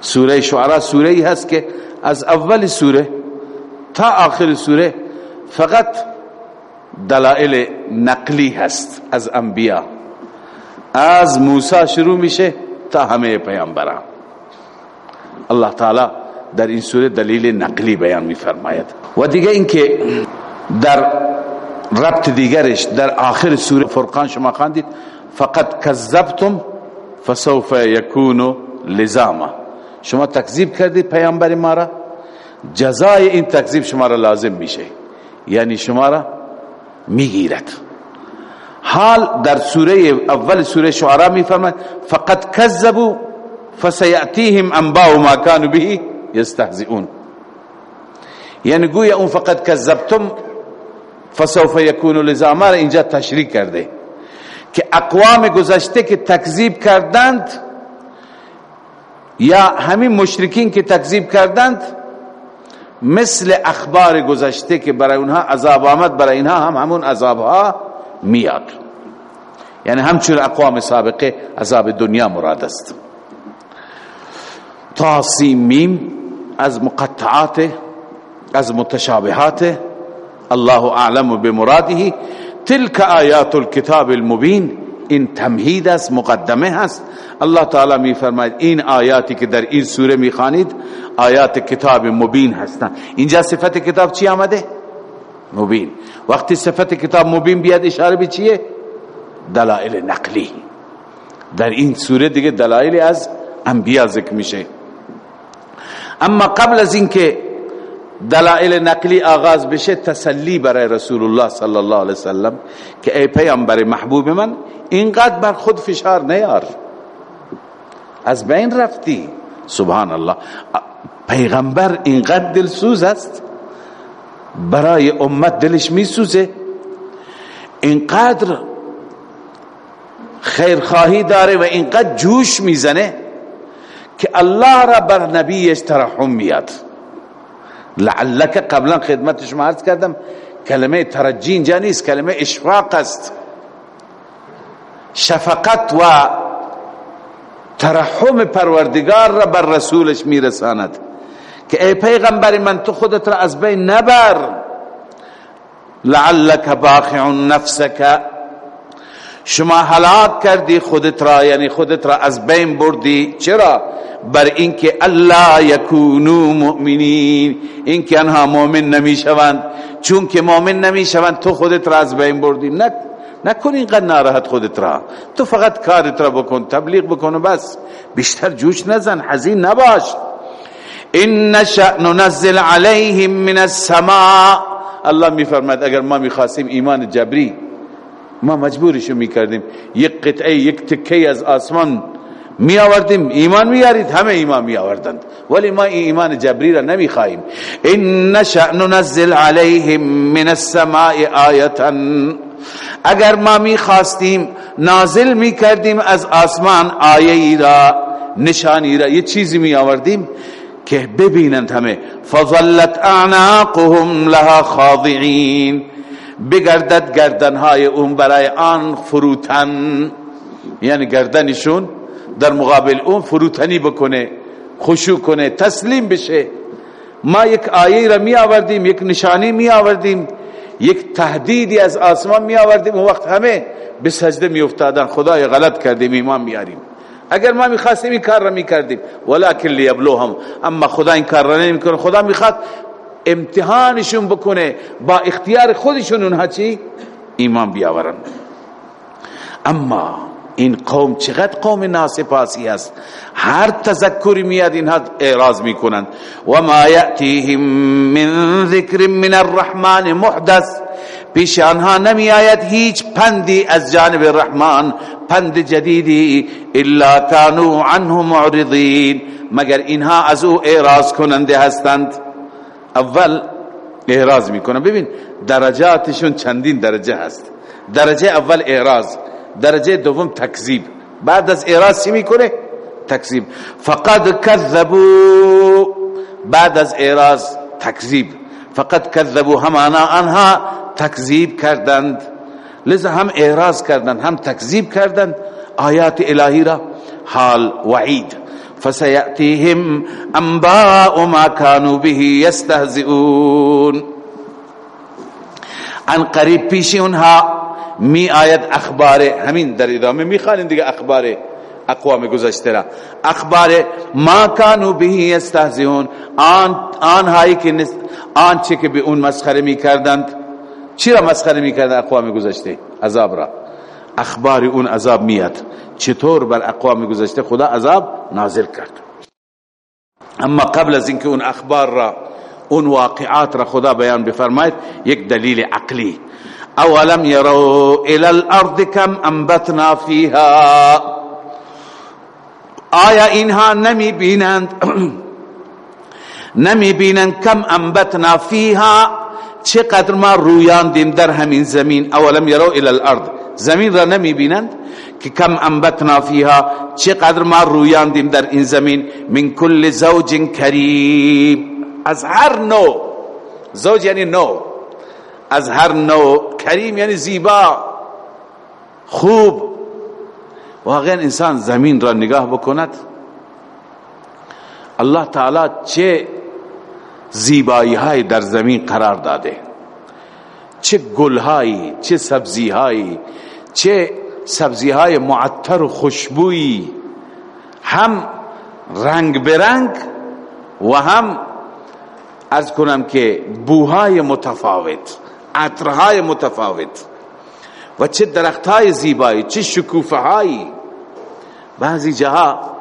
سوره شعراء سوره ای هست که از اول سوره تا آخر سوره فقط دلائل نقلی هست از انبیا از موسی شروع میشه تا همه پیامبران الله تعالی در این سوره دلیل نقلی بیان میفرماید. و دیگه اینکه در ربط دیگرش در آخر سوره فرقان شما خواندید فقط کذبتم فسوف یکون لزاما. شما تکذیب کردید پیامبر ما را؟ جزای این تکذیب شما را لازم میشه. یعنی شما را می‌گیرد. حال در سوره اول سوره شعراء میفرماید فقط کذبوا فسياتيهم انباء ما كانوا به يستهزئون یعنی گویا اون فقط کذبتم فسوف يكون لزاما اینجا تشریح کرده. که اقوام گذشته که تکذیب کردند یا همین مشرکین که تکذیب کردند مثل اخبار گذشته که برای اونها عذاب آمد برای اینها هم همون عذاب ها میاد. یعنی همچون اقوام سابقه عذاب دنیا مراد است. تاسیم میم از مقطعات از متشابهات الله اعلم بمراده. تلك آیات الكتاب المبین این تمهید است مقدمه هست. الله تعالی می فرماید این آیاتی که در این سوره می خانید آیات کتاب مبین هستند. اینجا صفت کتاب چی آمده؟ مبین. وقتی صفت کتاب مبین بیاد اشاره به چیه؟ دلائل نقلی. در این سوره دیگه دلائل از انبیا ذکر میشه. اما قبل از اینکه دلائل نقلی آغاز بشه تسلی برای رسول الله صلی الله علیه وسلم که ای پیامبر محبوب من اینقدر بر خود فشار نیار. از بین رفتی. سبحان الله پیغمبر اینقدر دلسوز است. برای امت دلش میسوزه. اینقدر خیرخواهی داره و اینقدر جوش می‌زنه که الله را بر نبیش ترحم میاد. لعلک قبلا خدمت شما عرض کردم کلمه ترجی اینجا نیست کلمه اشفاق است. شفقت و ترحم پروردگار را بر رسولش میرساند. که ای پیغمبر من تو خودت را از بین نبر. لعلک باخع نفسک شما هلاک کردی خودت را یعنی خودت را از بین بردی. چرا؟ بر اینکه الله یکونو مؤمنین. اینکه انها مؤمن نمی‌شوند. چون که مؤمن نمی‌شوند تو خودت را از بین بردی. نه نکن اینقدر ناراحت خودت را. تو فقط کارت را بکن تبلیغ بکن و بس. بیشتر جوش نزن حزین نباش. ان نشأ ننزل عليهم من السماء. الله میفرماید اگر ما می‌خواستیم ایمان جبری ما مجبورشو می‌کردیم. یک قطعه یک تکه از آسمان می آوردیم ایمان میارید همه ایمان می آوردند ولی ما این ایمان جبری را نمی خواهیم ان نشأ ننزل عليهم من السماء آیتا اگر ما می خواستیم نازل می کردیم از آسمان آیه را نشانی را یه چیزی می آوردیم که ببینند همه. فظلت اعناقهم لها خاضعین. بگردد گردنهای اون برای آن فروتن. یعنی گردنشون در مقابل اون فروتنی بکنه خشوع کنه تسلیم بشه. ما یک آیه را می آوردیم یک نشانی می آوردیم یک تهدیدی از آسمان می آوردیم. و وقت همه به سجده می افتادن. خدای غلط کردیم ایمان میاریم اگر ما می‌خواستیم این کار را می‌کردیم ولکن لیبلوهم. اما خدا این کار را نمی‌کنه خدا می‌خواد امتحانشون بکنه با اختیار خودشون اونها چی؟ ایمان بیاورن. اما این قوم چقدر قوم ناسپاسی است؟ هر تذکری میاد اینها اعراض می‌کنند و ما یأتیهم من ذکر من الرحمن محدث. پیش آنها نمی آید هیچ پندی از جانب الرحمن پند جدیدی الا كانوا عنه معرضین. مگر اینها از او اعراض کننده هستند؟ اول اعراض می‌کنن ببین درجاتشون چندین درجه هست. درجه اول اعراض درجه دوم تکذیب. بعد از اعراض چی می‌کنه؟ تکذیب. فقد كذبوا بعد از اعراض تکذیب. فقد كذبوا همانا آنها تکذیب کردند. لذا هم اعراض کردند هم تکذیب کردند. آیات الهی را حال وعید. فسيأتيهم انباء ما كانوا به يستهزئون. عن قریب پیش اونها می آید اخبار همین در ادامه می خانیم دیگه اخبار اقوام گذشته را اخبار ما کانو به استهزئون آن آنهایی که آن چه که به اون مسخره می کردند چرا مسخره می کردند اقوام گذشته؟ عذاب را. اخبار اون عذاب میاد. چطور بر اقوام گذشته خدا عذاب نازل کرد. اما قبل از اینکه اون اخبار را اون واقعات را خدا بیان بفرماید یک دلیل عقلی. اولم يروا الى الارض كم انبتنا فيها آیا اینها نمی بینند؟ نمی بینند کم انبتنا فیها. چقدر ما رویاندیم در همین زمین. اولم یرو الى الارض. زمین را نمی بینند که کم انبتنا فیها چقدر ما رویاندیم در این زمین من کل زوج کریم. از هر نوع زوج یعنی نوع از هر نوع. کریم یعنی زیبا خوب. واقعا انسان زمین را نگاه بکند. الله تعالی چه زیبایی های در زمین قرار داده. چه گلهایی چه سبزیهایی چه سبزیهای معطر و خوشبویی هم رنگ برنگ و هم از کنم که بوهای متفاوت عطرهای متفاوت. و چه درختهای زیبایی چه شکوفه هایی بعضی جاها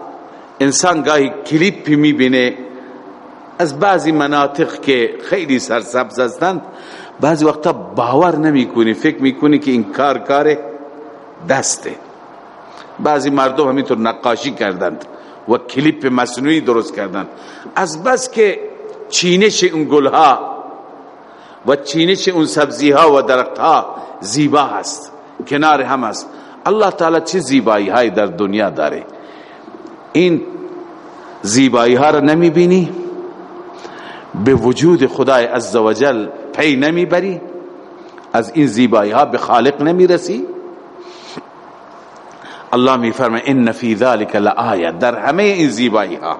انسان گاهی کلیپی می‌بینه. از بعضی مناطق که خیلی سرسبز هستند بعضی وقتا باور نمی‌کنی فکر می‌کنی که این کار کار دسته. بعضی مردم همینطور نقاشی کردند و کلیپ مصنوعی درست کردند. از بس که چینش اون گلها و چینش اون سبزیها و درختها زیبا هست کنار هم است الله تعالی چه زیبایی های در دنیا داره. این زیبایی ها را نمی بینی به وجود خدای عزوجل پی نمی بری از این زیبایی ها به خالق نمی رسی الله می فرمه ان فی ذلك لآیه در همه این زیبایی ها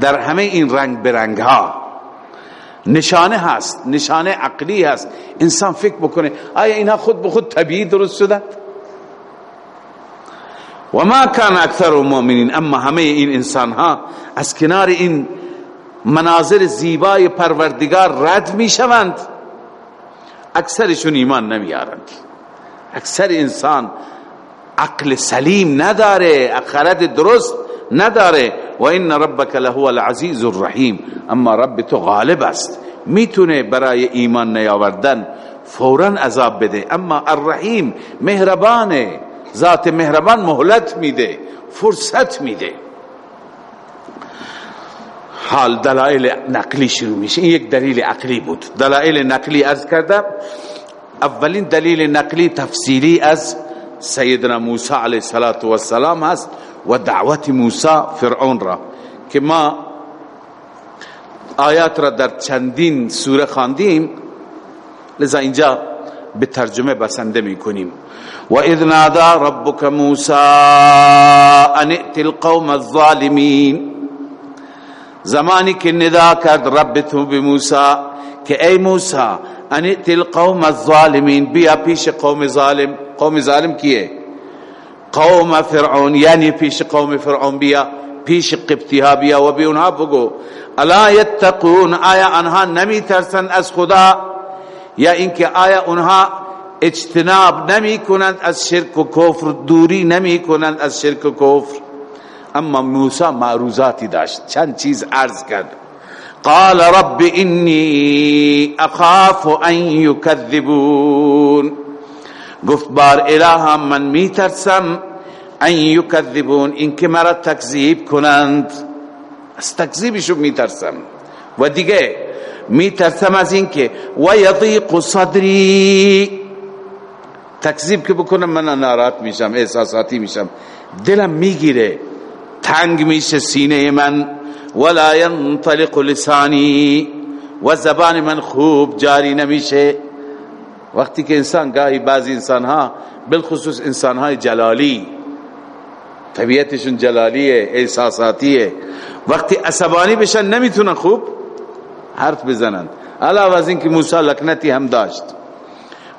در همه این رنگ برنگ ها نشانه هست نشانه عقلی هست انسان فکر بکنه آیا اینها خود به خود طبیعی درست شده و ما کان اکثر المؤمنین اما همه این انسان ها از کنار این مناظر زیبای پروردگار رد می شوند۔ اکثرشون ایمان نمیارند۔ اکثر انسان عقل سلیم نداره اخرت درست نداره. و این ربک لهو العزیز الرحیم. اما رب تو غالب است. می‌تونه برای ایمان نیاوردن فورا عذاب بده. اما الرحیم مهربانه ذات مهربان مهلت میده فرصت میده. حال دلائل نقلی شروع میشه. این یک دلیل عقلی بود. دلائل نقلی از کردم. اولین دلیل نقلی تفصیلی از سیدنا موسی علیه السلام هست و دعوت موسی فرعون را که ما آیات را در چندین سوره خواندیم. لذا اینجا به ترجمه بسنده می کنیم و اذ نادا ربک موسی ان القوم الظالمین. زمانی که ندا کرد رب تو به موسی که ای موسی ان القوم الظالمین بیا پیش قوم ظالم. قوم ظالم کیه؟ قوم فرعون یعنی پیش قوم فرعون بیا پیش قبطی ها بیا و بی اونها بگو. الا یتقون؟ آیا انها نمی ترسن از خدا؟ یا اینکه آیا اونها اجتناب نمی کنند از شرک و کفر دوری نمی کنند از شرک و کفر؟ اما موسی معروضاتی داشت چند چیز عرض کرد. قال رب انی اخاف ان یکذبون. گفت بار الهم من میترسم ان یکذبون این که مرا تکذیب کنند. از تکذیبشو میترسم. و دیگه میترسم از این که و یضیق صدری. تکذیب که بکنم من ناراحت میشم احساساتی میشم. دلم می‌گیره. تنگ میشه سینه من. ولا ينطلق لسانی. و زبان من خوب جاری نمیشه. وقتی که انسان گاهی بعضی انسان ها بالخصوص انسان های جلالی طبیعتشون جلالیه احساساتیه. وقتی عصبانی بشن نمی‌تونن خوب حرف بزنن. علاوه از اینکه موسی لکنتی هم داشت.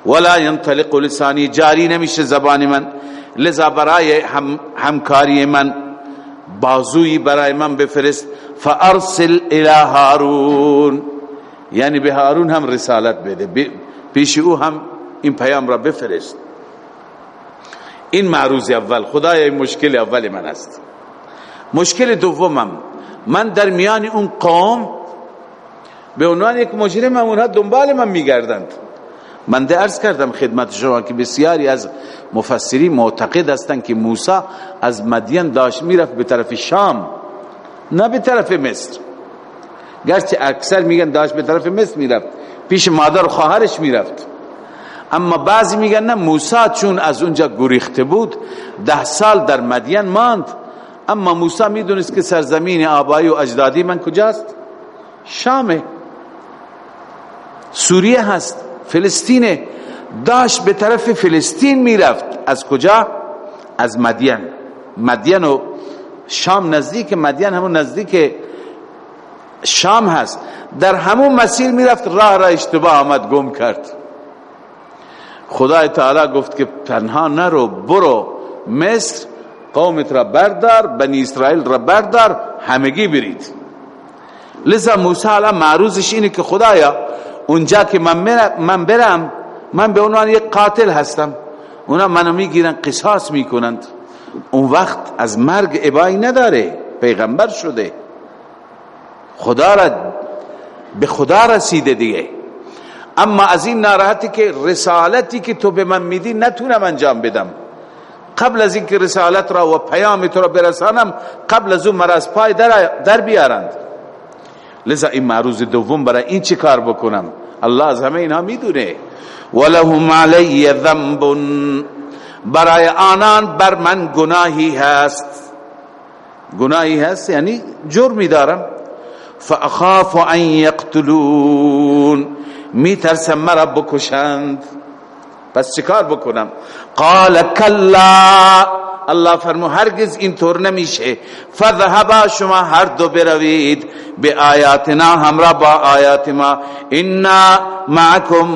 ولا ينطلق لسانی جاری نمیشه زبان من. لذا برای هم همکاری من بازوی برای من بفرست. فارسل الى هارون. یعنی به هارون هم رسالت بده. پیش او هم این پیام را بفرست. این معروض اول خدای مشکل اول من است. مشکل دومم من در میان اون قوم به عنوان یک مجرم اونها دنبال من میگردند. من ده ارز کردم خدمت شما که بسیاری از مفسری معتقد هستند که موسی از مدین داشت می‌رفت به طرف شام نه به طرف مصر. گرچه اکثر میگن داشت به طرف مصر می‌رفت. پیش مادر و خواهرش می‌رفت. اما بعضی میگن نه موسی چون از اونجا گریخته بود ده سال در مدین ماند. اما موسی می‌دونست که سرزمین آبایی و اجدادی من کجاست؟ شامه. سوریه هست فلسطین داشت به طرف فلسطین می‌رفت. از کجا؟ از مدین. مدین و شام نزدیک مدین همون نزدیک شام هست. در همون مسیر می‌رفت راه را اشتباه آمد گم کرد. خدای تعالی گفت که تنها نرو برو. مصر قومت را بردار بنی اسرائیل را بردار همگی برید. لذا موسی علی معروضش اینه که خدایا اونجا که من برم من به عنوان یک قاتل هستم. اونا منو می‌گیرن قصاص می‌کنند. اون وقت از مرگ ابایی نداره پیغمبر شده. خدا را به خدا رسیده دیگه. اما از این ناراحتی که رسالتی که تو به من میدی نتونم انجام بدم. قبل از اینکه رسالت را و پیام تو را برسانم قبل از اون مرا از پای در, در بیارند. لذا این معروض دوم برای این چی کار بکنم؟ الله از همه اینها می‌دونه. ولهم علی ذنب برای آنان بر من گناهی هست. گناهی هست یعنی جرمی دارم. فاخاف ان یقتلون می ترسم مرا بکشند. پس چیکار بکنم؟ قال کلا. الله فرمو هرگز اینطور نمیشه. فذهبا شما هر دو بروید به آیاتنا همراه با آیات ما انا معکم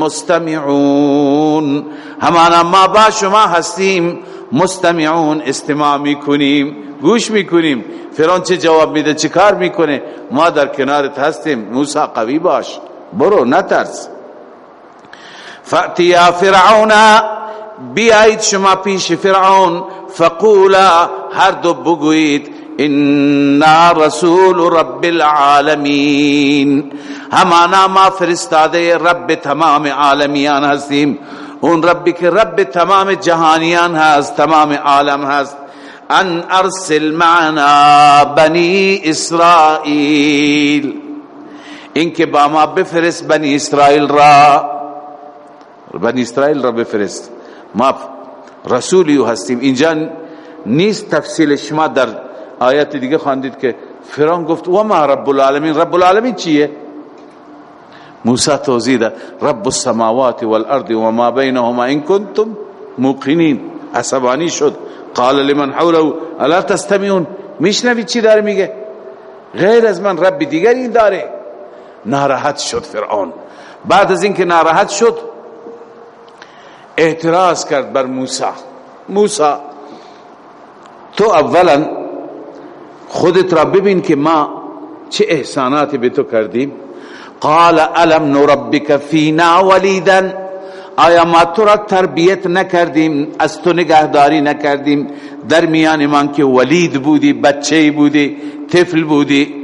مستمعون. همانا ما با شما هستیم مستمعون استماع می‌کنیم گوش می‌کنیم. فرعون چه جواب میده؟ چه کار می‌کنه؟ ما در کنارت هستیم موسی قوی باش برو نترس. فاتیا فرعون بیایید شما پیش فرعون فقولا هر دو بگویید انا رسول رب العالمین. همانا ما فرستاده رب تمام عالمیان هستیم. اون ربی که رب تمام جهانیان هست تمام عالم هست. ان ارسل معنا بنی اسرائیل اینکه با ما بفرست بنی اسرائیل را. بنی اسرائیل را بفرست. ما رسولی هستیم. اینجا نیست تفصیل شما در آیت دیگه خواندید که فرعون گفت و ما رب العالمین؟ رب العالمین چیه؟ موسی توضیح ده. رب السماوات والارض وما بينهما ان كنتم موقنين عصبانی شد. قال لمن حوله الا تستمعون؟ میشنوید چی داره میگه؟ غیر از من رب دیگری داره. ناراحت شد فرعون. بعد از اینکه ناراحت شد اعتراض کرد بر موسی. موسی تو اولا خودت را ببین که ما چه احساناتی به تو کردیم. قال الم نربک فینا ولیدا آیا ما تو را تربیت نکردیم از تو نگهداری نکردیم. در میان من که ولید بودی بچه بودی طفل بودی.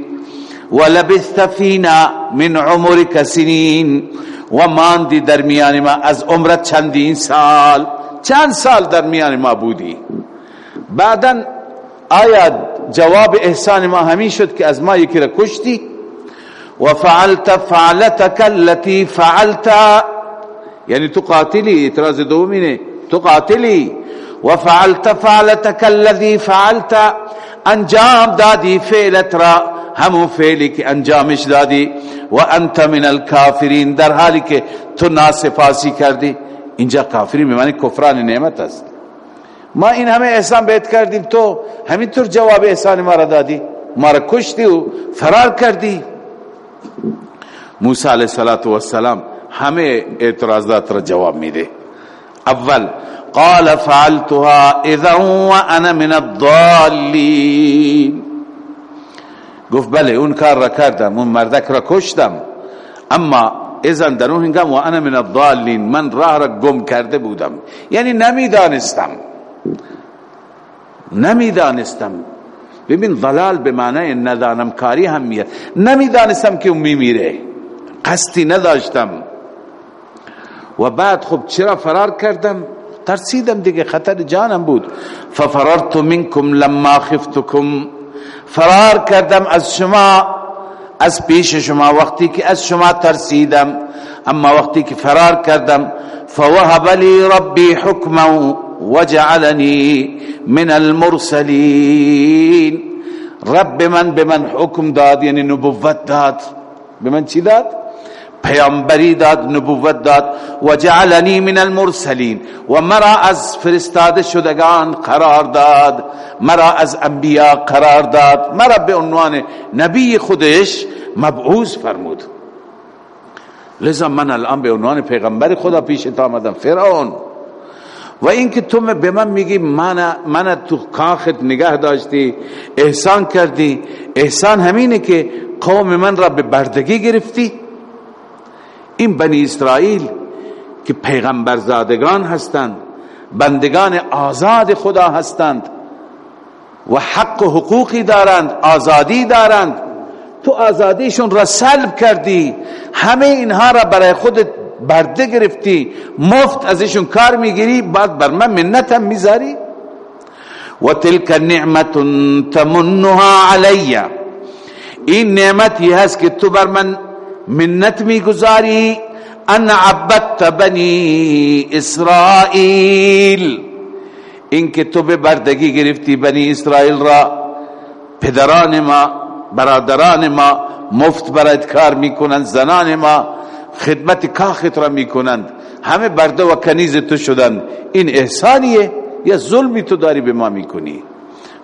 ولبثت فینا من عمرک سنین. و ماندی در میان ما از عمرت چندین سال. چند سال در میان ما بودی. بعدا آیا جواب احسان ما همین شد که از ما یکی را کشتی؟ و فعلت فعلتك التي فعلت یعنی تو قاتلی اعتراض دومینه تو قاتلی. و فعلت الذي فعلت. انجام دادی فعلت را. همون فعلی که انجامش دادی. و انت من الكافرین در حالی که تو ناسپاسی کردی. اینجا کافری معنی کفران نعمت است. ما این همه احسان بهت کردیم. تو همینطور جواب احسان ما را دادی. ما را کشتی و فرار کردی. موسی علیه السلام همه اعتراضات را جواب میده اول قال فعلتها اذا وانا من الضالين گفت بله اون کار را کردم اون مردک را کشتم۔ اما اذن در اون هنگام و انا من الضالین من راه را گم کرده بودم۔ یعنی نمی‌دانستم۔ نمی‌دانستم۔ ببین ضلال به معنی ندانم کاری هم میاد۔ نمی‌دانستم که اون میمیره۔ قصدی نداشتم۔ و بعد خب چرا فرار کردم؟ ترسیدم دیگه خطر جانم بود. ففررت منکم لما خفتکم. فرار کردم از شما از پیش شما. وقتی که از شما ترسیدم اما وقتی که فرار کردم فوهب لی ربی حکما وجعلنی من المرسلین. رب من به من حکم داد یعنی نبوت داد. به من چی داد؟ پیامبری داد نبوت داد و جعلنی من المرسلین و مرا از فرستاده شدگان قرار داد مرا از انبیاء قرار داد مرا به عنوان نبی خودش مبعوث فرمود. لذا من الان به عنوان پیغمبر خدا پیش آمدم فرعون. و اینکه تو به من میگی من من تو کاخت نگه داشتی احسان کردی احسان همینه که قوم من را به بردگی گرفتی. این بنی اسرائیل که پیغمبر زادگان هستند بندگان آزاد خدا هستند و حق و حقوقی دارند آزادی دارند. تو آزادیشون را سلب کردی همه اینها را برای خودت برده گرفتی مفت ازشون کار می‌گیری بعد بر من منتم می‌ذاری؟ و تلک نعمت تمنها علی این نعمتی هست که تو بر من منت می‌گذاری ان عبدت بنی اسرائیل. اینکه تو به بردگی گرفتی بنی اسرائیل را پدران ما برادران ما مفت برایت کار می‌کنند زنان ما خدمت کاخت را می‌کنند همه برده و کنیز تو شدند این احسانیه؟ یا ظلمی تو داری به ما می‌کنی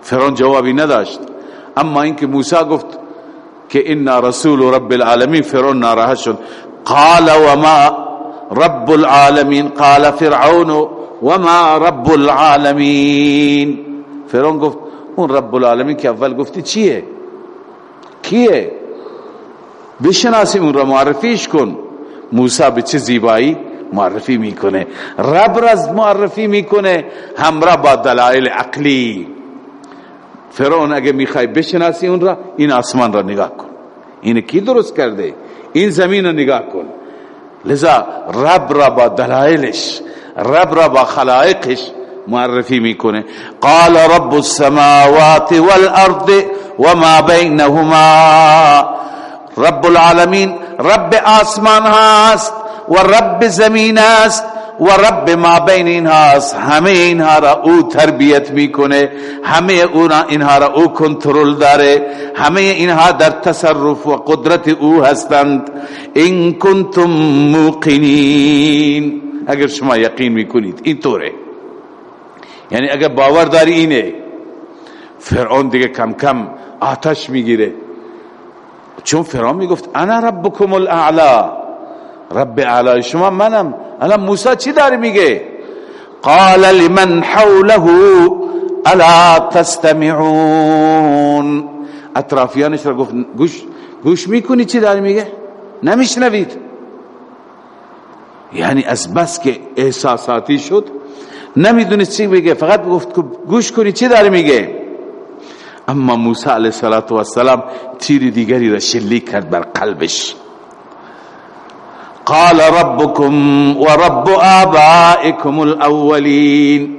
فرعون جوابی نداشت. اما اینکه موسی گفت که انا رسول رب العالمین فرعون ناراحت شد قال وما رب العالمین قال فرعون وما رب العالمین فرعون گفت اون رب العالمین که اول گفتی چیه؟ کیه؟ بشناسی اون را معرفیش کن۔ موسی به چه زیبایی معرفی می‌کنه۔ رب را معرفی می‌کنه۔ همراه با دلائل عقلی۔ فرعون اگه می‌خوای بشناسی اون را این آسمان را نگاه کن. این کی درست کرده؟ این زمین را نگاه کن. لذا رب را با دلائلش رب را با خلائقش معرفی می‌کنه. قال رب السماوات والارض وما بينهما رب العالمین رب آسمان هاست و رب زمین است و رب ما بین اینها همه اینها را او تربیت می‌کنه. همه اونا اینها را او کنترل داره. همه اینها در تصرف و قدرت او هستند. این کنتم موقنین. اگر شما یقین می‌کنید این طوره. یعنی اگر باور داری اینه. فرعون دیگه کم کم آتش می‌گیره. چون فرعون می‌گفت انا ربکم الاعلا. رب اعلا شما منم. الان موسی چی داره میگه؟ قال لمن حوله الا تستمعون. اطرافیانش را گفت گوش گوش می‌کنی چی داره میگه؟ نمیشنوید. یعنی از بس که احساساتی شد نمی‌دونست چی بگه فقط گفت گوش کنی چی داره میگه؟ اما موسی علیه السلام تیر دیگری را شلیک کرد بر قلبش. قال ربكم ورب آبائكم الاولین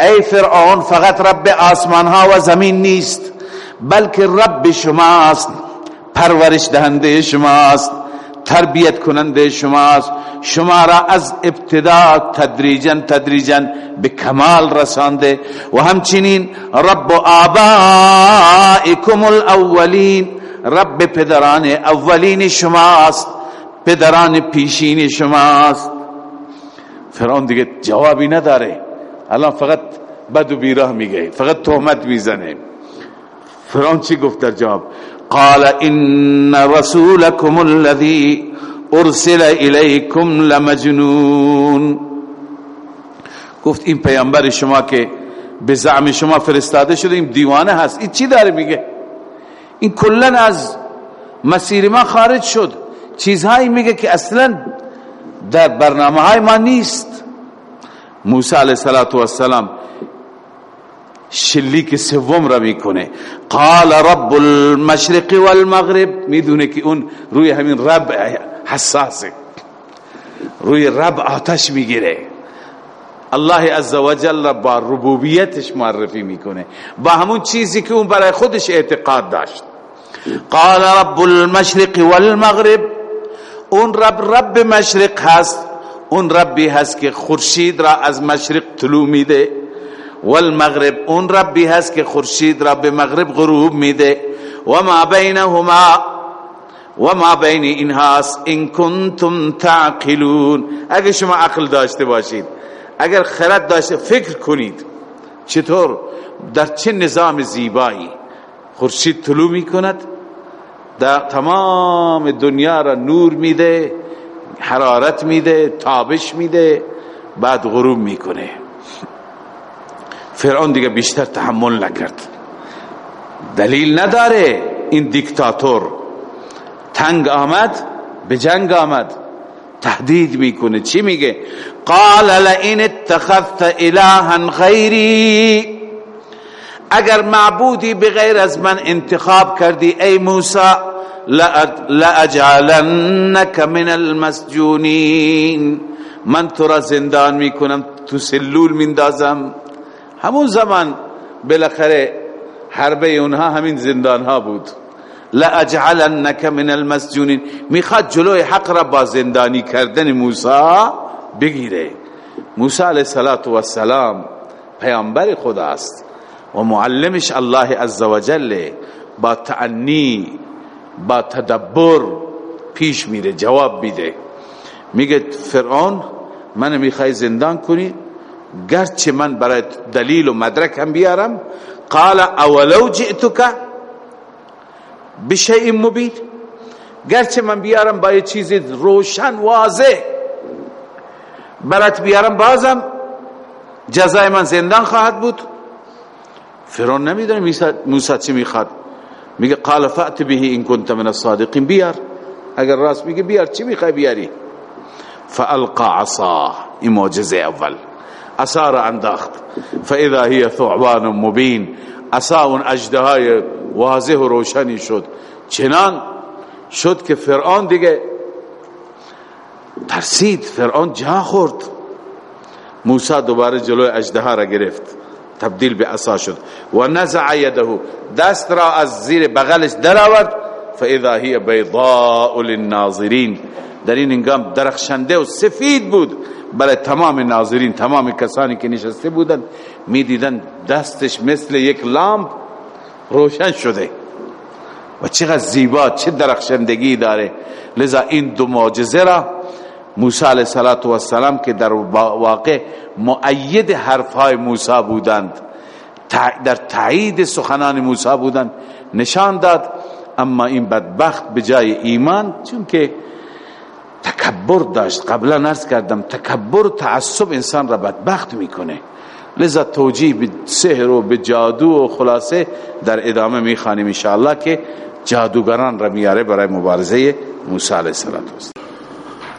ای فرعون فقط رب آسمان ها و زمین نیست بلکه رب شماست پرورش دهنده شماست تربیت کننده شماست. شما را از ابتدا تدریجا تدریجا به کمال رسانده و همچنین رب آبائکم الاولین رب پدران اولین شماست. پدران پیشین شماست. فرعون دیگه جوابی نداره. الان فقط بد و بیراه میگه. فقط تهمت می‌زنه. فرعون چی گفت در جواب؟ قال ان رسولكم الذي ارسل الیکم لمجنون. گفت این پیامبر شما که به زعم شما فرستاده شده این دیوانه هست. این چی داره میگه؟ این کلا از مسیر ما خارج شد. چیزهایی میگه که اصلا در برنامه های ما نیست. موسی علیه السلام شلیک سوم را می‌کنه. قال رب المشرق والمغرب. می‌دونه که اون روی همین رب حساسه. روی رب آتش می‌گیره. الله عزوجل با ربوبیتش معرفی می‌کنه. با همون چیزی که اون برای خودش اعتقاد داشت. قال رب المشرق والمغرب. اون رب رب مشرق هست اون ربی هست که خورشید را از مشرق طلوع میده والمغرب اون ربی هست که خورشید را به مغرب غروب میده و ما بینهما و ما بین این هاست ان کنتم تعقلون. اگه شما عقل داشته باشید اگر خرد داشته فکر کنید چطور در چه نظام زیبایی خورشید طلوع می کند در تمام دنیا را نور میده حرارت میده تابش میده بعد غروب می‌کنه. فرعون دیگه بیشتر تحمل نکرد. دلیل نداره این دیکتاتور. تنگ آمد به جنگ آمد. تهدید می‌کنه. چی میگه؟ قال لئن اتخذت الها غیری. اگر معبودی بغیر از من انتخاب کردی ای موسی لاجعلنك من المسجونین. من تو را زندان می‌کنم تو سلول میندازم. همون زمان بالاخره حربه اونها همین زندان ها بود لاجعلنك من المسجونین. می‌خواد جلوی حق را با زندانی کردن موسی بگیره. موسی علیه السلام پیامبر خدا است. و معلمش الله عزوجل با تعنی با تدبر پیش میره جواب میده. میگه فرعون من می‌خوای زندان کنی؟ گرچه من برای دلیل و مدرک هم بیارم. قال اولو جئتک بشیء مبین. گرچه من بیارم با یه چیز روشن واضح. برات بیارم بازم جزای من زندان خواهد بود. فرعون نمی‌دونه موسی چی می‌خواد. میگه قال فأت به این كنت من الصادقین بیار. اگر راست میگه بیار. چی می‌خوای بیاری؟ فالقى عصا این معجزه اول. را انداخت. فاذا هي ثعبان مبین عصا اون اجدهای واضح و روشنی شد. چنان شد که فرعون دیگه ترسید. فرعون جا خورد. موسی دوباره جلوی اجدها را گرفت. تبدیل به عصا شد. و نزع یده دست را از زیر بغلش در آورد فاذا هي بيضاء للناظرین. در این انگام درخشنده و سفید بود. برای تمام ناظرین تمام کسانی که نشسته بودند می‌دیدن دستش مثل یک لامپ روشن شده. و چقدر زیبا چه درخشندگی داره. لذا این دو معجزه را موسی علیه السلام که در واقع مؤید حرفهای موسی بودند. در تایید سخنان موسی بودند. نشان داد اما این بدبخت به جای ایمان چون که تکبر داشت. قبلا نرس کردم تکبر و تعصب انسان را بدبخت می‌کنه. لذا توجیه به سحر و به جادو و خلاصه در ادامه می‌خوانیم انشاءالله که جادوگران را میاره برای مبارزه موسی علیه السلام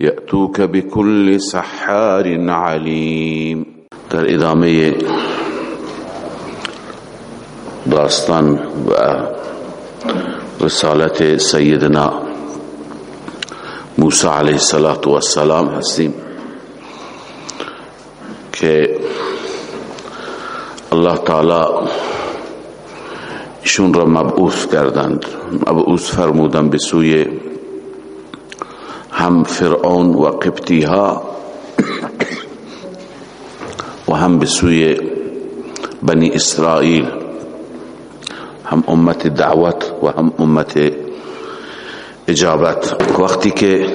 یأتوک بكل سحار علیم در ادامه داستان و رسالت سیدنا موسی علیه السلام هستیم که الله تعالی ایشون را مبعوث کردند. مبعوث فرمودن به سوی هم فرعون و قبطی ها و هم به سوی بنی اسرائیل هم امت دعوت و هم امت اجابت. وقتی که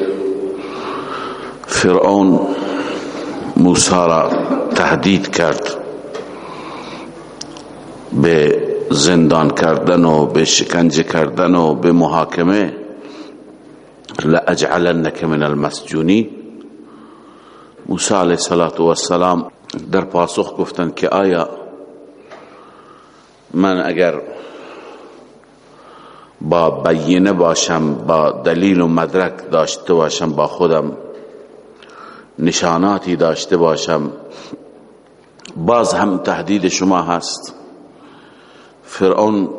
فرعون موسی را تهدید کرد به زندان کردن و به شکنجه کردن و به محاکمه لاجعلنك من المسجونی موسی علیه السلام در پاسخ گفتند که آیا من اگر با بینه باشم با دلیل و مدرک داشته باشم با خودم نشاناتی داشته باشم باز هم تهدید شما هست. فرعون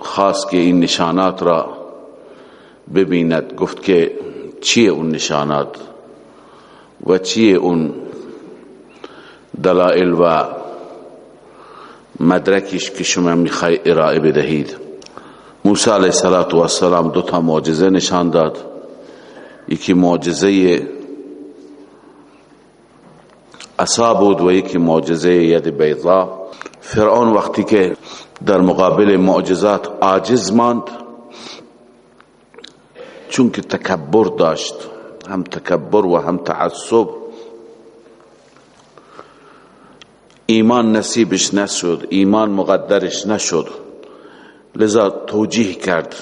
خواست که این نشانات را ببیند گفت که چیه اون نشانات و چیه اون دلائل و مدرکش که شما می‌خوای ارائه بدهید. موسی علیه السلام دو تا معجزه نشان داد. یکی معجزه عصا بود و یکی معجزه ید بیضا. فرعون وقتی که در مقابل معجزات عاجز ماند چون که تکبر داشت هم تکبر و هم تعصب. ایمان نصیبش نشد ایمان مقدرش نشد. لذا توجیه کرد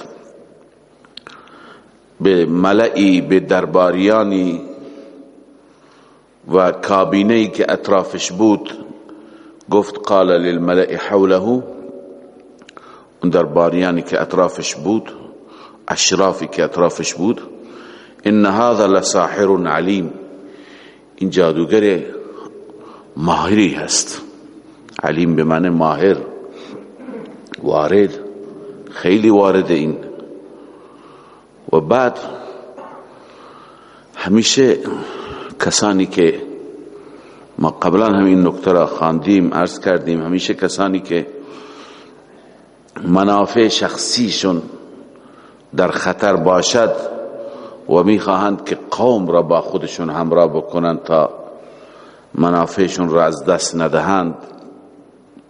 به ملعی به درباریانی و کابینه که اطرافش بود. گفت قال للملع حوله اون درباریانی که اطرافش بود. اشرافی که اطرافش بود ان هذا لساحر علیم. این جادوگر ماهری هست. علیم به معنی ماهر وارد خیلی وارد این. و بعد همیشه کسانی که ما قبلا همین نکته را خواندیم عرض کردیم همیشه کسانی که منافع شخصیشون در خطر باشد و می‌خواهند که قوم را با خودشون همراه بکنند تا منافعشون را از دست ندهند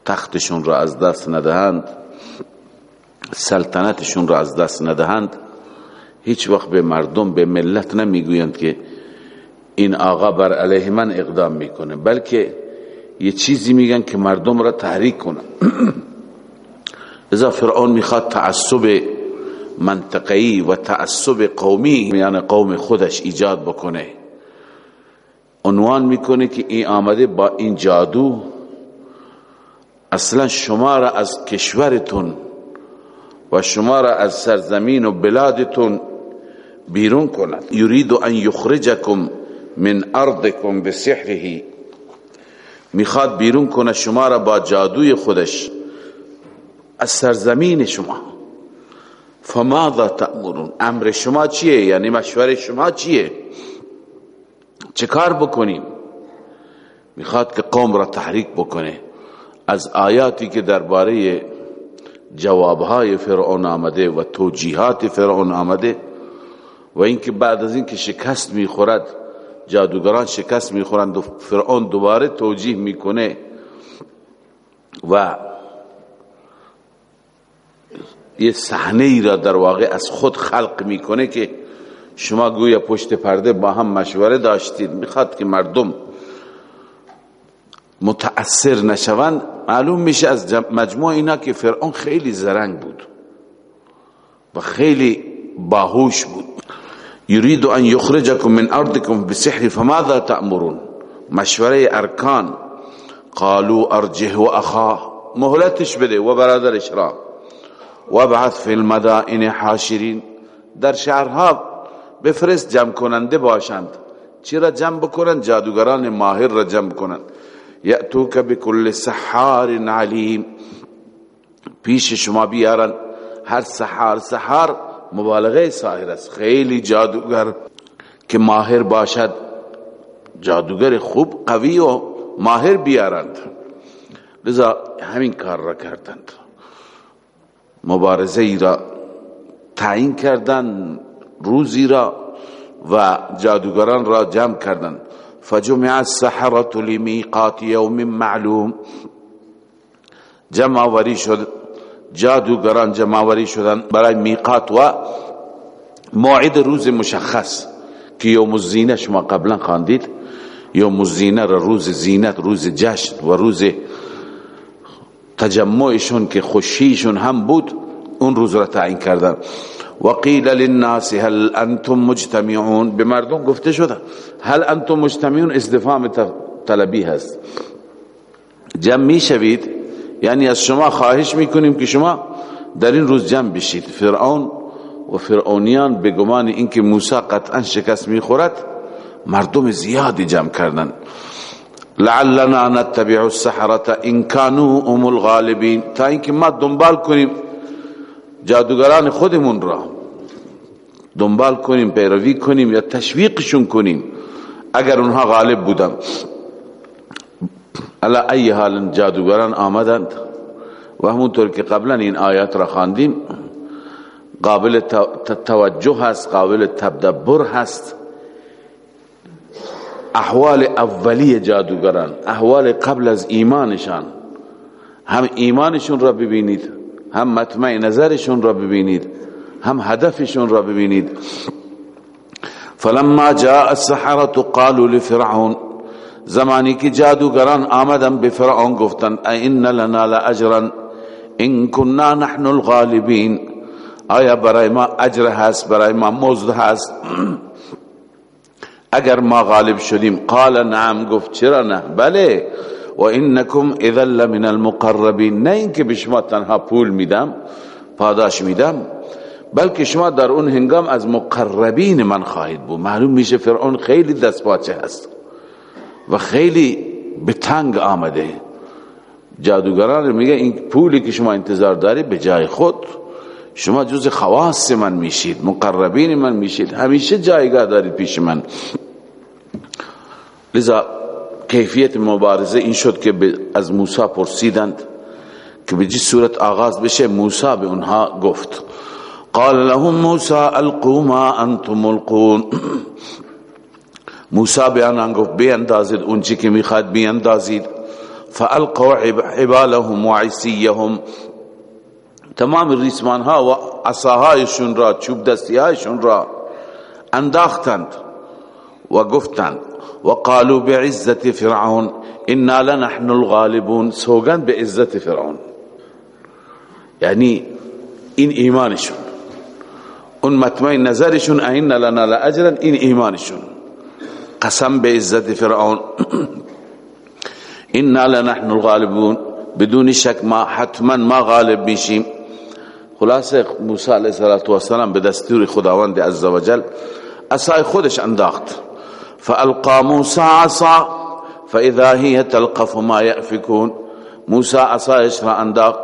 تختشون را از دست ندهند سلطنتشون را از دست ندهند. هیچ وقت به مردم به ملت نمی‌گویند که این آقا بر علیه من اقدام می‌کنه بلکه یه چیزی میگن که مردم را تحریک کنن ازا فرعون می‌خواد تعصب منطقی و تعصب قومی یعنی قوم خودش ایجاد بکنه. عنوان می‌کنه که این آمده با این جادو اصلا شما را از کشورتون و شما را از سرزمین و بلادتون بیرون کند. یرید ان یخرجکم من ارضکم بسحره. می‌خواد بیرون کنه شما را با جادوی خودش از سرزمین شما. فماذا تأمرون؟ امر شما چیه؟ یعنی مشور شما چیه؟ چه کار بکنیم؟ می‌خواد که قوم را تحریک بکنه. از آیاتی که درباره جوابهای فرعون آمده و توجیهات فرعون آمده و اینکه بعد از اینکه شکست می‌خورد جادوگران شکست می‌خورند و فرعون دوباره توجیه می‌کنه و یه صحنه ای را در واقع از خود خلق می‌کنه که شما گویا پشت پرده با هم مشوره داشتید. می‌خواد که مردم متأثر نشوند. معلوم میشه از مجموع اینا که فرعون خیلی زرنگ بود و خیلی باهوش بود. یرید ان یخرجکم من ارضکم بسحر فماذا تأمرون؟ مشوره ارکان. قالوا ارجه و اخاه. مهلتش بده و برادرش را. وابعث فی المدائن حاشرین. در شهرها بفرست جمع کننده باشند چرا جمع بکنند جادوگران ماهر را جمع کنند یأتوک بكل سحار علیم. پیش شما بیارن. هر سحار سحار مبالغه ساهر است. خیلی جادوگر که ماهر باشد. جادوگر خوب قوی و ماهر بیارند. لذا همین کار را کردند. مبارزه ای را تعیین کردند روزی را و جادوگران را جمع کردند فجمع السحرة لمیقات یوم معلوم. جمع وری شد جادوگران جمع وری شدن برای میقات و موعد روز مشخص که یوم الزینه شما قبلا خواندید. یوم الزینه را روز زینت روز جشن و روز تجمعشون که خوشیشون هم بود اون روز را تعیین کردن. و قیل للناس هل انتم مجتمعون به مردم گفته شده هل انتم مجتمعون استفهام طلبی هست. جمع می شوید یعنی از شما خواهش می‌کنیم که شما در این روز جمع بشید. فرعون و فرعونیان به گمان اینکه موسی قطعا شکست می‌خورد مردم زیادی جمع کردن. لعلنا نتبع السحرة ان كانوا هم الغالبین تا اینکه ما دنبال کنیم جادوگران خودمون را دنبال کنیم پیروی کنیم یا تشویقشون کنیم. اگر اونها غالب بودن. علا ای حال جادوگران آمدند و همونطور که قبلا این آیات را خواندیم قابل توجه هست قابل تدبر هست. احوال اولی جادوگران احوال قبل از ایمانشان. هم ایمانشون را ببینید هم مطمع نظرشون را ببینید هم هدفشون را ببینید. فلما جاء السحرة قالوا لفرعون زمانی که جادوگران آمدن به فرعون گفتن این لنا لاجرا ان كنا نحن الغالبین. آیا برای ما اجر هست برای ما مزد هست؟ اگر ما غالب شدیم قال نعم گفت چرا نه؟ بله. و انکم اذا لمن المقربین نه اینکه به شما تنها پول میدم پاداش میدم بلکه شما در اون هنگام از مقربین من خواهید بود. معلوم میشه فرعون خیلی دست پاچه هست و خیلی به تنگ آمده. جادوگران میگه این پولی که شما انتظار داری به جای خود شما جز خواص من میشید مقربین من میشید. همیشه جایگاه دارید پیش من. لذا کیفیت مبارزه این شد که از موسی پرسیدند که به صورت آغاز بشه؟ موسی به اونها گفت قال لهم موسی القوا ما انتم ملقون. موسی به آنان گفت بیاندازید اون چی که می‌خواد بیاندازید. فالقوا حبالهم و عصیهم. تمام ریسمان ها و عصاهایشون را چوب دستی هایشون را انداختند و گفتند وقالوا بعزة فرعون انا لنحن الغالبون. سوگند به عزت فرعون. یعنی این ایمانشون. اون مطمئن نظرشون این لنا لاجرا این ایمانشون. قسم به عزت فرعون. انا لنحن الغالبون. بدون شک ما حتما ما غالب میشیم. خلاصه موسی علیه السلام به دستور خداوند عزوجل اسای خودش انداخت. فألقى موسى عصا فإذا هي تلقف ما يأفكون. موسى عصایش را انداخت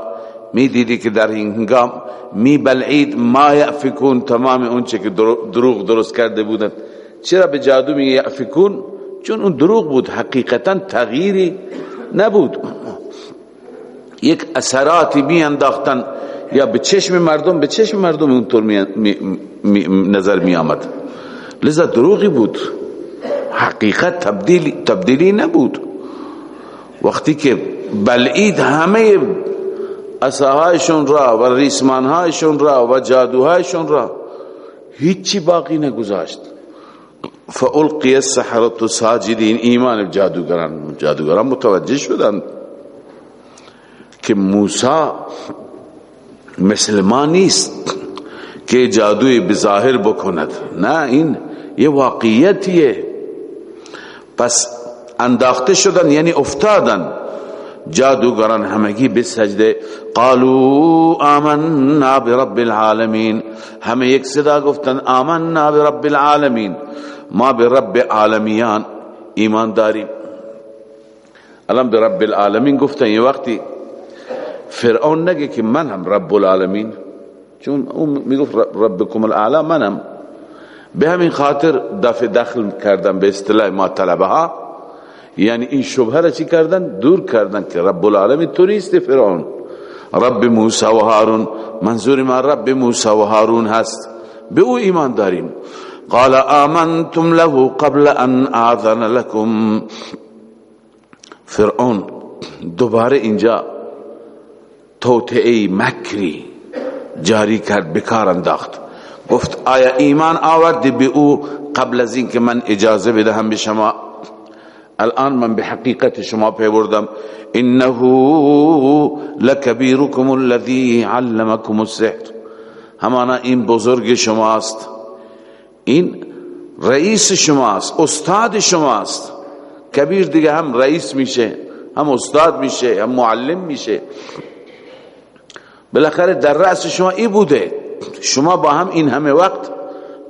می دیدی که در این هنگام می بلعید ما یأفکون تمام اونچه که دروغ درست کرده بودند چرا به جادو می یأفکون چون اون دروغ بود حقیقتا تغییری نبود. یک اثراتی می انداختن یا به چشم مردم به چشم مردم اونطور نظر می آمد. لذا دروغی بود. حقیقت تبدیلی, تبدیلی نبود. وقتی که بلعید همه اساهایشون را و ریسمانهایشون را و جادوهایشون را هیچی باقی نگذاشت. فالقی السحرة ساجدین ایمان جادوگران جادوگران متوجه شدند که موسی مثل ما نیست که جادوی بظاهر بکند. نه این یه واقعیتیه. پس انداخته شدن یعنی افتادن. جادوگران همگی به سجده قالوا آمنا برب العالمین. همه یک صدا گفتن آمنا برب العالمین. ما به رب عالمیان ایمان داریم. الان به رب العالمین گفتن یه وقتی فرعون نگه که من هم رب العالمین. چون اون می‌گفت ربکم الاعلا منم. به همین خاطر دفع دخل کردن به اصطلاح ما طلبه ها یعنی این شبهه را چی کردن؟ دور کردن که رب العالمین تو نیست فرعون. رب موسی و هارون منظور ما رب موسی و هارون هست. به او ایمان داریم. قال آمنتم له قبل ان اعذن لكم. فرعون دوباره اینجا توطعه مکری جاری کرد بکار انداخت. گفت آیا ایمان آورد به او قبل از اینکه من اجازه بدهم به شما؟ الان من به حقیقت شما پیوردم. انه لکبیرکم الذی علمکم السحر. همانا این بزرگ شماست. این رئیس شماست استاد شماست. کبیر دیگه هم رئیس میشه هم استاد میشه هم معلم میشه. بالاخره در رأس شما ای بوده. شما با هم این همه وقت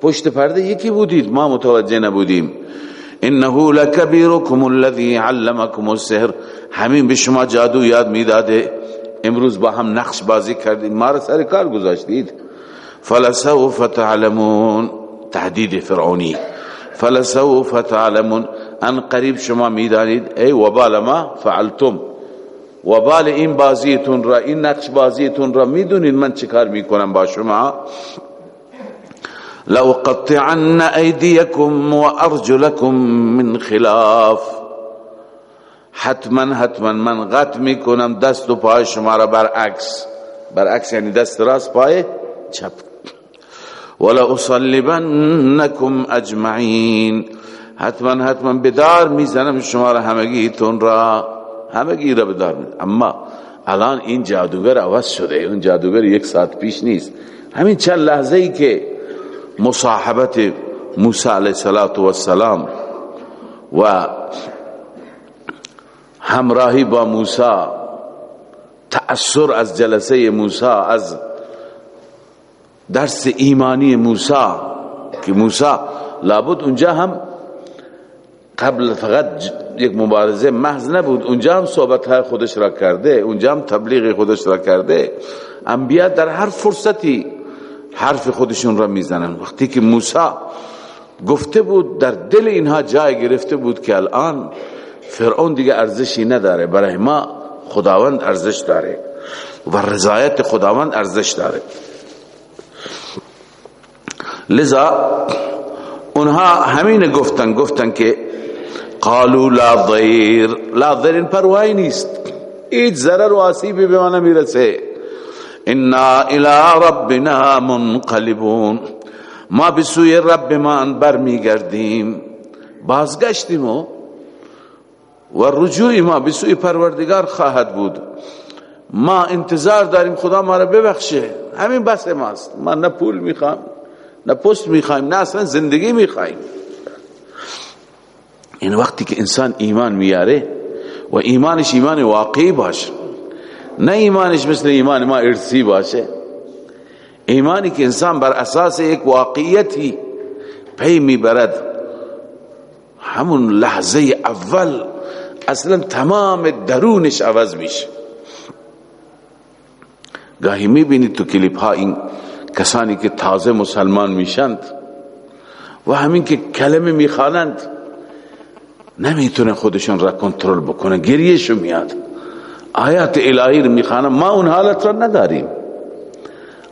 پشت پرده یکی بودید ما متوجه نبودیم. انه لکبیرکم الذی علمکم السحر. همین به شما جادو یاد می‌داده. امروز با هم نقش بازی کردید ما را سر کار گذاشتید. فلسوف تعلمون. تهدید فرعونی. فلسوف تعلمون. ان قریب شما می‌دانید ای وبال ما فعلتم. وبال این بازیتون را این نقش بازیتون را می‌دونید من چیکار می‌کنم با شما لو قطعن ایدیکم و ارجلکم من خلاف حتما حتما من قطع می‌کنم دست و پای شما را برعکس برعکس یعنی دست راست پای چپ ولا اصلبنکم اجمعین حتما حتما بدار می‌زنم شما را همگیتون را همگی را بدار اما الان این جادوگر عوض شده اون جادوگر یک ساعت پیش نیست همین چند لحظه ای که مصاحبت موسی علیه السلام و همراهی با موسی تأثر از جلسه موسی از درس ایمانی موسی که موسی لابد اونجا هم قبل فقط یک مبارزه محض نبود. اونجا هم صحبت خودش را کرده. اونجا هم تبلیغ خودش را کرده. انبیاء در هر فرصتی حرف خودشون را می‌زنن. وقتی که موسی گفته بود در دل اینها جای گرفته بود که الان فرعون دیگه ارزشی نداره. برای ما خداوند ارزش داره. و رضایت خداوند ارزش داره. لذا اونها همین گفتن. گفتن که قالوا لا ضیر لا ضیر پروایی نیست. هیچ ضرر و آسیبی به ما نمی‌رسه. انا الى ربنا منقلبون. ما به سوی رب ما برمیگردیم. بازگشتیم و و رجوع ما به سوی پروردگار خواهد بود. ما انتظار داریم خدا ما را ببخشه. همین بس ماست. ما نه پول می‌خوام نه پست می‌خوایم نه اصلا زندگی می‌خوایم. این وقتی که انسان ایمان میاره و ایمانش ایمان واقعی باشه نه ایمانش مثل ایمان ما ارسی باشه. ایمانی که انسان بر اساس یک واقعیتی پی می‌برد همون لحظه اول اصلا تمام درونش عوض میشه. گاهی می‌بینید تو کلیپ ها این کسانی که تازه مسلمان میشند و همین که کلمه می‌خوانند. نمی‌تونه خودشون را کنترل بکنه. گریهشو میاد. آیات الهی رو می‌خوانم. ما اون حالت را نداریم.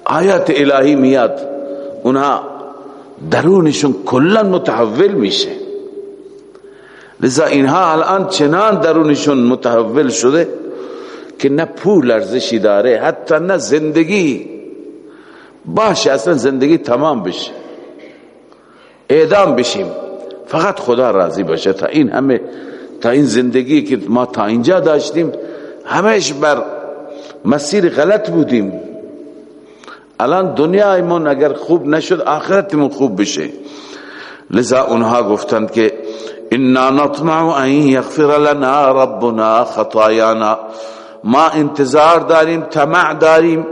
آیات الهی میاد. اونها درونشون کلا متحول میشه. لذا اینها الان چنان درونشون متحول شده که نه پول ارزشی داره حتی نه زندگی. باشه اصلا زندگی تمام بشه. اعدام بشیم. فقط خدا راضی باشه. تا این همه تا این زندگی که ما تا اینجا داشتیم همش بر مسیر غلط بودیم. الان دنیایمون اگر خوب نشد آخرتمون خوب بشه. لذا اونها گفتند که انا نطمع ان یغفر لنا ربنا خطایانا ما انتظار داریم طمع داریم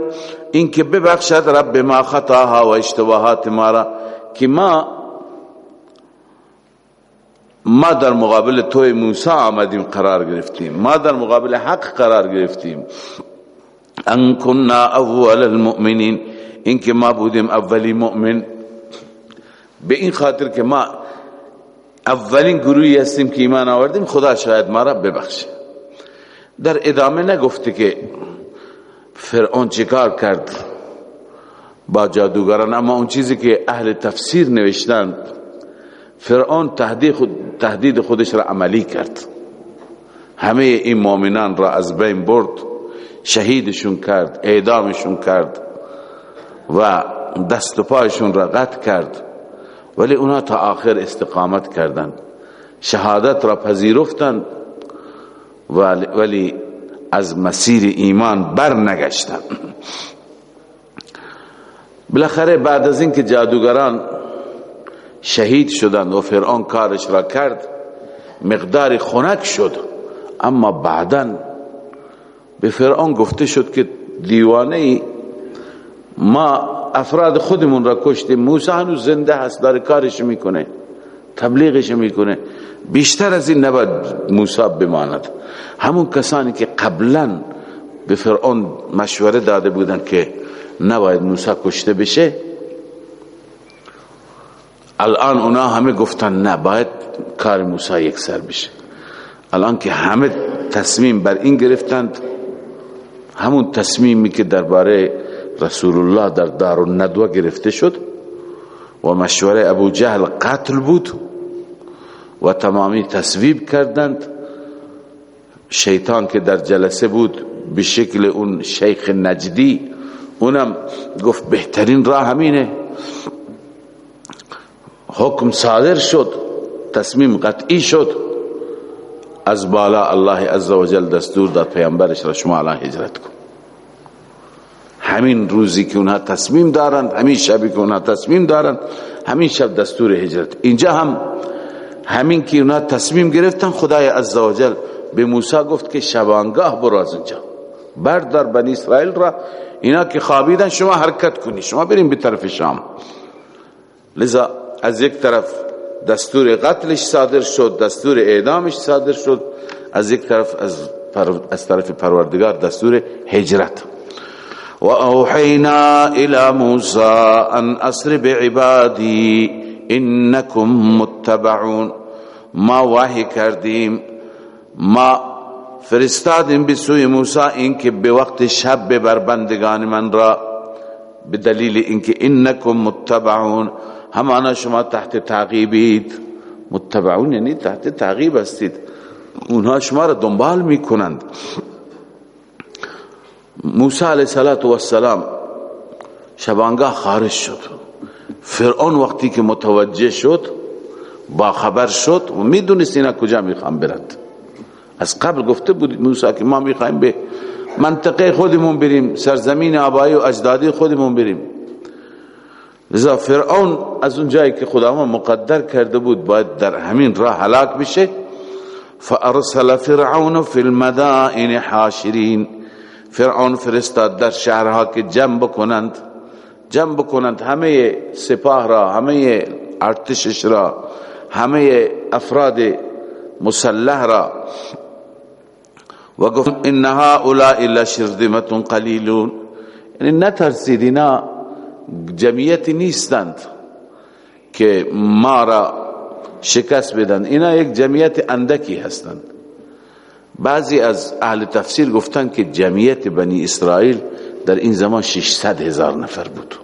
اینکه ببخشد رب ما خطاها و اشتباهات ما را که ما ما در مقابل توی موسی آمدیم قرار گرفتیم. ما در مقابل حق قرار گرفتیم. ان كنا اول المؤمنین. اینکه ما بودیم اولی مؤمن. به این خاطر که ما اولین گروهی هستیم که ایمان آوردیم خدا شاید ما را ببخشه. در ادامه نگفته که فرعون چیکار کرد؟ با جادوگران. اما اون چیزی که اهل تفسیر نوشتند فرعون تهدید خودش را عملی کرد. همه این مؤمنان را از بین برد شهیدشون کرد اعدامشون کرد و دست و پایشون را قطع کرد. ولی اونا تا آخر استقامت کردند. شهادت را پذیرفتند ولی از مسیر ایمان بر نگشتند بالاخره بعد از اینکه جادوگران شهید شدند و فرعون کارش را کرد مقدار خنک شد. اما بعدا به فرعون گفته شد که دیوانه ای ما افراد خودمون را کشتیم. موسی هنوز زنده هست داره کارش می‌کنه تبلیغش می‌کنه. بیشتر از این نباید موسی بماند. همون کسانی که قبلا به فرعون مشوره داده بودن که نباید موسی کشته بشه الان اونا همه گفتن نه باید کار موسی یک سر بشه. الان که همه تصمیم بر این گرفتند همون تصمیمی که درباره رسول الله در دار الندوه گرفته شد و مشوره ابو جهل قتل بود و تمامی تصویب کردند. شیطان که در جلسه بود به شکل اون شیخ نجدی اونم گفت بهترین راه همینه. حکم صادر شد تصمیم قطعی شد. از بالا الله عزوجل دستور داد پیامبرش را شما الان هجرت کن. همین روزی که اونها تصمیم دارند همین شبی که اونها تصمیم دارند همین شب دستور هجرت. اینجا هم همین که اونها تصمیم گرفتن خدای عزوجل به موسی گفت که شبانگاه برو از اینجا. بردار بنی اسرائیل را. اینا که خوابیدن شما حرکت کنی. شما بریم به طرف شام. لذا از یک طرف دستور قتلش صادر شد دستور اعدامش صادر شد از یک طرف از, از طرف پروردگار دستور هجرت. و اوحینا الى موسی ان اسر بعبادی انکم متبعون. ما وحی کردیم ما فرستادیم به سوی موسی اینکه به وقت شب ببر بندگان من را به دلیل اینکه انکم متبعون. همانا شما تحت تعقیبید. متبعون یعنی تحت تعقیب هستید. اونها شما را دنبال می‌کنند. موسی علیه السلام شبانگاه خارج شد. فرعون وقتی که متوجه شد با خبر شد و می‌دونست اینا کجا می‌خوام برند. از قبل گفته بود موسی که ما می‌خوایم به منطقه خودمون بریم سرزمین آبایی و اجدادی خودمون بریم. لذا فرعون از اون جایی که خداوند مقدر کرده بود باید در همین راه هلاک بشه فارسل فرعون فی المدائن حاشرین. فرعون فرستاد در شهرها که جمع بکنند جمع بکنند همه سپاه را همه ارتشش را همه افراد مسلح را. و گفت انها اولائی لشردمتون قلیلون. یعنی نترسید اینا جمعیتی نیستند که ما را شکست بدن. اینا یک جمعیت اندکی هستند. بعضی از اهل تفسیر گفتند که جمعیت بنی اسرائیل در این زمان 600 هزار نفر بود.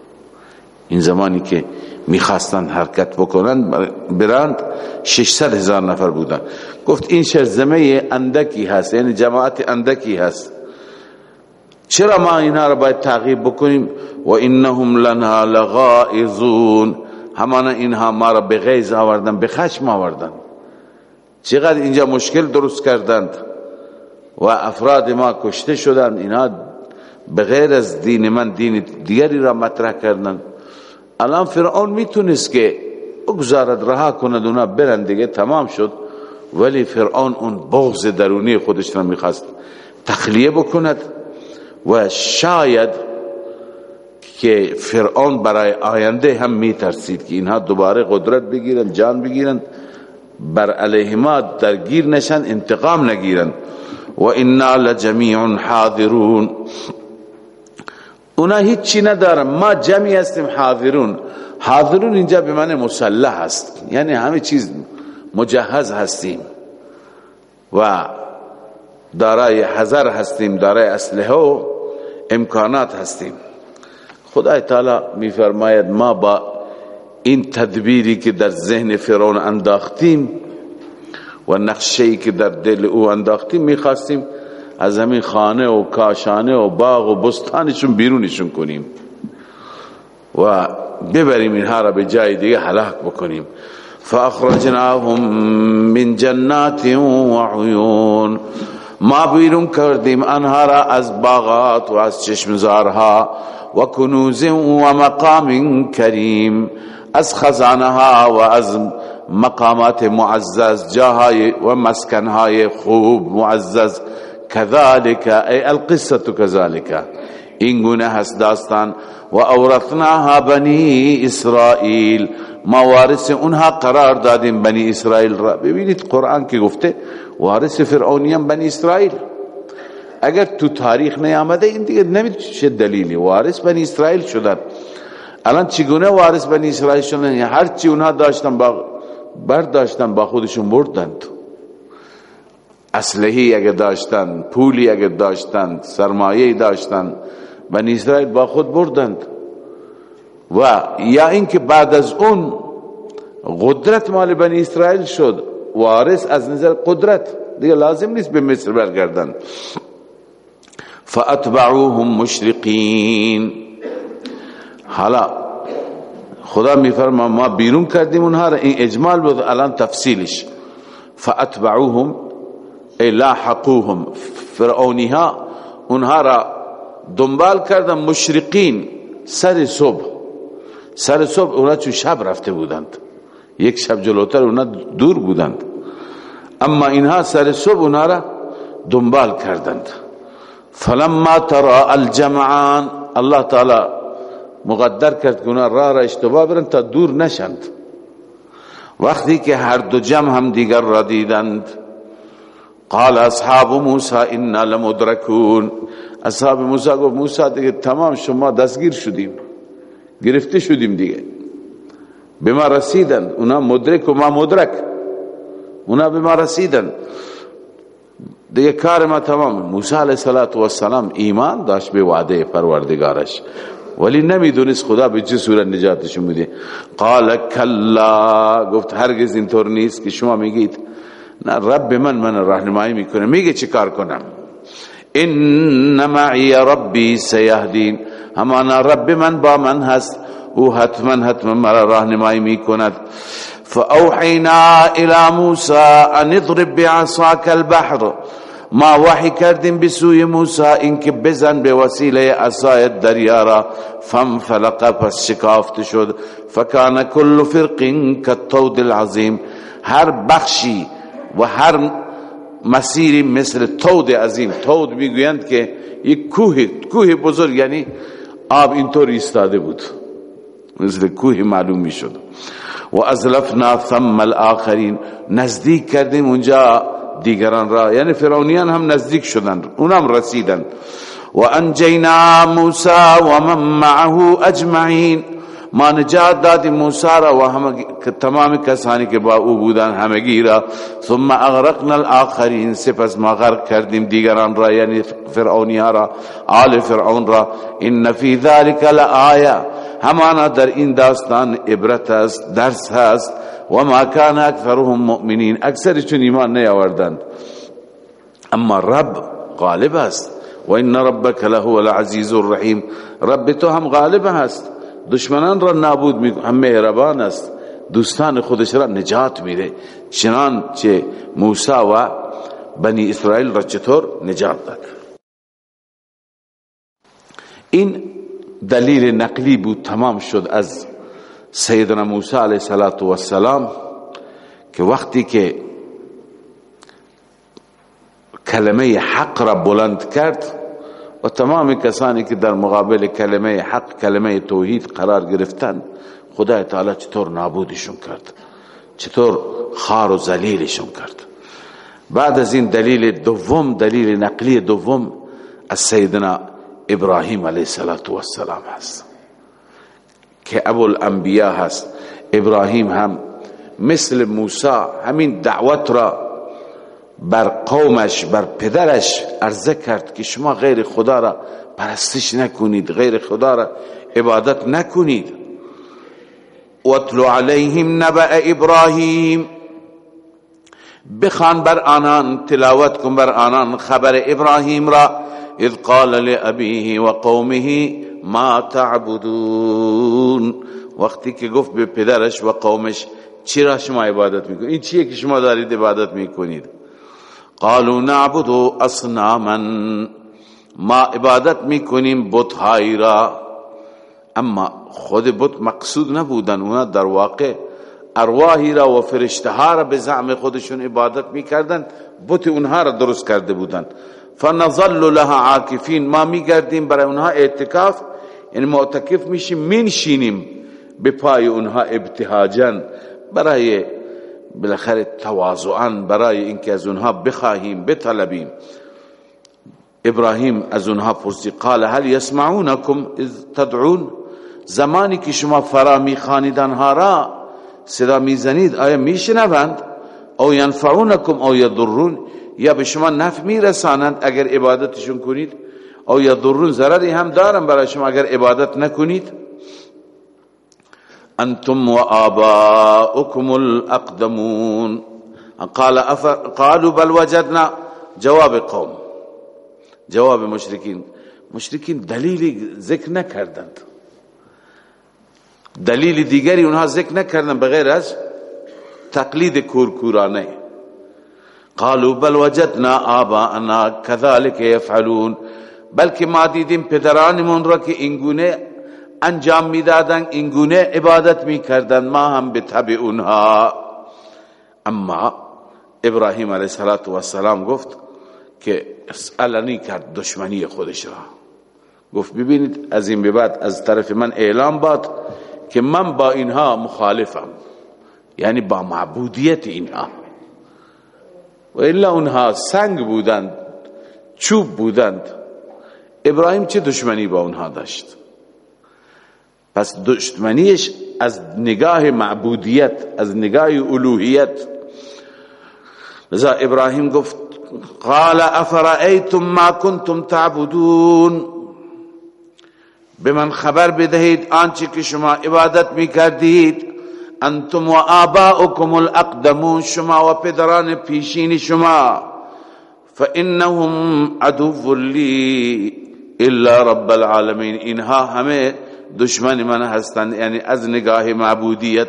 این زمانی که می‌خواستند حرکت بکنند برند 600 هزار نفر بودن گفت این شرزمه اندکی هست یعنی جماعت اندکی هست. چرا ما اینا را باید تعقیب بکنیم؟ و انهم لنا لغائزون. همانا اینها ما را به غیظ آوردن به خشم آوردن. چقدر اینجا مشکل درست کردند و افراد ما کشته شدند. اینا به غیر از دین من دین دیگری را مطرح کردند. الان فرعون می‌تونست که بگذارد رها کند اونا برن دیگه تمام شد. ولی فرعون اون بغض درونی خودش را می‌خواست تخلیه بکند. و شاید که فرعون برای آینده هم میترسید که اینها دوباره قدرت بگیرن جان بگیرن بر علیه ما درگیر نشن انتقام نگیرن. و انا لجمیع حاضرون. اونا هیچی ندارن ما جمعی هستیم حاضرون. حاضرون اینجا به معنی مسلح هست. یعنی همه چیز مجهز هستیم. و دارای حذر هستیم دارای اسلحه و امکانات هستیم خدای تعالی میفرماید ما با این تدبیری که در ذهن فرعون انداختیم و نقشه که در دل او انداختیم می‌خواستیم از همین خانه و کاشانه و باغ و بستانشون بیرونشون کنیم و ببریم اینها را به جای دیگه هلاک بکنیم. فاخرجناهم من جنات و عیون. ما بیرون کردیم انها را از باغات و از چشمزارها و کنوز و مقام کریم از خزانها و از مقامات معزز جاهای و مسکنهای خوب معزز. كذلك ای القصه كذلك این گونه هست داستان. و اورثناها بنی اسرائیل. ما وارث اونها قرار دادیم بنی اسرائیل را. ببینید قرآن که گفته وارث فرعونیان بنی اسرائیل. اگر تو تاریخ نیامده این دیگه نمید چه دلیلی. وارث بنی اسرائیل شدن. الان چگونه وارث بنی اسرائیل شدن؟ هر چی اونها داشتن با برداشتن با خودشون بردند اسلحی اگر داشتن پولی اگر داشتن سرمایه داشتن بنی اسرائیل با خود بردند و یا اینکه بعد از اون قدرت مال بنی اسرائیل شد وارث از نظر قدرت دیگه لازم نیست به مصر برگردن. فاتبعوهم مشرقین. حالا خدا میفرما ما بیرون کردیم اونها را این اجمال بود الان تفصیلش. فاتبعوهم ای لاحقوهم. فرعونی ها اونها را دنبال کردن مشرقین سر صبح. سر صبح اونا چون شب رفته بودند. یک شب جلوتر اونا دور بودند. اما اینها سر صبح اونا را دنبال کردند. فلما ترى الجمعان الله تعالی مقدر کرد که اونا راه را اشتباه برن تا دور نشند. وقتی که هر دو جمع هم دیگر را دیدند قال اصحاب موسی انا لمدرکون. اصحاب موسی گفت موسی دیگه تمام شما دستگیر شدیم. گرفته شدیم دیگه. به ما رسیدن. اونا مدرک و ما مدرک. اونا به ما رسیدن. دیگه کار ما تمام. موسی علیه السلام ایمان داشت به وعده پروردگارش. ولی نمی‌دونست خدا به چه صورت نجاتش میده. قال کلا. گفت هرگز اینطور نیست که شما میگید. نه رب من من راهنمایی می‌کنه. میگه چی کار کنم؟ ان معی ربی سیهدین. همانا رب من با من هست. او حتما حتما مرا راهنمایی می‌کند. فاوحینا الى موسی ان اضرب بعصاك البحر. ما وحی کردیم بسوی موسی اینکه بزن به وسیله عصای دریا را. فلق پس شکافت شد. فکان کل فرق کالطود العظیم. هر بخشی و هر مسیری مثل تود عظیم. تود می‌گویند که یک کوه کوه بزرگ یعنی آب اینطور ایستاده بود. مثل کوه معلوم می‌شد. و ازلفنا ثم الاخرین. نزدیک کردیم اونجا دیگران را. یعنی فرعونیان هم نزدیک شدند. اونم رسیدند. و انجینا موسی و من معه اجمعین. ما نجات دادی موسی را و هم تمام کسانی که با او بودن همگی را. ثم اغرقنا الاخرین سپس ما غرق کردیم دیگران را یعنی فرعونی را آل فرعون را. ان فی ذلك لآیه. همانا در این داستان عبرت است درس هست. و ما کان اکثرهم مؤمنین. اکثرشون ایمان نیاوردند. اما رب غالب است. و ان ربک له العزیز الرحیم. رب تو هم غالب هست. دشمنان را نابود می هم مهربان است. دوستان خودش را نجات میده. چنانچه موسی و بنی اسرائیل را چطور نجات داد؟ این دلیل نقلی بود تمام شد از سیدنا موسی علیه السلام که وقتی که کلمه حق را بلند کرد و تمام کسانی که در مقابل کلمه حق کلمه توحید قرار گرفتن خدا تعالی چطور نابودشون کرد؟ چطور خار و ذلیلشون کرد؟ بعد از این دلیل دوم دلیل نقلی دوم از سیدنا ابراهیم علیه السلام هست. که ابو الانبیاء هست. ابراهیم هم مثل موسی همین دعوت را بر قومش بر پدرش عرضه کرد که شما غیر خدا را پرستش نکنید غیر خدا را عبادت نکنید. واتلو علیهم نبأ ابراهیم. بخوان بر آنان تلاوت کن بر آنان خبر ابراهیم را. اذ قال لأبیه و قومه ما تعبدون. وقتی که گفت به پدرش و قومش چرا شما عبادت می‌کنید؟ این چیه که شما دارید عبادت می‌کنید؟ قالوا نعبد اصناما ما عبادت می‌کنیم بتهایی را. اما خود بت مقصود نبودن. اونا در واقع ارواحی را و فرشته را به زعم خودشون عبادت می‌کردن. بت اونها را درست کرده بودن. فنظل لها عاکفین. ما میگردیم برای اونها اعتکاف. یعنی معتکف میشیم منشینیم به پای اونها ابتهاجا. برای بالاخره تواضعا برای اینکه از اونها بخواهیم بطلبیم. ابراهیم از اونها پرسی قال هل يسمعونكم اذ تدعون؟ زمانی که شما فرا می‌خوانید آنها را صدا می‌زنید آیا میشنوند؟ او ینفعونکم او یضرون؟ یا به شما نفع میرسانند اگر عبادتشون کنید؟ او یضرون ضرری هم دارن برای شما اگر عبادت نکنید؟ انتم و آباؤکم الاقدمون قال قالوا بل وجدنا. جواب قوم. جواب مشرکین مشرکین دلیلی ذکر نکردند. دلیل دیگری اونها ذکر نکردن بغیر از تقلید کورکورانه. قالوا بل وجدنا آباءنا كذلك يفعلون. بلکه ما دیدیم پدرانمون را که اینگونه انجام می‌دادن اینگونه عبادت می‌کردن ما هم به طبع اونها. اما ابراهیم علیه السلام گفت که علنی کرد دشمنی خودش را. گفت ببینید از این به بعد از طرف من اعلام باد که من با اینها مخالفم. یعنی با معبودیت اینها. و الا اونها سنگ بودند چوب بودند. ابراهیم چه دشمنی با اونها داشت؟ پس دشمنیش از نگاه معبودیت از نگاه الوهیت. لذا ابراهیم گفت قال افرأيتم ما كنتم تعبدون؟ به من خبر بدهید آنچه که شما عبادت می‌کردید انتم و آباؤکم الاقدمون شما و پدران پیشین شما. فانهم عدو لی الا رب العالمین. اینها همه دشمن من هستند. یعنی از نگاه معبودیت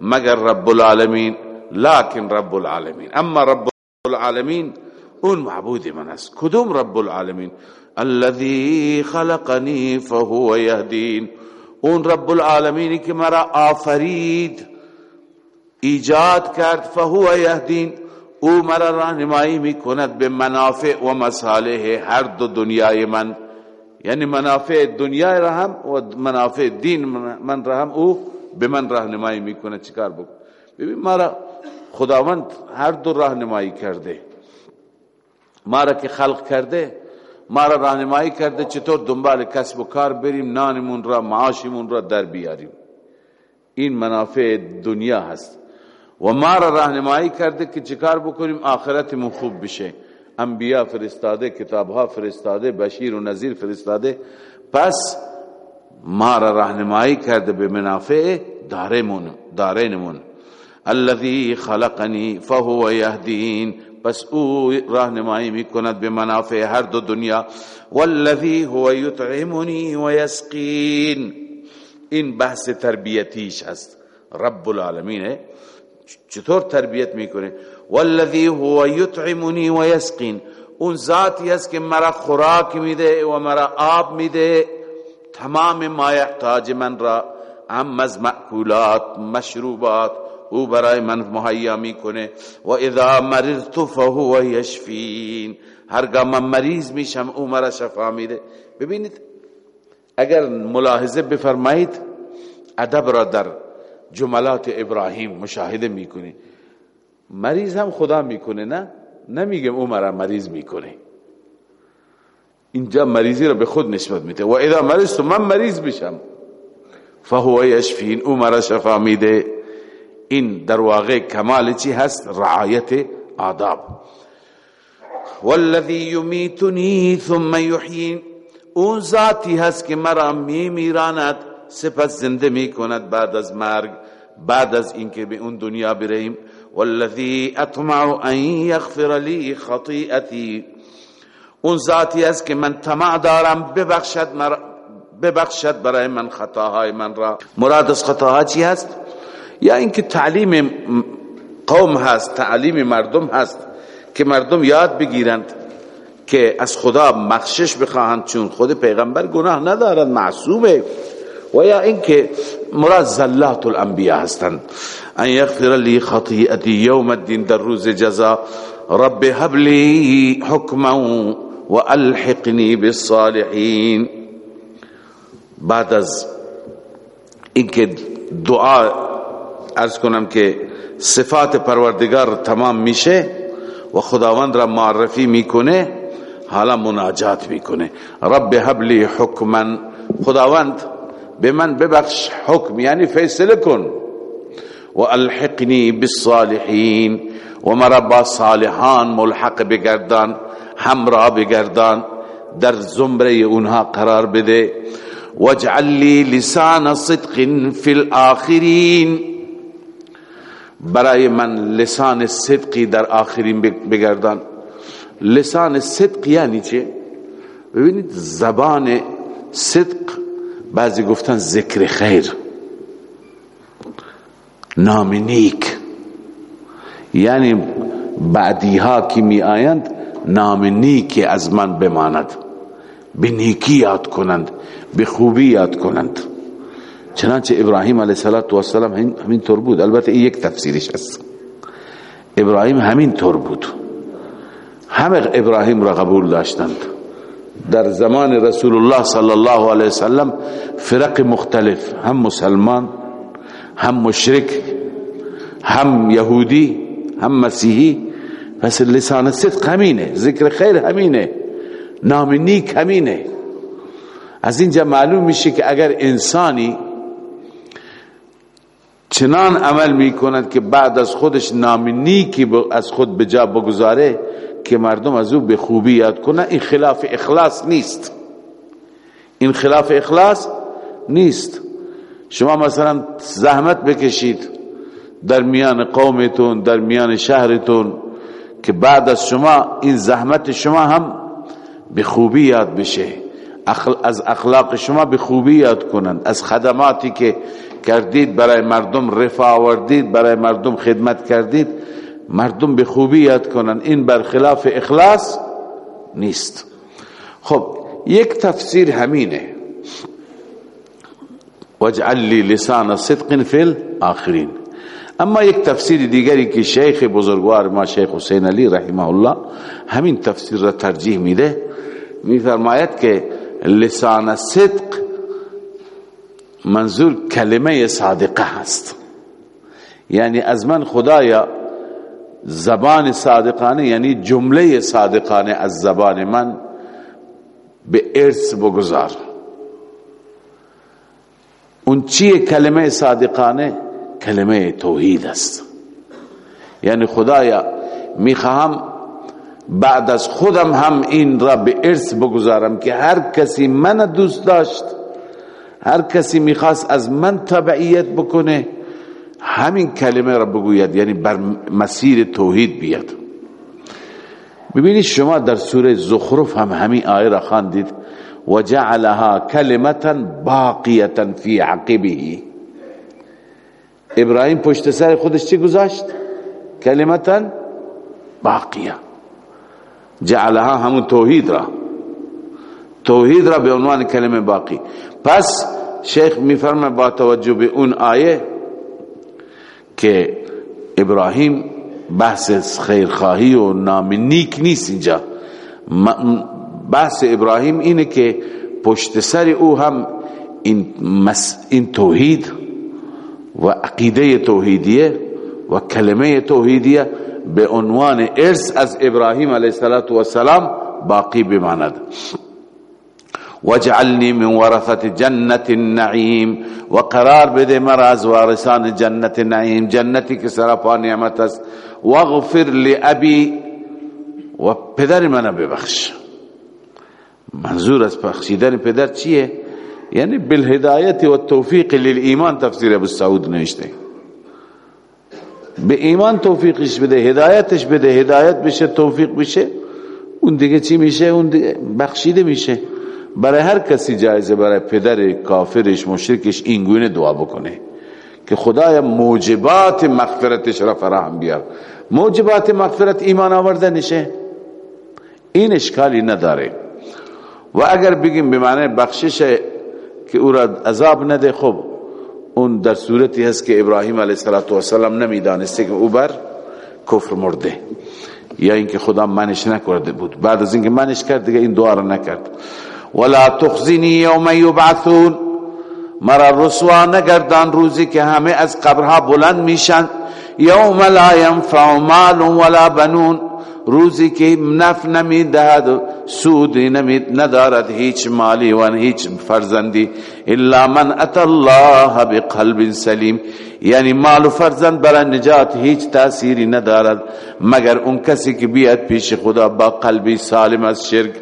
مگر رب العالمین؟ لكن رب العالمین. اما رب العالمین اون معبود من است. کدوم رب العالمین؟ الذي خلقني فهو يهدين اون رب العالمینی که مرا آفرید ایجاد کرد فهو یهدین. او مرا راهنمایی می‌کند به منافع و مصالح هر دو دنیای من. یعنی منافع دنیای را هم و منافع دین من را هم او به من راهنمایی می‌کنه. چیکار بکن؟ ببین مرا خداوند هر دو راهنمایی کرده. ما را که خلق کرده ما را راهنمایی کرده چطور دنبال کسب و کار بریم نانمون را معاشمون را در بیاریم. این منافع دنیا هست. و ما را راهنمایی کرده که چیکار بکنیم؟ آخرتمون خوب بشه. انبیاء فرستاده کتابها فرستاده بشیر و نذیر فرستاده پس ما را راهنمایی کرده به منافع دارمون دارینمون الذي خلقني فهو يهدين پس او راهنمایی می‌کند به منافع هر دو دنیا. والذی هو یطعمنی و یسقین. این بحث تربیتیش هست. رب العالمین چطور تربیت می‌کنه؟ والذی هو یطعمنی و یسقین. اون ذاتی است که مرا خوراک میده و مرا آب میده. تمام ما یحتاج من را. هم از مأکولات مشروبات او برای من مهیا می‌کنه. و اذا مرضت فهو یشفین. هرگاه من مریض میشم او مرا شفا میده. ببینید اگر ملاحظه بفرمایید ادب را در جملات ابراهیم مشاهده می‌کنی. مریض هم خدا می‌کنه نه؟ نمیگم او مرا مریض می‌کنه. اینجا مریضی را به خود نسبت میده. و اذا مرضت من مریض بشم فهو یشفین او شفا میده. این در واقع کمال چی هست؟ رعایت آداب. والذی یمیتنی ثم یحیین اون ذاتی هست که مرا می میراند سپس زنده می کند بعد از مرگ بعد از اینکه به اون دنیا بریم. والذی اطمع ان یغفر لی خطیئتی اون ذاتی است که من طمع دارم ببخشد مرا ببخشد برای من خطاهای من را. مراد از خطاها چی هست؟ یا اینکه تعلیم قوم هست تعلیم مردم هست که مردم یاد بگیرند که از خدا مخشش بخواهند چون خود پیغمبر گناه ندارد معصومه. و یا اینکه مراد زلات الانبیاء هستند. ان یغفر لی خطیئتی یوم الدین در روز جزا. رب هب لی حکما و الحقنی بالصالحین بعد از اینکه دعا ارز کنم که صفات پروردگار تمام میشه و خداوند را معرفی می‌کنه حالا مناجات می‌کنه. رب حبلی حکما خداوند به من ببخش حکم یعنی فیصله کن. و الحقنی بالصالحین و مرا با صالحان ملحق بگردان همراه بگردان. در زمره اونها قرار بده. واجعل لی لسان صدق فی الاخرین برای من لسان صدقی در آخرین بگردان. لسان صدق یعنی چه ببینید زبان صدق بعضی گفتن ذکر خیر. نام نیک. یعنی بعدی ها که می آیند نام نیک از من بماند. به نیکی یاد کنند به خوبی یاد کنند. چنانچه ابراهیم علیه السلام همین طور بود. البته این یک تفسیرش است. ابراهیم همین طور بود. همه ابراهیم را قبول داشتند. در زمان رسول الله صلی الله علیه وسلم فرق مختلف. هم مسلمان هم مشرک هم یهودی هم مسیحی. پس لسان صدق همینه ذکر خیر همینه نام نیک همینه. از اینجا معلوم میشه که اگر انسانی چنان عمل می‌کند که بعد از خودش نام نیکی از خود به جا بگذاره که مردم از او به خوبی یاد کنن این خلاف اخلاص نیست. این خلاف اخلاص نیست. شما مثلا زحمت بکشید در میان قومتون در میان شهرتون که بعد از شما این زحمت شما هم به خوبی یاد بشه. از اخلاق شما به خوبی یاد کنند. از خدماتی که کردید برای مردم رفاه آوردید برای مردم خدمت کردید مردم به خوبی یاد کنند. این برخلاف اخلاص نیست. خب یک تفسیر همینه. واجعل لی لسان صدق فی الاخرین اما یک تفسیر دیگری که شیخ بزرگوار ما شیخ حسین علی رحمه الله همین تفسیر را ترجیح میده میفرماید که لسان صدق منظور کلمه صادقه هست یعنی از من خدایا زبان صادقانه یعنی جمله صادقانه از زبان من به ارث بگذار. اون چیه کلمه صادقانه؟ کلمه توحید است. یعنی خدایا می‌خواهم بعد از خودم هم این را به ارث بگذارم که هر کسی من دوست داشت هر کسی می‌خواست از من تبعیت بکنه همین کلمه را بگوید یعنی بر مسیر توحید بیاد. ببینید شما در سوره زخرف هم همین آیه را خواندید. و جعلها کلمتا باقیتا فی عقبه. ابراهیم پشت سر خودش چی گذاشت؟ کلمتا باقیه جعلها همون توحید را. توحید را به عنوان کلمه باقی. پس شیخ میفرمه با توجه به اون آیه که ابراهیم بحث خیرخواهی و نام نیک نیست اینجا. بحث ابراهیم اینه که پشت سر او هم این, این توحید و عقیده توحیدیه و کلمه توحیدیه به عنوان ارث از ابراهیم علیه السلام باقی بماند. وجعلنی من ورثت جنت النعیم و قرار بده مرا از وارثان جنت نعیم جنتی که سراپا نعمت است. واغفر لابی و پدر منو ببخش. منظور از بخشیدن پدر چیه؟ یعنی بالهدایت و توفیق للایمان تفسیر ابو سعود نوشته. به ایمان توفیقش بده هدایتش بده هدایت بشه توفیق بشه اون دیگه چی میشه؟ اون دیگه بخشیده میشه. برای هر کسی جایزه برای پدر کافرش مشرکش این گونه دعا بکنه که خدای موجبات مغفرتش را فراهم بیار. موجبات مغفرت ایمان آوردنشه. این اشکالی نداره. و اگر بگیم به معنی بخشش که او را عذاب نده خب اون در صورتی هست که ابراهیم علیه السلام نمی‌دانسته که او بر کفر مرده یا اینکه خدا منش نکرده بود. بعد از اینکه منش کرد دیگه این دعا را نکرد. ولا تخزنی یوم یبعثون مرا رسوا نگردان روزی که همه از قبرها بلند میشن. یوم لا ینفع مال ولا بنون. روزی که نف نمی دهد سودی نمی ندارد هیچ مالی و هیچ فرزندی الا من ات الله بقلب سلیم. یعنی مال و فرزند برای نجات هیچ تأثیری ندارد مگر اون کسی که بیاد پیش خدا با قلبی سالم از شرک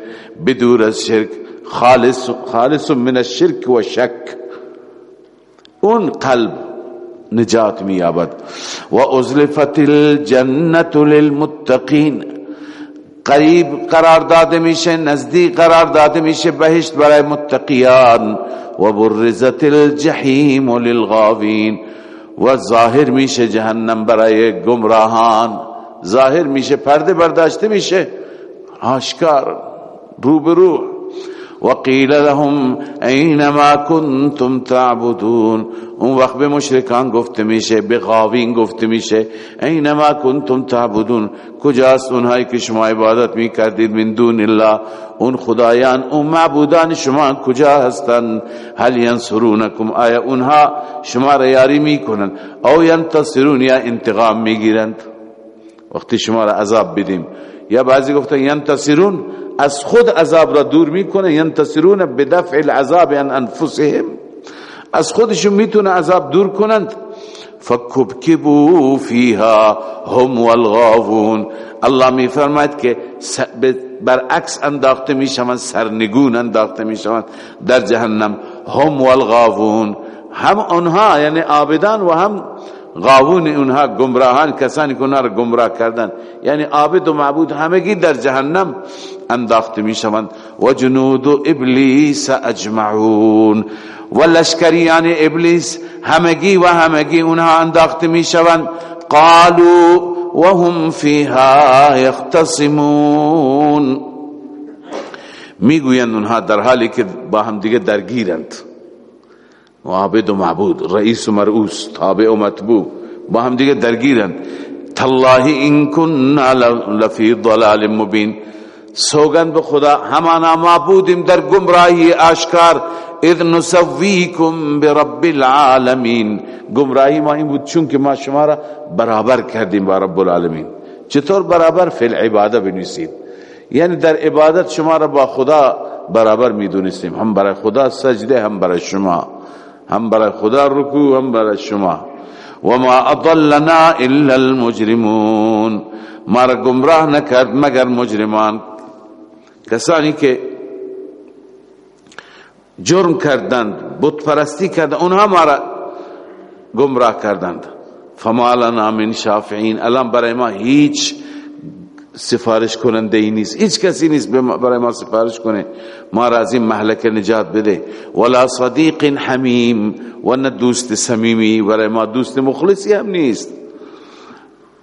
بدور از شرک خالص خالص من الشرك و شک. اون قلب نجات میابد و ازلفت الجنت للمتقین قریب قرار داده میشه نزدیک قرار داده میشه بهشت برای متقیان. و برزت الجحیم للغاوین. و ظاهر میشه جهنم برای گمراهان. ظاهر میشه پرده برداشته میشه. آشکار روبرو. وقیل لهم اینما کنتم تعبدون؟ اون وقت به مشرکان گفته میشه به غاوین گفته میشه اینما کنتم تعبدون؟ کجاست اونهایی که شما عبادت می‌کردید من دون الله؟ اون خدایان اون معبودان شما کجا هستند هل ینصرونکم؟ آیا اونها شما را یاری می‌کنن؟ او ینتصرون یا انتقام می‌گیرند؟ وقتی شما را عذاب بدیم. یا بعضی گفتن ینتصرون از خود عذاب را دور می‌کنه ینتصرون بدفع العذاب عن انفسهم. از خودشون می‌تونه عذاب دور کنند. فکبکبو فیها هم والغاوون. الله میفرماید که برعکس انداخته می‌شوند سرنگون انداخته می‌شوند در جهنم. هم والغاوون. هم آنها یعنی عابدان و هم غاوون اونها گمراهان کسانی که اونها را گمراه کردن. یعنی عابد و معبود همگی در جهنم انداخته می شوند و جنود ابلیس اجمعون. و لشکریان ابلیس همگی و همگی اونها انداخته می شوند قالوا وهم فيها يختصمون می‌گویند اونها در حالی که با هم دیگه درگیرند. عابد و معبود رئیس و مرعوس تابع و مطبوع با هم دیگه درگیرند. تالله این کننا لفی ضلال مبین. سوگند به خدا همانا ما بودیم در گمراهی آشکار. اذ نسویکم برب العالمین. گمراهی ما این بود چون که ما شما را برابر کردیم با رب العالمین. چطور برابر؟ فی العباده بنویسید. یعنی در عبادت شما را با خدا برابر می‌دونستیم. هم برای خدا سجده هم برای شما. هم برای خدا رکوع هم برای شما. و ما اضلنا الا المجرمون. ما را گمراه نکرد مگر مجرمان. کسانی که جرم کردند بت پرستی کردند اونها ما را گمراه کردند. فما لنا من شافعین. الان برای ما هیچ سفارش کننده ای نیست. هیچ کسی نیست برای ما سفارش کنه. ما را از این محلک نجات بده. ولا صدیق حمیم و نه دوست سمیمی برای ما دوست مخلصی هم نیست.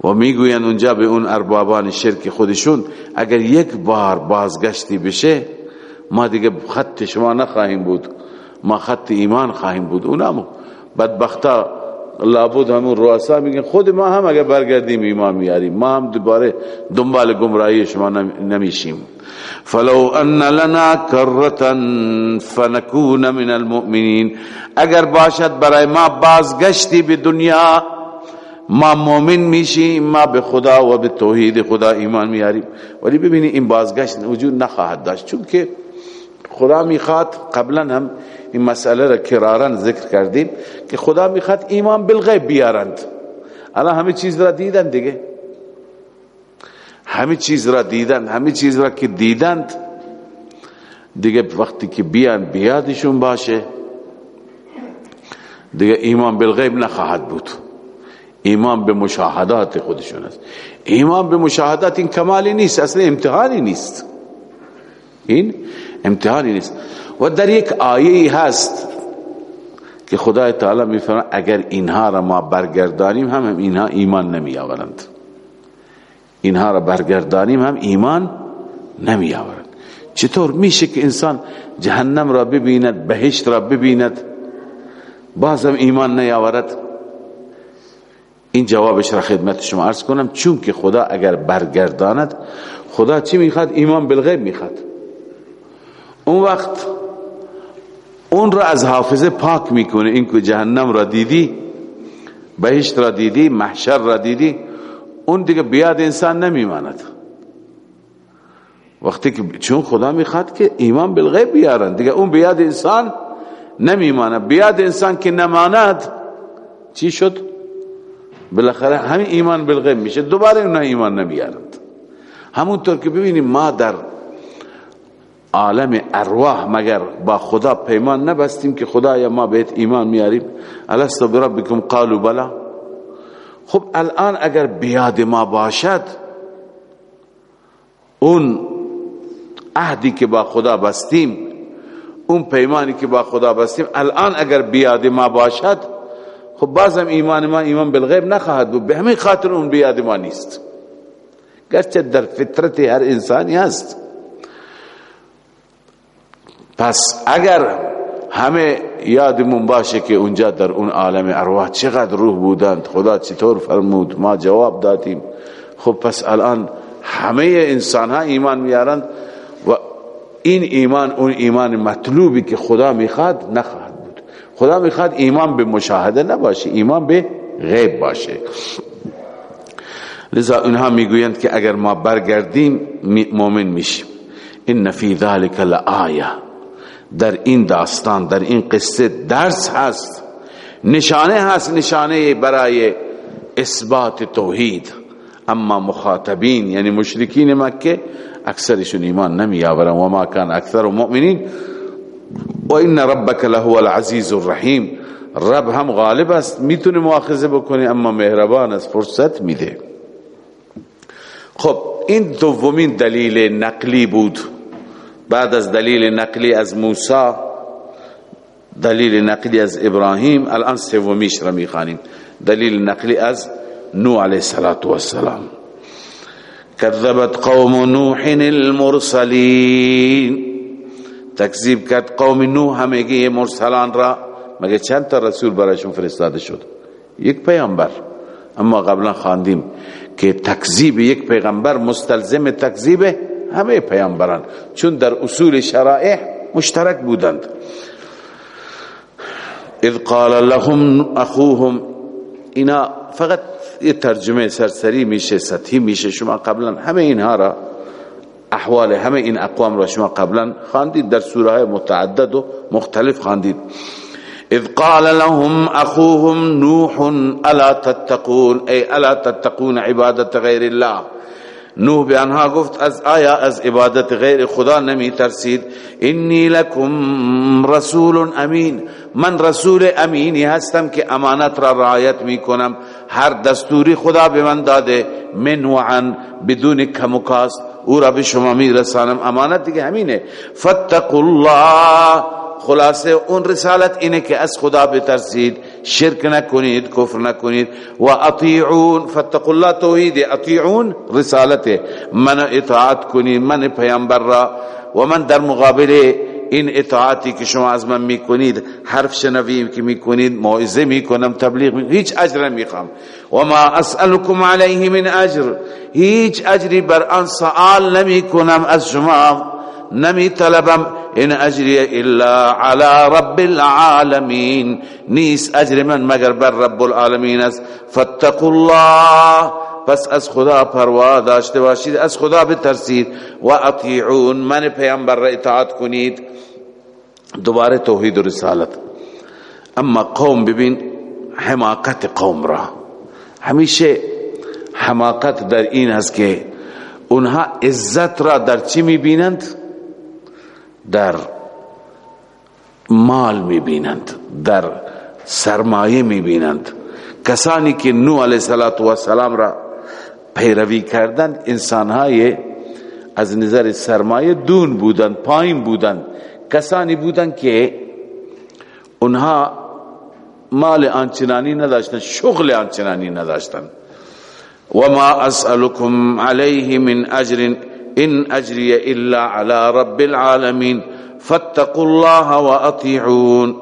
و می‌گوین اونجا به اون اربابان شرک خودشون اگر یک بار بازگشتی بشه ما دیگه خط شما نخواهیم بود. ما خط ایمان خواهیم بود. اونم بدبختا لابد همون رؤسا میگن خود ما هم اگر برگردیم ایمان میاریم. ما هم دوباره دنبال گمراهی شما نمیشیم. فلو ان لنا کرتا فنکون من المؤمنین. اگر باشد برای ما بازگشتی به دنیا ما مؤمن میشیم ما به خدا و به توحید خدا ایمان میاریم. ولی ببینید این بازگشت وجود نخواهد داشت. چون که خدا می‌خواد قبلا هم این مسئله را کرارن ذکر کردیم که خدا می‌خواد ایمان بالغیب بیارند. الان همه چیز را دیدن دیگه. همه چیز را دیدن همه چیز را که دیدند. دیگه وقتی که بیان بیادشون باشه دیگه ایمان بالغیب نخواهد بود. ایمان به مشاهدات خودشون است. ایمان به مشاهدات این کمالی نیست اصلا امتحانی نیست. این امتحانی نیست. و در یک آیه هست که خدای تعالی میفرماید اگر اینها را ما برگردانیم هم, هم اینها ایمان نمی آورند اینها را برگردانیم هم ایمان نمی آورند چطور میشه که انسان جهنم را ببیند بهشت را ببیند بازم ایمان نیاورد؟ این جوابش را خدمت شما عرض کنم چون که خدا اگر برگرداند خدا چی می‌خواد؟ ایمان بالغیب می‌خواد. اون وقت اون را از حافظه پاک می‌کنه. این که جهنم را دیدی بهشت را دیدی محشر را دیدی اون دیگه بیاد انسان نمیماند. وقتی که چون خدا می‌خواد که ایمان بالغیب بیارن دیگه اون بیاد انسان نمیماند. بیاد انسان که نماند چی شد؟ بالاخره همین ایمان بالغیب میشه. دوباره اونها ایمان نمیارند همونطور که ببینیم ما در عالم ارواح مگر با خدا پیمان نبستیم که خدایا ما بهت ایمان میاریم؟ الستو بربکم؟ قالوا بلا. خب الان اگر بیاد ما باشد اون عهدی که با خدا بستیم اون پیمانی که با خدا بستیم الان اگر بیاد ما باشد خب بازم ایمان ما ایمان بالغیب نخواهد بود. به همین خاطر اون بیاد ما نیست. گرچه در فطرت هر انسانی هست. پس اگر همه یادمون باشه که اونجا در اون عالم ارواح چقدر روح بودند خدا چطور فرمود ما جواب دادیم. خب پس الان همه انسان ها ایمان میارند و این ایمان اون ایمان مطلوبی که خدا می‌خواد نخواهد بود. خدا می‌خواد ایمان به مشاهده نباشه ایمان به غیب باشه. لذا اونها می‌گویند که اگر ما برگردیم مؤمن میشیم. این فی ذلک لآیه. در این داستان در این قصه درس هست نشانه هست نشانه برای اثبات توحید. اما مخاطبین یعنی مشرکین مکه اکثرشون ایمان نمی آورن و ما کان اکثر مؤمنین و این ربک له العزیز الرحیم رب هم غالب است می‌تونه مؤاخذه بکنه اما مهربان است فرصت میده. خب این دومین دلیل نقلی بود. بعد از دلیل نقلی از موسی دلیل نقلی از ابراهیم الان سومیش را می‌خوانیم. دلیل نقلی از نوح علیه السلام كذبت قوم نوح المرسلین. تکذیب کرد قوم نوح همگی مرسلان را. مگه چند تا رسول برایشون فرستاده شد؟ یک پیامبر. اما قبلا خواندیم که تکذیب یک پیغمبر مستلزم تکذیب همه پیامبران چون در اصول شرائع مشترک بودند. اذ قال لهم اخوهم اینا فقط یه ترجمه سرسری میشه سطحی میشه. شما قبلا همه اینها را احوال همه این اقوام را شما قبلا خواندید در سوره های متعدد و مختلف خواندید. اذ قال لهم اخوهم نوح الا تتقون ای الا تتقون عبادت غیر الله. نوح به آنها گفت از آیا از عبادت غیر خدا نمی ترسید انی لکم رسول امین. من رسول امینی هستم که امانت را رعایت می کنم هر دستوری خدا به من داده. من و عن بدون کمکاست او را به شما می رسانم امانت دیگه همینه. فتقوا الله. خلاصه اون رسالت اینه که از خدا بترسید. شرک نکنید کفر نکنید و اطیعون فتقوا الله توحید اطیعون رسالت من إطاعت کنید من پیامبر را. و من در مقابل این اطاعتی که شما از من میکنید حرف شنویم که میکنید موعظه میکنم تبلیغ میکنم هیچ اجر نمیخوام. و ما اسالکم علیه من أجر. هیچ اجری بر آن سوال نمیکنم از شما. نمی طلبم ان اجری الا على رب العالمین نیست اجر من مگر بر رب العالمین است. فاتقوا الله. پس از خدا پروا داشته باشید از خدا بترسید و اطیعون. من پیامبر را اطاعت کنید. دوباره توحید و رسالت. اما قوم ببین حماقت قوم را. همیشه حماقت در این است که اونها عزت را در چی می‌بینند؟ در مال می‌بینند در سرمایه می‌بینند. کسانی که نو علیه السلام را پیروی کردند انسانهای از نظر سرمایه دون بودند پایین بودند. کسانی بودند که اونها مال آنچنانی نداشتند شغل آنچنانی نداشتند. وما اسألكم عليه من اجر ان اجري الا على رب العالمين. فاتقوا الله واطيعون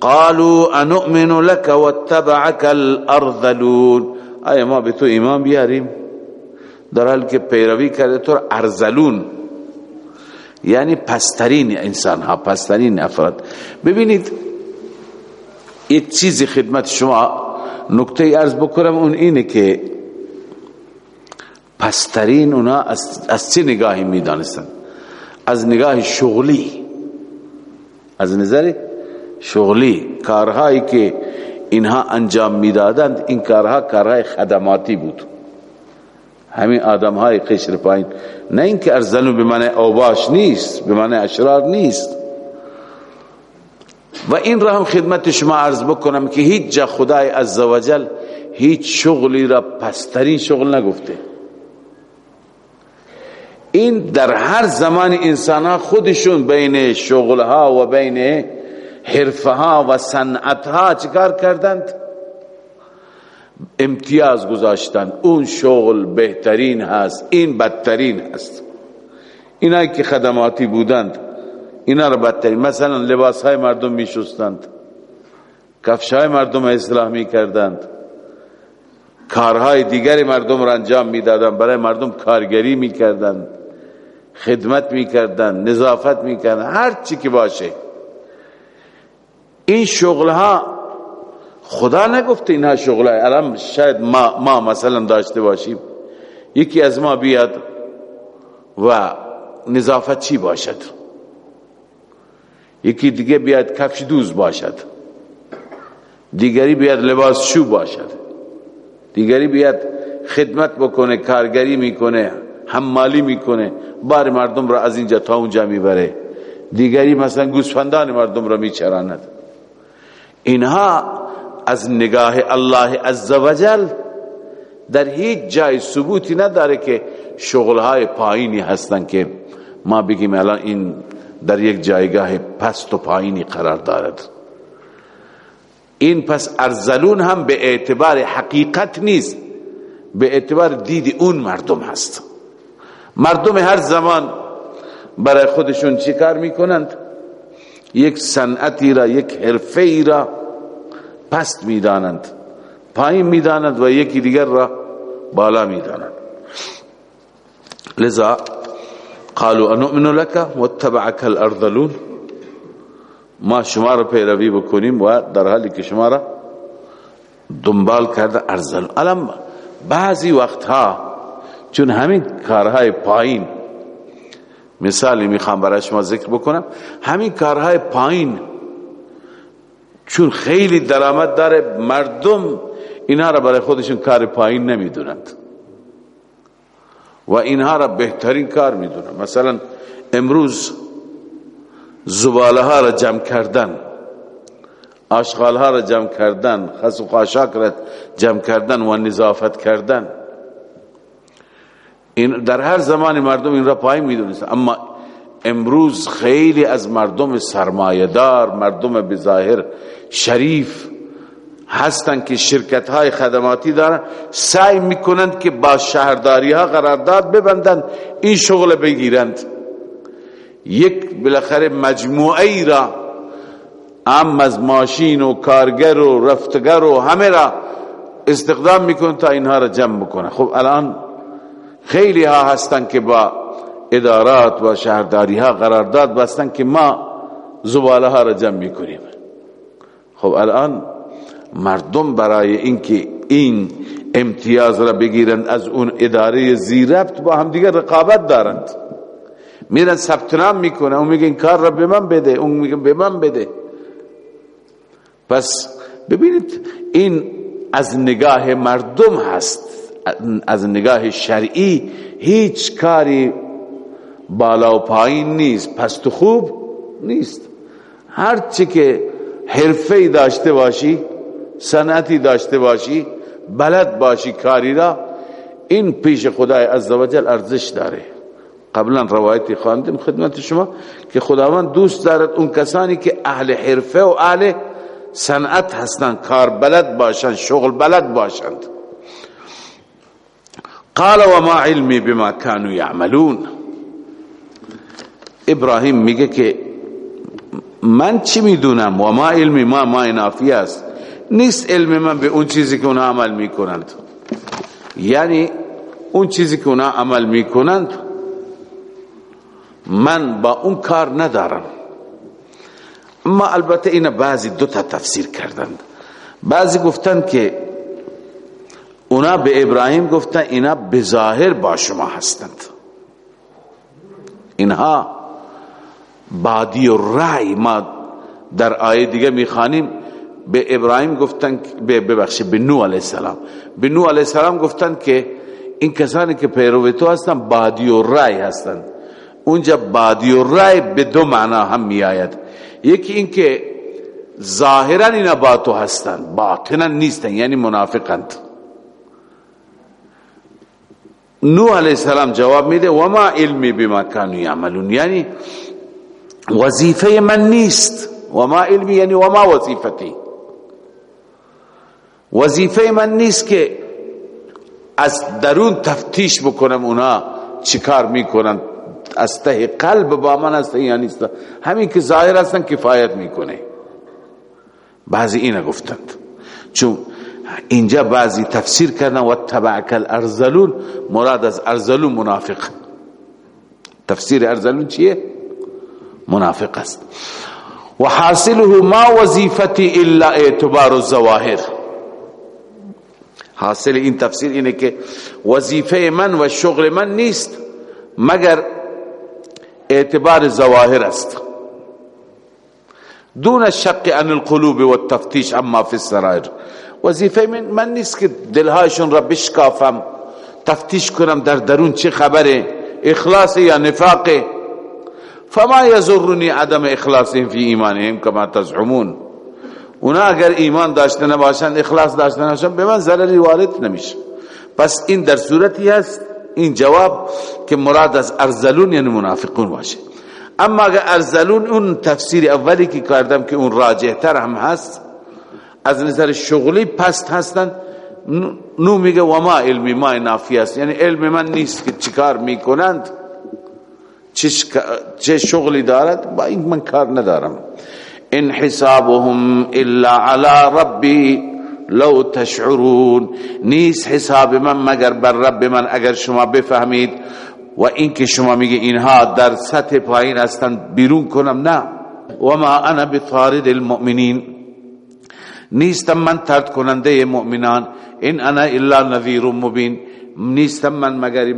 قالوا انؤمن لك واتبعك الارذلون اي ما به تو ایمان بیاریم؟ در حال که پیروی کرده تو ارزلون یعنی پسترین انسان ها پسترین افراد. ببینید یک چیزی خدمت شما نکته ارز بکنم. اون اینه که پسترین اونا از, از چه نگاهی می‌دانستن؟ از نگاه شغلی. از نظر شغلی کارهایی که اینها انجام می‌دادند این کارها کارهای خدماتی بود. همین آدم های قشر پایین. نه اینکه ارزلو به معنی اوباش نیست به معنی اشرار نیست. و این را هم خدمت شما عرض بکنم که هیچ جا خدای عزوجل هیچ شغلی را پسترین شغل نگفته. این در هر زمان انسان ها خودشون بین شغلها و بین حرفه ها و صنعت ها چکار کردند؟ امتیاز گذاشتند اون شغل بهترین هست این بدترین هست. اینایی که خدماتی بودند اینا رو بدترین. مثلا لباس های مردم می شستند کفش های مردم اصلاح می کردند کارهای دیگری مردم را انجام می دادند برای مردم کارگری می کردند خدمت می‌کردن نظافت می‌کردن هر چی که باشه. این شغل ها خدا نگفته اینها شغل های الان شاید ما, ما مثلا داشته باشیم. یکی از ما بیاد و نظافت چی باشد؟ یکی دیگه بیاد کفش دوز باشد. دیگری بیاد لباس شو باشد. دیگری بیاد خدمت بکنه کارگری می‌کنه. حمالی می‌کنه. بار مردم را از اینجا تا اونجا می‌بره. دیگری مثلا گوسفندان مردم را میچراند. اینها از نگاه الله عزوجل در هیچ جای ثبوتی نداره که شغلهای پایینی هستن که ما بگیم الان این در یک جایگاه پست و پایینی قرار دارد. این پس ارزلون هم به اعتبار حقیقت نیست. به اعتبار دید اون مردم هست. مردم هر زمان برای خودشون چی کار می‌کنند؟ یک صنعتی را یک حرفه ای را پست می‌دانند پایین می‌دانند و یکی دیگر را بالا می‌دانند. لذا قالوا انؤمن لك واتبعك الارذلون؟ ما شما را پیروی بکنیم و در حالی که شما را دنبال کرده ارزل الان بعضی وقتها چون همین کارهای پایین مثالی می‌خوام برای شما ذکر بکنم همین کارهای پایین چون خیلی درآمد داره مردم اینها را برای خودشون کار پایین نمی‌دونند. و اینها را بهترین کار می‌دونند. مثلا امروز زباله ها را جمع کردن آشغال ها را جمع کردن خس و خاشاک را جمع کردن و نظافت کردن. این در هر زمان مردم این را پایین می‌دونست اما امروز خیلی از مردم سرمایهدار مردم بظاهر شریف هستند که شرکت های خدماتی دارن. سعی می‌کنند که با شهرداری ها قرارداد ببندند این شغل بگیرند. یک بالاخره مجموعه ای را ام از ماشین و کارگر و رفتگر و همه را استخدام می‌کنند تا اینها را جمع بکنه خب الان خیلی ها هستن که با ادارات و شهرداری ها قرارداد بستن که ما زباله ها را جمع می‌کنیم. خب الان مردم برای اینکه این امتیاز را بگیرند از اون اداره زیربط با هم دیگر رقابت دارند. میرن ثبت نام می‌کنه اون میگه این کار را به من بده. اون میگه به من بده. پس ببینید این از نگاه مردم هست. از نگاه شرعی هیچ کاری بالا و پایین نیست پست خوب نیست. هرچی که حرفه داشته باشی سنتی داشته باشی بلد باشی کاری را این پیش خدای عزوجل ارزش داره. قبلا روایتی خواندیم خدمت شما که خداوند دوست دارد اون کسانی که اهل حرفه و اهل صنعت هستند کار بلد باشند شغل بلد باشند. قال وما علمی بما كانوا يعملون. ابراهیم میگه که من چی می‌دونم؟ و ما علمی؟ ما ما نافی است. نیست علم من به اون چیزی که اونا عمل می‌کنند. یعنی اون چیزی که اونا عمل می‌کنند من با اون کار ندارم. اما البته این بعضی دو تا تفسیر کردند. بعضی گفتند که اونا به ابراهیم گفتن اینا بظاهر با شما هستند. اینها بادی و رای ما در آیه دیگه می‌خوانیم. به ابراهیم گفتن به ببخش به نو علیه السلام. به نو علیه السلام گفتن که این کسانی که پیرو تو هستن بادی و رای هستند اونجا بادی و رای به دو معنا هم می آید یکی این که ظاهرا اینا با تو هستند باطنا نیستن یعنی منافقند. نوح علیہ السلام جواب میده و ما علمی بما کانو یعملون. یعنی وظیفه من نیست. و ما علمی یعنی و ما وظیفتی. وظیفه من نیست که از درون تفتیش بکنم اونا چیکار می‌کنن. از ته قلب با من هستن یا نیست. همین که ظاهر هستن کفایت می‌کنه. بعضی اینه گفتند. چون اینجا بعضی تفسیر کردن و تبعک الارزلون مراد از ارزلون منافق. تفسیر ارزلون چیه؟ منافق است. و حاصله ما وظیفتی الا اعتبار الزواهر حاصل این تفسیر اینه که وظیفه من و شغل من نیست مگر اعتبار زواهر است. دون الشق عن القلوب والتفتیش عما في السرائر. وظیفه من, من نیست که دلهایشون را بشکافم. تفتیش کنم در درون چه خبره؟ اخلاص یا نفاق؟ فما یزرنی عدم اخلاصهم فی ایمانهم کما تزعمون. اونا اگر ایمان داشته نباشند اخلاص داشته نباشند به من ضرری وارد نمیشه. پس این در صورتی هست. این جواب که مراد از ارزلون یعنی منافقون باشه. اما اگر ارزلون اون تفسیر اولی که کردم که اون راجع تر هم هست از نظر شغلی پست هستن. نو میگه و ما علمی ما نافی است. یعنی علم من نیست که چیکار می‌کنند. چه شغلی دارد؟ با این من کار ندارم. ان حسابهم الا على ربی لو تشعرون. نیست حساب من مگر بر رب من اگر شما بفهمید. و اینکه شما میگه اینها در سطح پایین هستند بیرون کنم. نه. و ما انا بطارد المؤمنین. نیستم من ترد کننده مؤمنان. این انا الا نذیر مبین. نیستم من مگر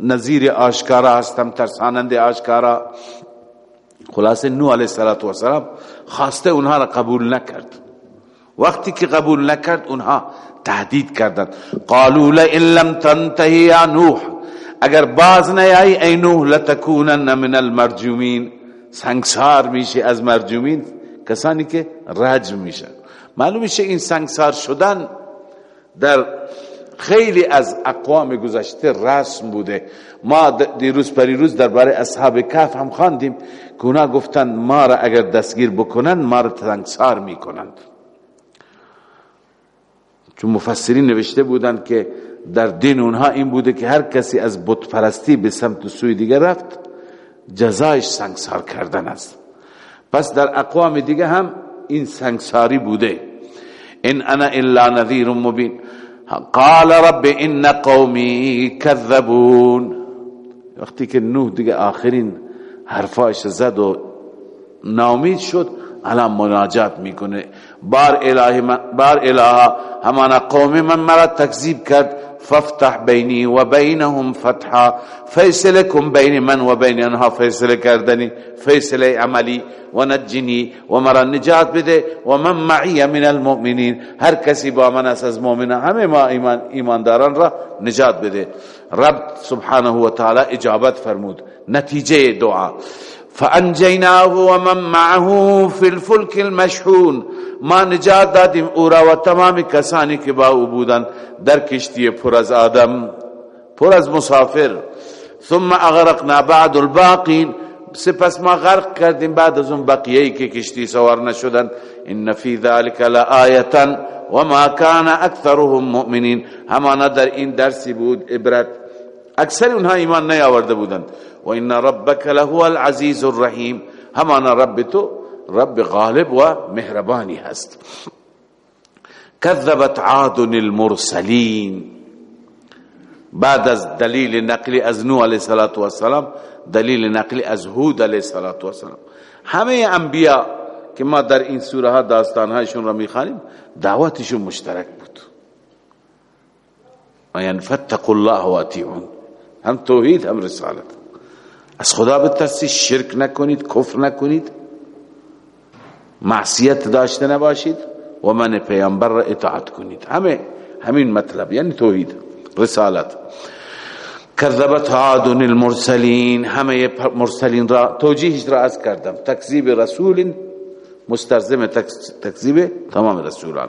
نظیر آشکارا هستم ترسانند آشکارا. خلاص نو علیه السلام خواسته اونها را قبول نکرد. وقتی که قبول نکرد اونها تهدید کردند. قالوا لئن لم تنتهی یا نوح. اگر باز نیایی ای نوح لتکونن من المرجومین. سنگسار میشه از مرجومین. کسانی که رجم میشن. معلوم میشه این سنگسار شدن در خیلی از اقوام گذشته رسم بوده. ما دیروز پریروز درباره اصحاب کف هم خواندیم که اونا گفتن ما را اگر دستگیر بکنن ما را سنگسار می‌کنند. چون مفسرین نوشته بودند که در دین اونها این بوده که هر کسی از بت پرستی به سمت سوی دیگر رفت جزایش سنگسار کردن است. پس در اقوام دیگه هم این سنگساری بوده. ان انا الا نذیر مبین. قال رب ان قومی کذبون. وقتی که نوح دیگه آخرین حرفاش زد و نامید شد الان مناجات می‌کنه. بار الهی بار اله همانا قوم من مرا تکذیب کرد. فافتح بینی و بینهم فتحا. فیصله کن بین من و بین أنها فیصله کردنی فیصله عملی و نجنی و مرا نجات بده و من معی من المؤمنین هر کسی با من از مؤمن. همه ما ایمان ایمانداران را نجات بده. رب سبحانه و تعالی إجابت فرمود. نتیجه دعا. فانجیناه و من معه فی الفلک المشحون ما نجات دادیم او را و تمام کسانی که با او بودن در کشتی پر از آدم پر از مسافر. ثم اغرقنا بعد الباقین. سپس ما غرق کردیم بعد از اون بقیه که کشتی سوار نشدن ان فی ذلك لآیه و ما کان اکثرهم مؤمنین. همانا در این درسی بود عبرت. اکثر اونها ایمان نیاورده بودند. و ان ربک لهو العزیز الرحیم همانا رب تو رب غالب و مهربانی هست. کذبت عاد المرسلین بعد از دلیل نقلی از نوح علیه السلام دلیل نقلی از هود علیه السلام همه انبیا که ما در این سوره ها داستان هایشون را میخوانیم دعوتشون مشترک بود. و فتقوا الله و اطیعون هم توحید هم رسالت. از خدا بترسید شرک نکنید کفر نکنید. معصیت داشته نباشید. و من پیامبر را اطاعت کنید. همه همین مطلب یعنی توحید رسالت. کذبت عاد المرسلین همه مرسلین را توجیهش را از کردم. تکذیب رسول مسترزم تکذیب تمام رسولان.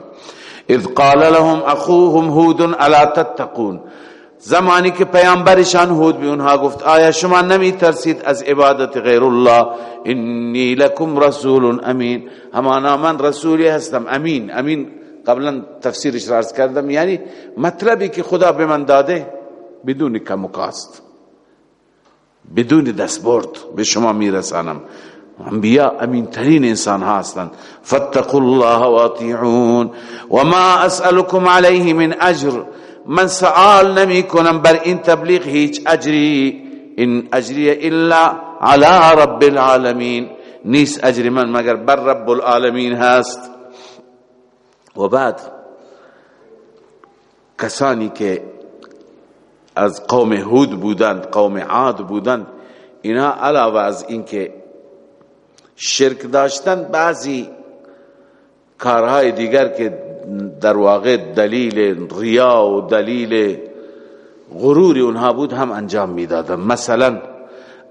اذ قال لهم اخوهم هود الا تتقون. زمانی که پیامبرشان هود به اونها گفت آیا شما نمی ترسید از عبادت غیر الله انی لکم رسول امین. همانا من رسولی هستم امین امین قبلا تفسیرش را کردم یعنی مطلبی که خدا به من داده بدون کمکاست بدون دستبرد به شما میرسانم. انبیاء امین ترین انسان هستند. فاتقوا الله و اطیعون. و ما اسألكم علیه من اجر. من سآل نمی کنم بر این تبلیغ هیچ اجری این اجری الا علی رب العالمین. نیست اجر من مگر بر رب العالمین هست. و بعد کسانی که از قوم هود بودند قوم عاد بودند اینا علاوه از اینکه شرک داشتن بعضی کارهای دیگر که در واقع دلیل ریا و دلیل غرور اونها بود هم انجام می‌دادن. مثلا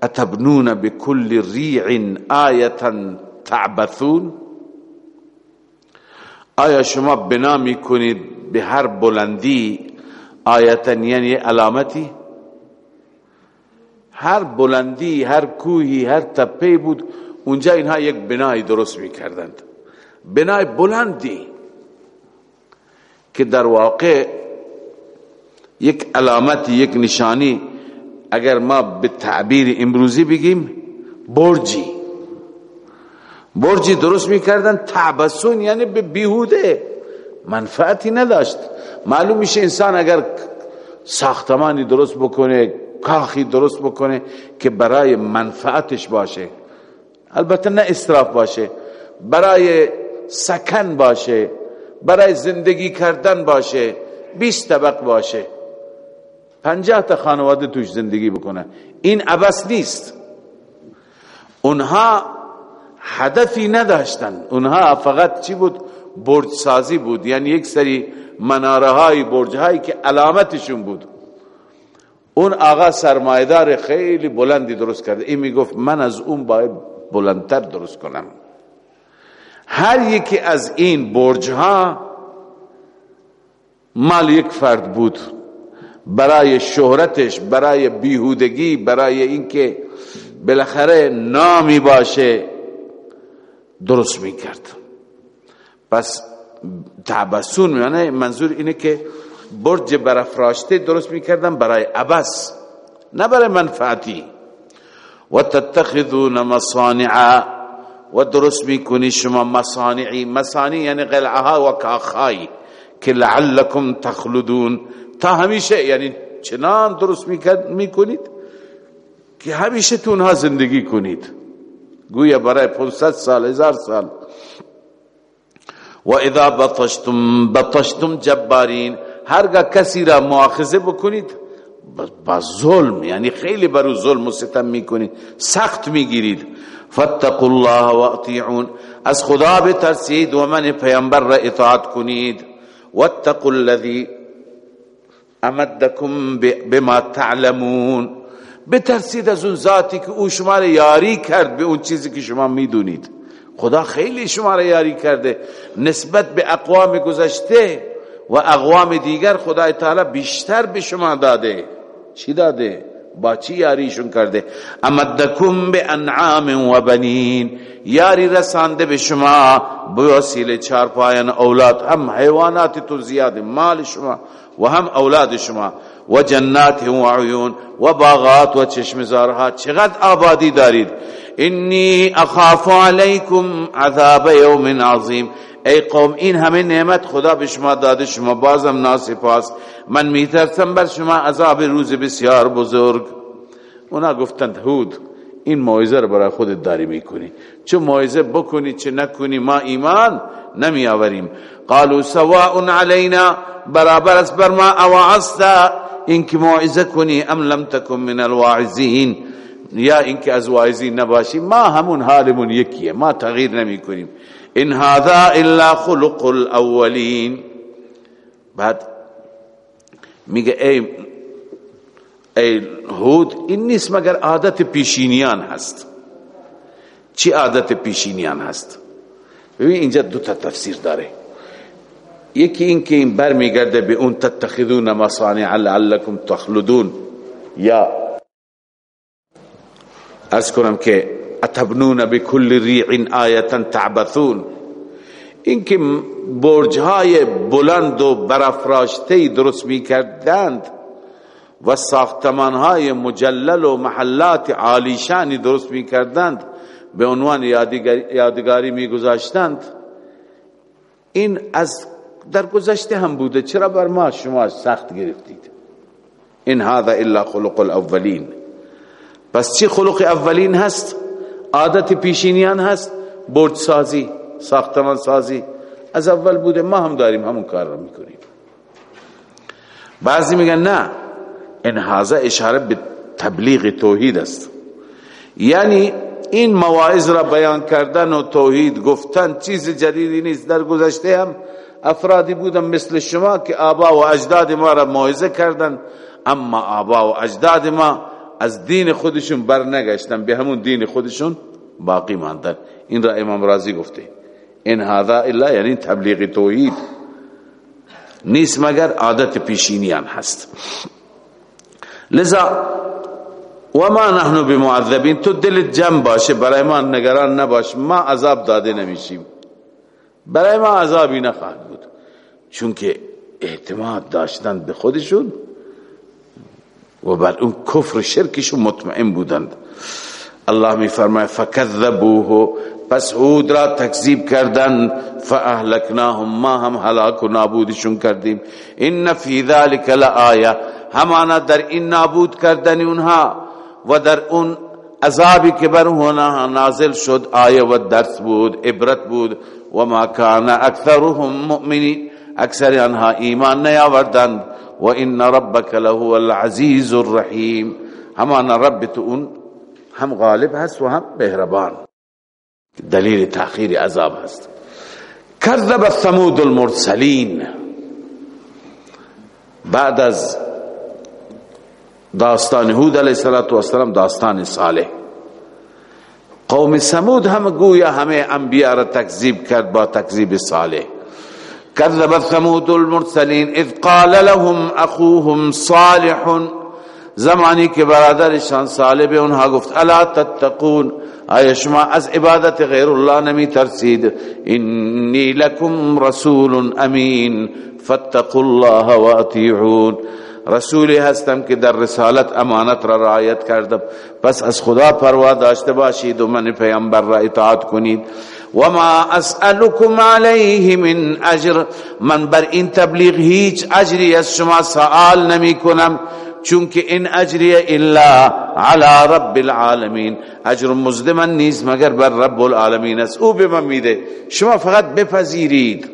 اتبنون بكل ریع آیتا تعبثون؟ آیا شما بنا می‌کنید به هر بلندی آیتا یعنی علامتی؟ هر بلندی هر کوهی هر تپه بود اونجا اینها یک بنای درست می‌کردند. بنای بلندی. که در واقع یک علامت یک نشانی اگر ما به تعبیر امروزی بگیم برجی. برجی درست می‌کردن تعبسون یعنی به بیهوده. منفعتی نداشت. معلوم میشه انسان اگر ساختمانی درست بکنه کاخی درست بکنه که برای منفعتش باشه. البته نه اصراف باشه برای سکن باشه. برای زندگی کردن باشه 20 طبق باشه. 50 تا خانواده توش زندگی بکنه. این عبس نیست. اونها هدفی نداشتن. اونها فقط چی بود؟ برج سازی بود. یعنی یک سری مناره های برج هایی که علامتشون بود. اون آقا سرمایدار خیلی بلندی درست کرده. این می‌گفت من از اون باید بلندتر درست کنم. هر یکی از این برج ها مال یک فرد بود. برای شهرتش برای بیهودگی برای اینکه بالاخره نامی باشه درست می‌کرد. پس تعبسون یعنی منظور اینه که برج برافراشته درست می‌کردن برای عبس نه برای منفعتی. و تتخذون مصانع و درست می‌کنی شما مصانعی. مصانع یعنی قلعها و کاخای که لعلکم تخلدون. تا همیشه یعنی چنان درست می‌کنید که همیشه تونها زندگی کنید. گویا برای 500 سال هزار سال. و اذا بطشتم بطشتم جبارین. هرگاه کسی را مؤاخذه بکنید با ظلم یعنی خیلی برو ظلم و ستم می‌کنید. سخت می‌گیرید. فاتقوا الله و اطیعون از خدا بترسید و من پیامبر را اطاعت کنید. واتقوا الذي امدکم بما تعلمون. بترسید از اون ذاتی که او شما را یاری کرد به اون چیزی که شما می‌دونید. خدا خیلی شما را یاری کرده. نسبت به اقوام گذشته و اقوام دیگر خدا تعالی بیشتر به شما داده. چی داده؟ با چی یاریشون کرده؟ امدکم به انعام و بنین. یاری رسانده به شما به چار پایان اولاد. هم حیوانات زیاد مال شما و هم اولاد شما. و جنات و عیون و باغات و چشمزارها چقدر آبادی دارید؟ انی اخاف علیکم عذاب یوم عظیم. ای قوم این همه نعمت خدا به شما داده شما بازم ناسپاس. من میترسم بر شما عذاب روز بسیار بزرگ. اونا گفتند هود این موعظه رو برای خودت داری می‌کنی. چه موعظه بکنی چه نکنی ما ایمان نمی آوریم قالوا سواء علینا برابر است بر ما اوعظت اینکه موعظه کنی ام لم تکن من الواعظین. یا اینکه از واعظین نباشی ما همون حالمون یکیه ما تغییر نمی کنیم ان هذا الا خلق الاولین بعد میگه ای ای هود این نیست مگر عادت پیشینیان هست؟ چی عادت پیشینیان هست؟ ببین اینجا دو تا تفسیر داره. یکی این که این به اون تتخذون مصانع لعلکم تخلدون. یا از کنم که اتبنون بكل ریع آیتا تعبثون؟ این که برجهای بلند و برافراشته درست می کردند و ساختمانهای مجلل و محلات عالیشانی درست می کردند به عنوان یادگاری می گذاشتند این از در گذشته هم بوده. چرا بر ما شما سخت گرفتید؟ این هذا الا خلق الاولین. پس چی خلق اولین هست؟ عادت پیشینیان هست برج سازی ساختمان سازی از اول بوده ما هم داریم همون کار رو می‌کنیم. بعضی میگن نه این هازه اشاره به تبلیغ توحید است. یعنی این مواعظ را بیان کردن و توحید گفتن چیز جدیدی نیست. در گذشته هم افرادی بودن مثل شما که آبا و اجداد ما را موعظه کردن. اما آبا و اجداد ما از دین خودشون بر نگشتن به همون دین خودشون باقی ماندن. این را امام رازی گفته. این هذا الا یعنی تبلیغ توحید. نیست مگر عادت پیشینیان هست. لذا و ما نحنو بمعذبین. تو دل جمع باشه برای ما نگران نباش. ما عذاب داده نمیشیم. برای ما عذابی نخواهد بود. چون که اعتماد داشتند به خودشون و بر اون کفر شرکشون مطمئن بودند. الله می فرماید فکذبوه. پس هود را تکذیب کردن فاهلکناهم ما هم هلاک و نابودشون کردیم. ان فی ذلک لآیه. همانا در این نابود کردن اونها و در اون عذابی که بر اونها نازل شد آیه و درس بود عبرت بود. و ما کان اکثرهم مؤمنین. اکثر آنها ایمان نیاوردند. و ان ربک له العزیز الرحیم همان رب تو اون هم غالب هست و هم مهربان. دلیل تأخیر عذاب هست. کذب ثمود المرسلین. بعد از داستان هود علیه السلام داستان صالح. قوم سمود هم گویا همه انبیاء را تکذیب کرد با تکذیب صالح. كذب ثمود المرسلین إذ قال لهم أخوهم صالح. زمانی که برادرشان صالح به اونها گفت الا تتقون؟ آیا شما از عبادت غیر الله نمی ترسید انی لکم رسول امین فاتقوا الله و اطیعون رسولی هستم که در رسالت امانت را رعایت کردم. پس از خدا پروا داشته باشید و من پیامبر را اطاعت کنید. و ما اسألكم علیه من اجر من بر این تبلیغ هیچ اجری از شما سوال نمی کنم چون که این اجری الا علی رب العالمین. اجر مزد من نیست مگر بر رب العالمین است. او به من میده. شما فقط بپذیرید.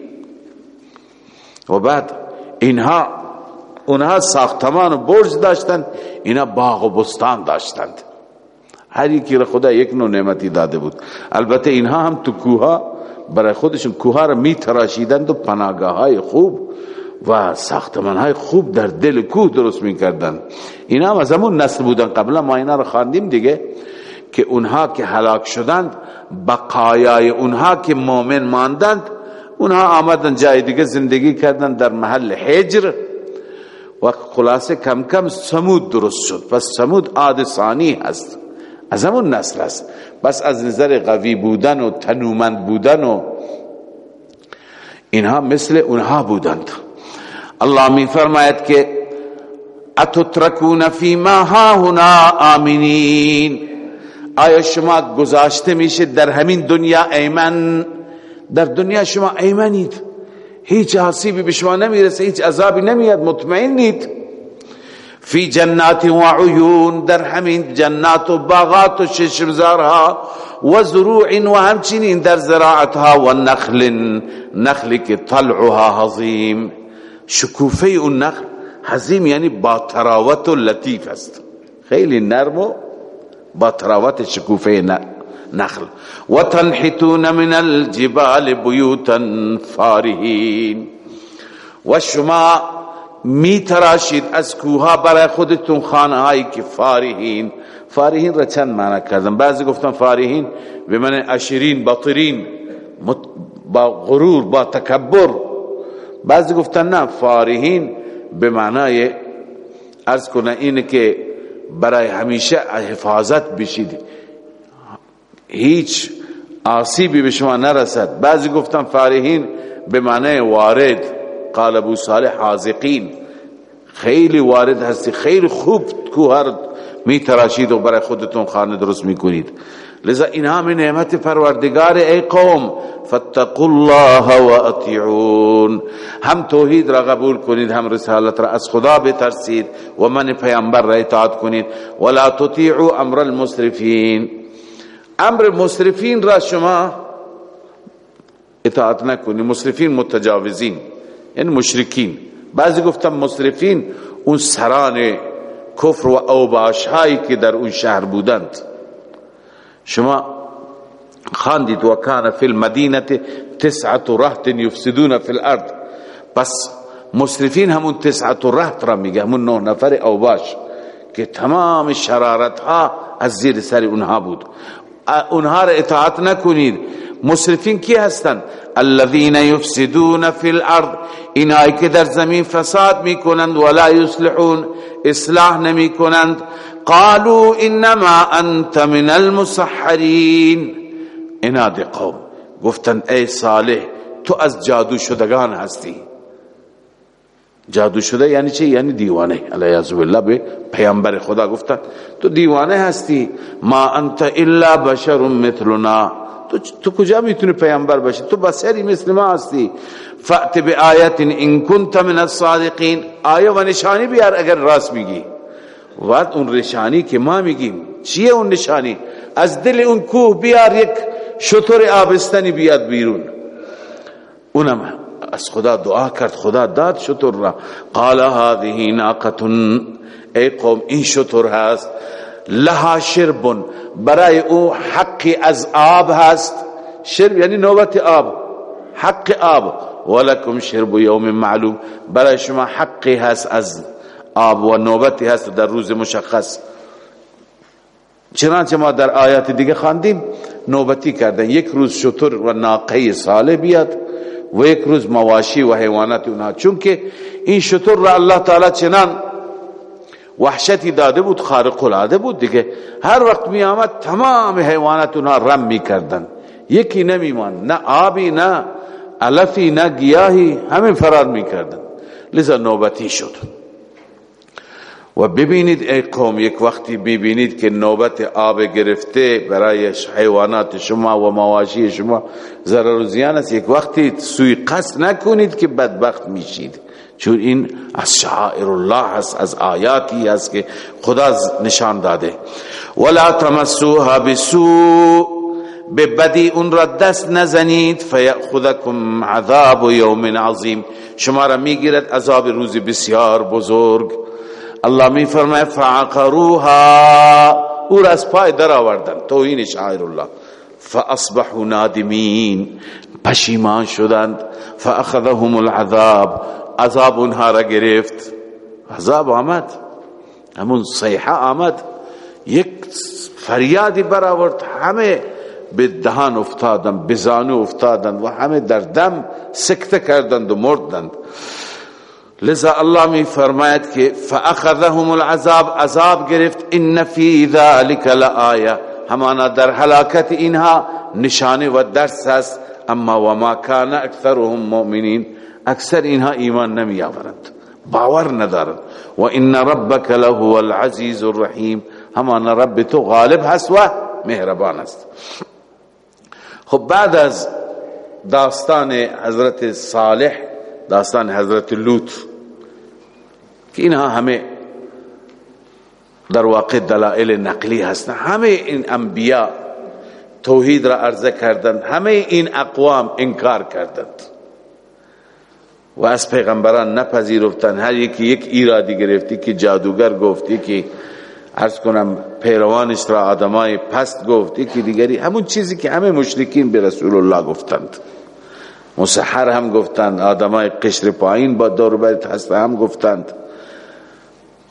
و بعد اینها اونها ساختمان و برج داشتند اینا باغ و بستان داشتند. هر یکی را خدا یک نوع نعمتی داده بود. البته اینها هم تو کوها برای خودشون کوها را می تراشیدند و پناگاه های خوب و ساختمان های خوب در دل کوه درست می کردن اینا هم از همون نسل بودن. قبلا ما اینا رو خواندیم دیگه که اونها که هلاک شدند بقایای اونها که مؤمن ماندند اونها آمدن جای دیگه زندگی کردن در محل حجر و خلاصه کم کم سمود درست شد. پس سمود عاد ثانی هست. از همون نسل است. بس از نظر قوی بودن و تنومند بودن و اینها مثل اونها بودند. الله می فرماید که اتترکون فی ما ها هنا آمینین آیا شما گذاشته میشه در همین دنیا ایمن؟ در دنیا شما ایمنید. هیچ حسیبی به شما نمی‌رسه هیچ عذابی نمیاد مطمئنید. فی جنات و عیون در همین جنات و باغات و ششمزارها و زروع و همچنین در زراعتها و نخل نخلی که طلعها حظیم شکوفه اون نخل حظیم یعنی با تراوت و لطیف است خیلی نرم و با تراوت شکوفه نخل. و تنحتون من الجبال بیوتا فارهین و شما می تراشید از کوها برای خودتون خانه هایی که فارهین. فارهین را چند معنی کردن؟ بعضی گفتن فارهین به من اشرین بطرین با غرور با تکبر. بعضی گفتن نه فارهین به معنای ارز کنه اینه که برای همیشه حفاظت بشید. هیچ آسیبی به شما نرسد. بعضی گفتن فارهین به معنای وارد. قال ابو صالح حاذقین. خیلی وارد هستی خیلی خوب کوهر می تراشید و برای خودتون خانه درست می کنید لذا اینها من نعمت پروردگار ای قوم فاتقوا الله و اطیعون. هم توحید را قبول کنید هم رسالت را از خدا بترسید و من پیامبر را اطاعت کنید. ولا تطیعوا امر المسرفین. امر مسرفین را شما اطاعت نکنید مسرفین متجاوزین. یعنی مشرکین. بعضی گفتم مصرفین اون سران کفر و اوباش هایی که در اون شهر بودند. شما خاندید و کان فی المدینه تسعت رهت یفسدون فی الارض. پس مصرفین همون تسعت رهت را میگه همون نه نفر اوباش که تمام شرارت ها از زیر سر اونها بود. اونها را اطاعت نکنید. مسرفین کی هستند الذين يفسدون في الارض. اینایی که در زمین فساد می‌کنند ولا يصلحون اصلاح نمی‌کنند. قالوا انما انت من المسحرين اناد قوم گفتند ای صالح تو از جادو شدگان هستی. جادو شده یعنی چی؟ یعنی دیوانه. علیه بالله به پیامبر خدا گفتن تو دیوانه هستی. ما انت الا بشر مثلنا. تو, تو کجا می‌تونی پیامبر باشی؟ تو بسری مثل ما هستی. فأت بآیت ان کنت من الصادقین. آیا و نشانی بیار اگر راست میگی. وقت اون نشانی که ما میگیم. چیه اون نشانی؟ از دل اون کوه بیار یک شطور آبستنی بیاد بیرون. اونم از خدا دعا کرد. خدا داد شطور را. قال هذه ناقه ای قوم این شطور هست. لها شربون برای او حقی از آب هست. شرب یعنی نوبت آب. حق آب. ولکم شرب یوم معلوم. برای شما حقی هست از آب و نوبتی هست در روز مشخص. چنانچه ما در آیات دیگه خواندیم نوبتی کردن. یک روز شطور و ناقه صالح بیاد و یک روز مواشی و حیوانات اونها چون که این شطور را الله تعالی چنان وحشتی داده بود خارق العاده بود دیگه. هر وقت می آمد تمام حیوانات اونها رم می کردن یکی نمیمان نه آبی نه علفی نه گیاهی همین فرار می کردن لذا نوبتی شد. و ببینید ای قوم یک وقتی ببینید که نوبت آب گرفته برای حیوانات شما و مواشی شما ضرر و زیان است. یک وقتی سوی قصد نکنید که بدبخت میشید. چون این از شعائر الله هست از آیاتی هست که خدا نشان داده. ولا تمسوها بسوء به بدی اون را دست نزنید فیأخذکم عذاب یوم عظیم. شما را می‌گیرد عذاب روزی بسیار بزرگ. الله می فرماید فعقروها او را از پای در آوردن توهین شعائر الله. فاصبحوا نادمین. پشیمان شدند. فاخذهم العذاب. عذاب اونها را گرفت. عذاب آمد. همون صیحه آمد. یک فریادی برآورد. همه به دهان افتادند به زانو افتادند و همه در دم سکته کردند و مردند. لذا الله می فرماید که فاخذهم العذاب عذاب گرفت. ان فی ذلک لآیه. همانا در حلاکت اینها نشانه و درس است. اما و ما کان اکثرهم مؤمنین. اکثر اینها ایمان نمی آورند باور ندارند و ان ربک له العزیز الرحیم. همانا رب تو غالب هست و مهربان است. خب بعد از داستان حضرت صالح داستان حضرت لوط که اینها همه در واقع دلائل نقلی هستند. همه این انبیاء توحید را عرضه کردند. همه این اقوام انکار کردند. و از پیغمبران نپذیرفتند هر یکی یک ایرادی گرفتی که جادوگر گفتی که ارز کنم پیروانش را آدمای پست گفت یکی دیگری همون چیزی که همه مشرکین به رسول الله گفتند. مسحر هم گفتند آدمای قشر پایین با دوربرت هست هم گفتند.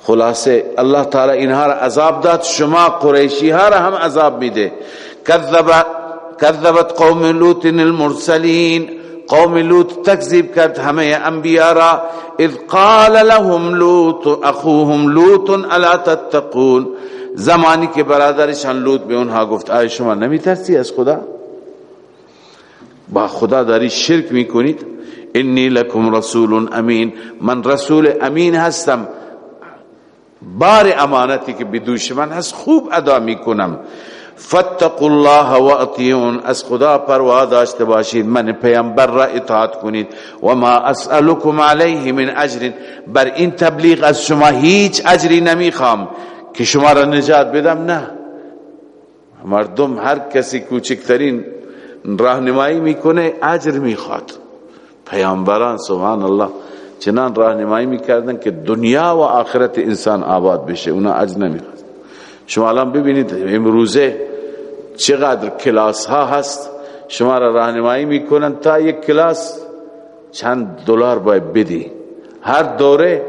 خلاصه الله تعالی اینها را عذاب داد شما قریشی ها را هم عذاب میده. کذب کذبت قوم لوط المرسلین. قوم لوط تکذیب کرد همه انبیاء را اذ قال لهم لوط اخوهم لوط الا تتقون. زمانی که برادرشان لوط به اونها گفت آیا شما نمی ترسی از خدا؟ با خدا داری شرک می‌کنید؟ انی لکم رسول امین. من رسول امین هستم. بار امانتی که بدوش من هست خوب ادا می‌کنم. فتقوا الله و اطیعون از خدا پروا داشته باشید. من پیامبر را اطاعت کنید. و ما اسالکم علیه من اجر بر این تبلیغ از شما هیچ اجری نمی‌خوام. که شما را نجات بدم؟ نه. مردم هر کسی کوچکترین راهنمایی می‌کنه اجر می‌خواد. پیامبران سبحان الله چنان راهنمایی می‌کردن که دنیا و آخرت انسان آباد بشه. اونا اجر نمی‌خواد شما الان ببینید امروزه چقدر کلاس ها هست. شما را راهنمایی می‌کنن تا یک کلاس چند دلار باید بدی. هر دوره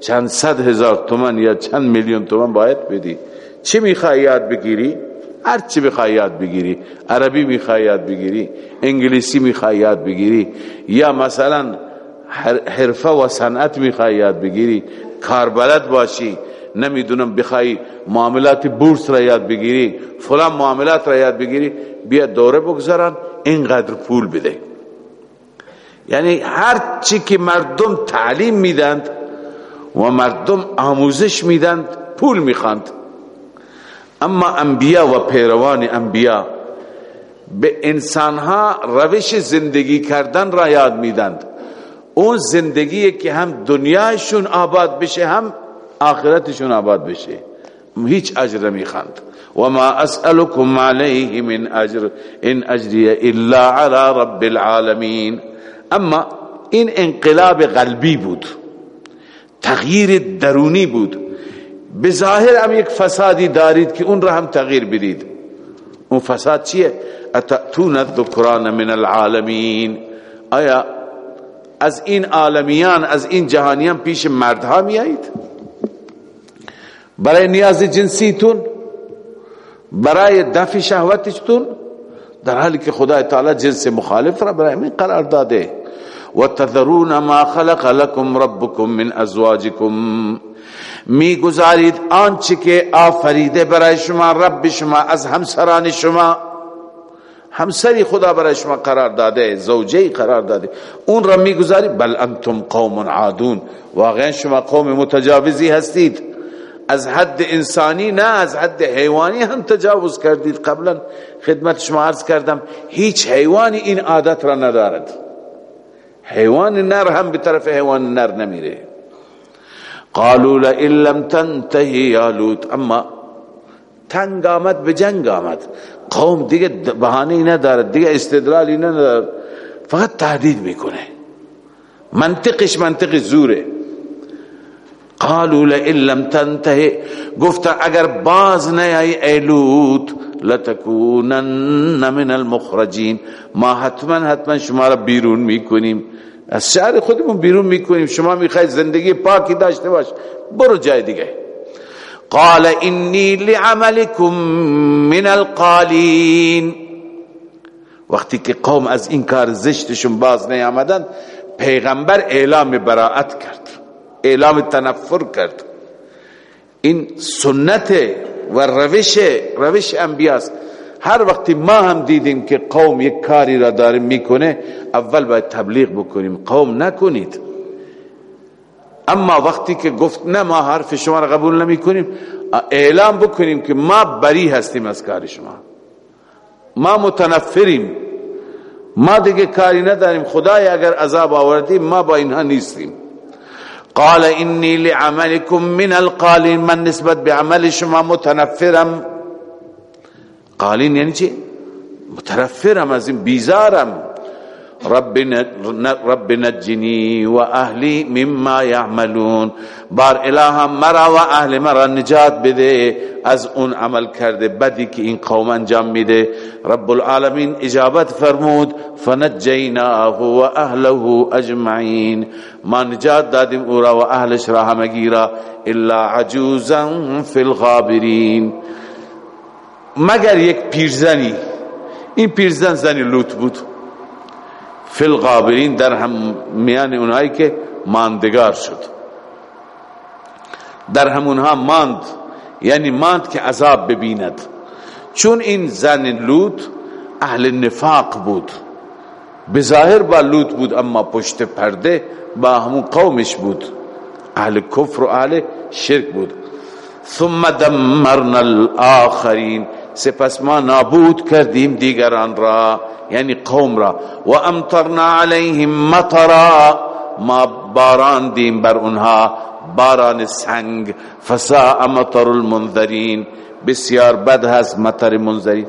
چند صد هزار تومن یا چند میلیون تومن باید بدی. چی می‌خوای یاد بگیری؟ هر چی بخوای یاد بگیری. عربی می‌خوای یاد بگیری. انگلیسی می‌خوای یاد بگیری. یا مثلا حرفه و صنعت می‌خوای یاد بگیری. کاربلد باشی. نمی‌دونم بخوای معاملات بورس را یاد بگیری فلان معاملات را یاد بگیری بیا دوره بگذارن اینقدر پول بده. یعنی هر چی که مردم تعلیم میدند و مردم آموزش میدند پول می‌خواند. اما انبیا و پیروان انبیا به انسانها روش زندگی کردن را یاد میدند. اون زندگی که هم دنیایشون آباد بشه هم آخرتشون آباد بشه. هیچ اجر نمی‌خواند و ما اسألكم علیه من اجر ان اجری الا على رب العالمین اما این انقلاب قلبی بود. تغییر درونی بود. به ظاهر هم یک فسادی دارید که اون را هم تغییر بدید. اون فساد چیه؟ اتاتون الذکران من العالمین. آیا از این عالمیان از این جهانیان پیش مردها میایید؟ برای نیاز جنسیتون برای دفع شهوتشتون در حالی که خدا تعالی جنس مخالف را برای من قرار داده. و تذرون ما خلق لكم ربكم من ازواجكم می گذارید آنچه که آفریده برای شما رب شما از همسران شما. همسری خدا برای شما قرار داده زوجه قرار داده. اون را می‌گذارید. بل انتم قوم عادون. واقعا شما قوم متجاوزی هستید. از حد انسانی نه از حد حیوانی هم تجاوز کردید. قبلا خدمت شما عرض کردم هیچ حیوانی این عادت را ندارد. حیوان نر هم به طرف حیوان نر نمیره. قالوا لئن لم تنتهي یا لوط اما تنگ آمد به جنگ آمد. قوم دیگه بهانه ندارد دیگه استدلالی ندارد. فقط تهدید می‌کنه. منطقش منطق زوره. قالوا لئن لم تنتهي. گفت اگر باز نیای ای لوط لتکونن من المخرجین. ما حتما حتما شما را بیرون می‌کنیم. از شهر خودمون بیرون می‌کنیم. شما می‌خوای زندگی پاکی داشته باش. برو جای دیگه. قال انی لعملكم من القالین. وقتی که قوم از این کار زشتشون باز نیامدن پیغمبر اعلام براعت کرد. اعلام تنفر کرد. این سنت و روش روش انبیاست. هر وقتی ما هم دیدیم که قوم یک کاری را داره می‌کنه اول باید تبلیغ بکنیم. قوم نکنید. اما وقتی که گفت نه ما حرف شما را قبول نمی کنیم اعلام بکنیم که ما بری هستیم از کار شما. ما متنفریم. ما دیگه کاری نداریم. خدای اگر عذاب آوردیم ما با اینها نیستیم. قال انی لعملكم من القالین من نسبت به عمل شما متنفرم. قالین یعنی چی؟ متنفرم از این بیزارم. رب نجنی و اهلی مما یعملون. بار الهم مرا و اهل مرا نجات بده. از اون عمل کرده بدی که این قوم انجام میده. رب العالمین اجابت فرمود فنجیناه و اهله اجمعین. ما نجات دادیم او را و اهلش را همگی را الا عجوزا فی الغابرین. مگر یک پیرزنی. این پیرزن زنی لوط بود. فی الغابرین در هم میان اونهایی که ماندگار شد. در همونها ماند یعنی ماند که عذاب ببیند. چون این زن لوط اهل نفاق بود. بظاهر با لوط بود اما پشت پرده با همون قومش بود. اهل کفر و اهل شرک بود. ثم دمرنا الاخرین سپس ما نابود کردیم دیگران را یعنی قوم را. و امطرنا علیهم مطرا ما باران دیم بر اونها باران سنگ. فساء مطر المنذرین بسیار بد هست مطر منذرین.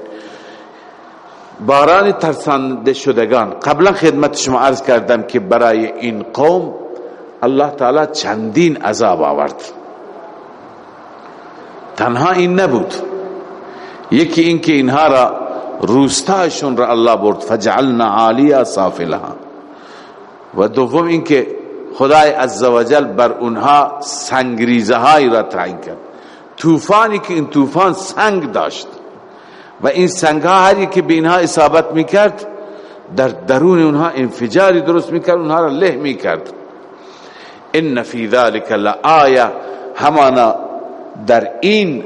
باران ترسانده شدگان. قبلا خدمت شما عرض کردم که برای این قوم الله تعالی چندین عذاب آورد. تنها این نبود. یکی این که اینها را روستایشون را الله برد فجعلنا عالیا صافلها. و دوم این که خدای عزوجل بر اونها سنگریزه های را تعیین کرد. طوفانی که این طوفان سنگ داشت. و این سنگ ها هر یکی به اینها اصابت می‌کرد در درون اونها انفجاری درست می‌کرد اونها را له می‌کرد. ان فی ذلک لآیه. همانا در این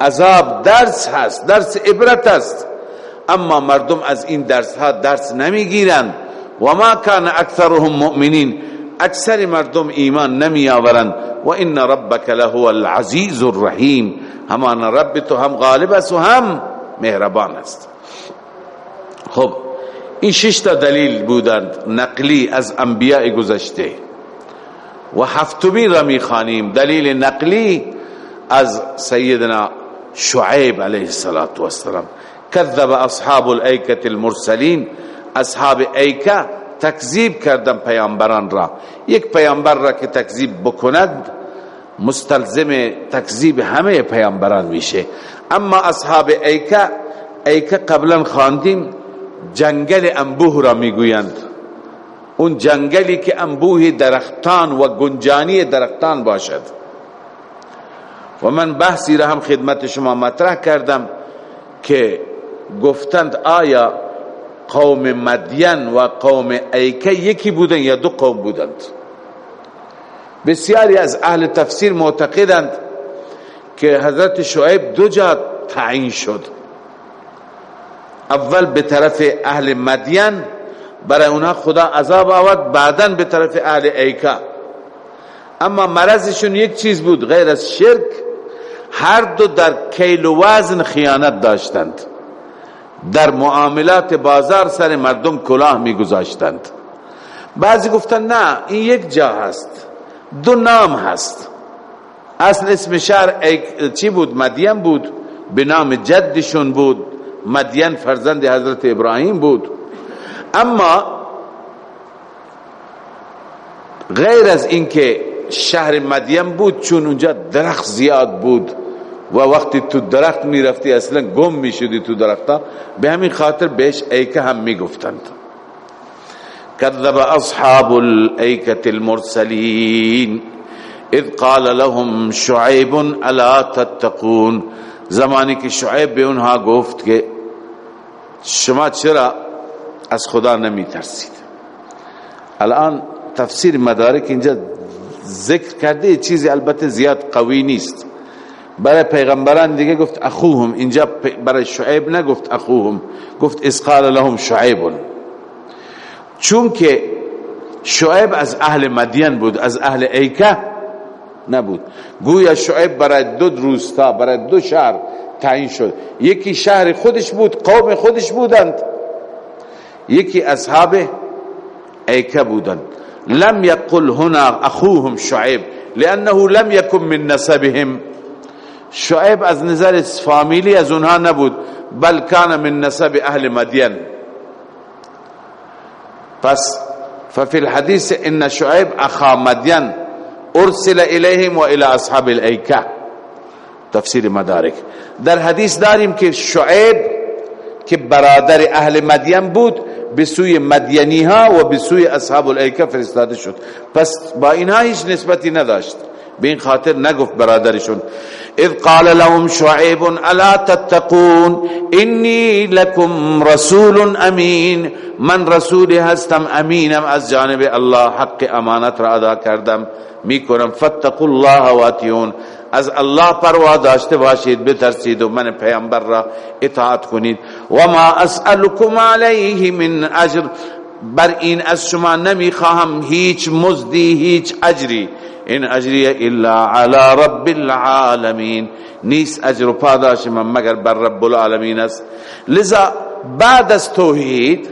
عذاب درس هست درس عبرت است. اما مردم از این درس ها درس نمی‌گیرند. و ما کان اکثرهم مؤمنین اکثر مردم ایمان نمی آورند و ان ربک له العزیز الرحیم همان رب تو هم غالب است و هم مهربان است. خب این شش تا دلیل بودند نقلی از انبیاء گذشته. و هفتمی را می‌خوانیم. دلیل نقلی از سیدنا شعیب علیه السلام کذب اصحاب الایکه المرسلین. اصحاب ایکه تکذیب کردن پیامبران را. یک پیامبر را که تکذیب بکند مستلزم تکذیب همه پیامبران میشه. اما اصحاب ایکه ایکه قبلا خواندیم جنگل انبوه را می‌گویند. اون جنگلی که انبوه درختان و گنجانی درختان باشد. و من بحثی را هم خدمت شما مطرح کردم که گفتند آیا قوم مدین و قوم ایکه یکی بودن یا دو قوم بودند. بسیاری از اهل تفسیر معتقدند که حضرت شعیب دو جا تعیین شد. اول به طرف اهل مدین برای اونها خدا عذاب آورد بعدا به طرف اهل ایکه. اما مرضشون یک چیز بود غیر از شرک هر دو در کیل و وزن خیانت داشتند. در معاملات بازار سر مردم کلاه می گذاشتند بعضی گفتن نه این یک جا هست. دو نام هست. اصل اسم شهر چی بود؟ مدین بود. به نام جدشون بود. مدین فرزند حضرت ابراهیم بود. اما غیر از اینکه شهر مدین بود چون اونجا درخت زیاد بود. و وقتی تو درخت می‌رفتی اصلا گم می‌شدی تو درختا به همین خاطر بهش ایکه هم می‌گفتند. کذب اصحاب الایکه المرسلین. اذ قال لهم شعیب الا تتقون؟ زمانی که شعیب به اونها گفت که شما چرا از خدا نمی ترسید الان تفسیر مدارک اینجا ذکر کرده چیزی البته زیاد قوی نیست. برای پیغمبران دیگه گفت اخوهم. اینجا برای شعیب نگفت اخوهم. گفت اسقال لهم شعیب. چون که شعیب از اهل مدین بود از اهل ایکه نبود. گویا شعیب برای دو روستا برای دو شهر تعیین شد. یکی شهر خودش بود قوم خودش بودند. یکی اصحاب ایکه بودند. لم يقل هنا اخوهم شعیب لانه لم يكن من نسبهم. شعیب از نظر فامیلی از اونها نبود بل کان من نسب أهل مدین. پس ففي الحديث ان شعيب اخا مدين ارسل اليهم والى اصحاب الايكه تفسیر مدارک. در حدیث داریم که شعیب که برادر أهل مدین بود به سوی مدینی ها و به سوی اصحاب الایکه فرستاده شد. پس با اینها هیچ نسبتی نداشت. به این خاطر نگفت برادرشون. اذ قال لهم شعیب الا تتقون؟ انی لكم رسول امین. من رسول هستم امینم. از جانب الله حق امانت را ادا کردم. می‌کنم فاتقوا الله واتیون از الله پروا داشته باشید بترسید و من پیامبر را اطاعت کنید. و ما اسألكم علیه من اجر. بر این از شما نمی خواهم هیچ مزدی هیچ اجری. این اجری إلا علی رب العالمین نیست أجر و پاداش من مگر بر رب العالمین است. لذا بعد از توحید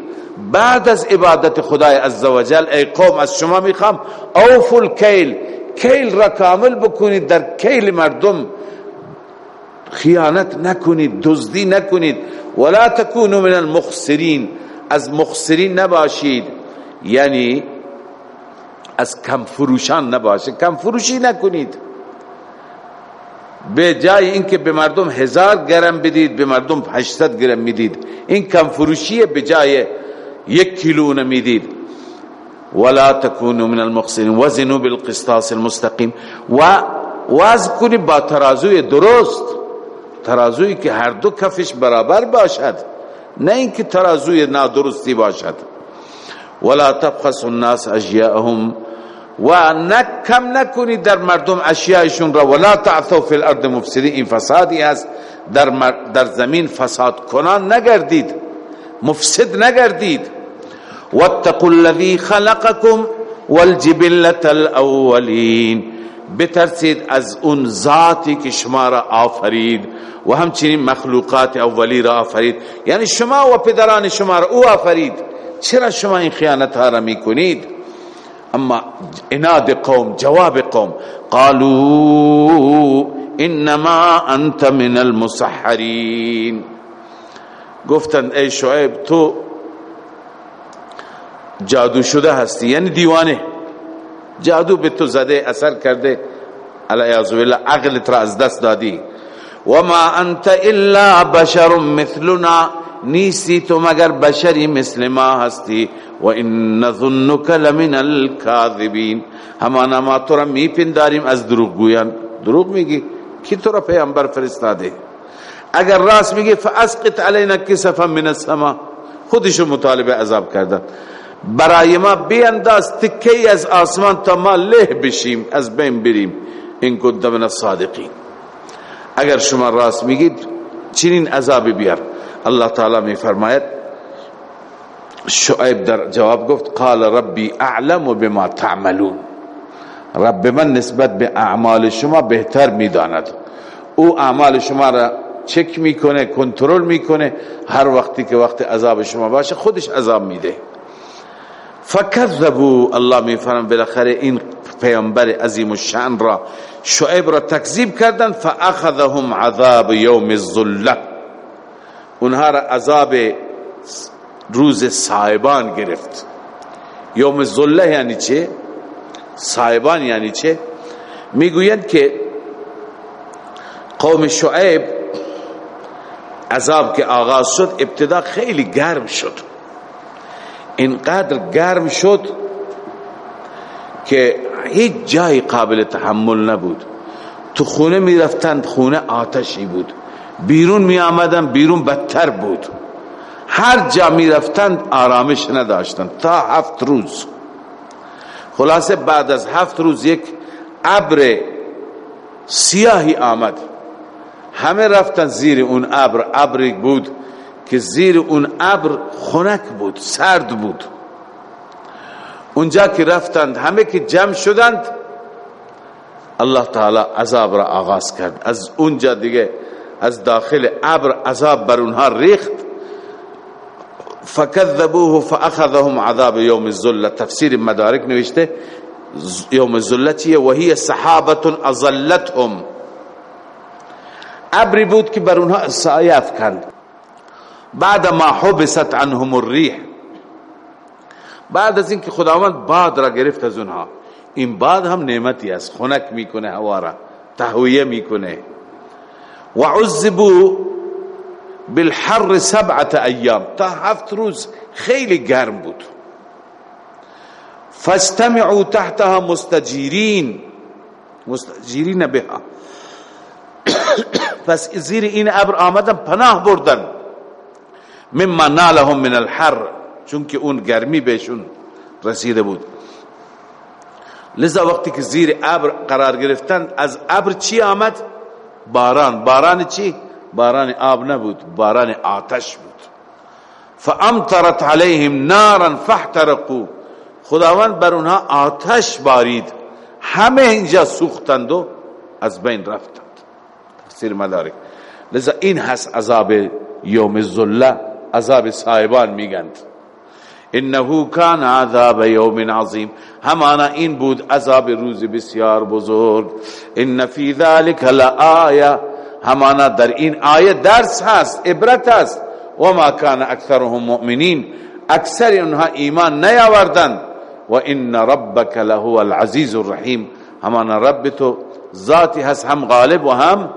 بعد از عبادت خدای عزوجل ای قوم از شما میخوام اوفو الکیل کیل را کامل بکنید در کیل مردم. خیانت نکنید دزدی نکنید. ولا تکونوا من المخسرین. از مخسرین نباشید. یعنی از کم فروشان نباشید کم فروشی نکنید. به جای اینکه به مردم هزار گرم بدید به مردم 800 گرم می‌دید. این کم فروشی به جای یک کیلو نمی‌دید ولا تكونوا من المخسرين وزنوا بالقسطاس المستقيم و وزن کنی با ترازوی درست. ترازوی که هر دو کفش برابر باشد. نه اینکه ترازوی نادرستی باشد. ولا تبخسوا الناس اشیاءهم و نکم نکنی در مردم اشیاءشون را. ولا تعثوا في الأرض مفسدين این فسادی است در, در زمین فساد کنان نگردید. مفسد نگردید. واتقوا الذي خلقكم والجبلة الاولین بترسید از اون ذاتی که شما را آفرید و همچنین مخلوقات اولی را آفرید. یعنی شما و پدران شما را أو آفرید. چرا شما این خیانت ها را می کنید اما اناد قوم جواب قوم قالوا انما انت من المسحرین. گفتند ای شعیب تو جادو شده هستی یعنی دیوانه. جادو به تو زده اثر کرده. علیه بالله عقلت را از دست دادی. و ما انت الا بشر مثلنا. نیستی تو مگر بشری مثل ما هستی؟ و ان ظنک لمن الكاذبین. همانا ما تو را میپنداریم از دروغ گویان دروغ میگی؟ کی تو را پیامبر فرستاده؟ اگر راست میگی فاسقط علینا کسفا من السما. خودشو مطالبه عذاب کردن. برای ما بیانداز تکی از آسمان تا ما له بشیم از بین بریم. این کنت من الصادقین. اگر شما راست میگید چنین عذاب بیار. الله تعالی می فرماید شعیب در جواب گفت قال ربی اعلم بما تعملون. رب من نسبت به اعمال شما بهتر می‌داند. او اعمال شما را چک می‌کنه کنترل می‌کنه. هر وقتی که وقت عذاب شما باشه خودش عذاب میده. فکذبوا الله میفرم بالاخره این پیامبر عظیم الشان را شعیب را تکذیب کردند فاخذهم عذاب یوم الظله اونها را عذاب روز صایبان گرفت. یوم الظله یعنی چه؟ صایبان یعنی چه؟ می‌گویند که قوم شعیب عذاب که آغاز شد ابتدا خیلی گرم شد. اینقدر گرم شد که هیچ جای قابل تحمل نبود. تو خونه می رفتند خونه آتشی بود. بیرون می آمدن بیرون بدتر بود. هر جا می رفتند آرامش نداشتند تا هفت روز. خلاصه بعد از هفت روز یک ابر سیاهی آمد. همه رفتن زیر اون ابر. ابری بود که زیر اون ابر خنک بود سرد بود. اونجا که رفتند همه که جمع شدند الله تعالی عذاب را آغاز کرد. از اونجا دیگه از داخل ابر عذاب بر اونها ریخت. فكذبوه فاخذهم عذاب يوم الذله تفسیر مدارک نوشته یوم الذله چیه؟ وهي سحابه اظلتهم ابری بود که بر اونها سایه افکند. بعد ما حبست عنهم الريح بعد از اینکه خداوند باد را گرفت از اونها این باد هم نعمتی است. خنک می‌کنه هوا را تهویه می‌کنه. و عذبوا بالحر سبعت ایام تا هفت روز خیلی گرم بود. فاستمعوا تحتها مستجیرین. مستجیرین بها. پس زیر این ابر آمدن پناه بردن. مما نالهم من الحر چون که اون گرمی بهشون رسیده بود. لذا وقتی که زیر ابر قرار گرفتن از ابر چی آمد؟ باران. باران چی؟ باران آب نبود باران آتش بود. فامطرت عليهم نارا فاحترقوا. خداوند بر اونها آتش بارید. همه اینجا سوختند و از بین رفتند. تفسیر مدارک. لذا این هست عذاب یوم الظله عذاب صاحبان میگند. انه کان عذاب یوم عظیم. همانا این بود عذاب روز بسیار بزرگ. ان فی ذلک لآیه. همانا در این آیه درس هست عبرت هست. و ما کان اکثرهم مؤمنین. اکثر اونها ایمان نیاوردند. و ان ربک لهو العزیز الرحیم. همانا رب تو ذاتی هست هم غالب و هم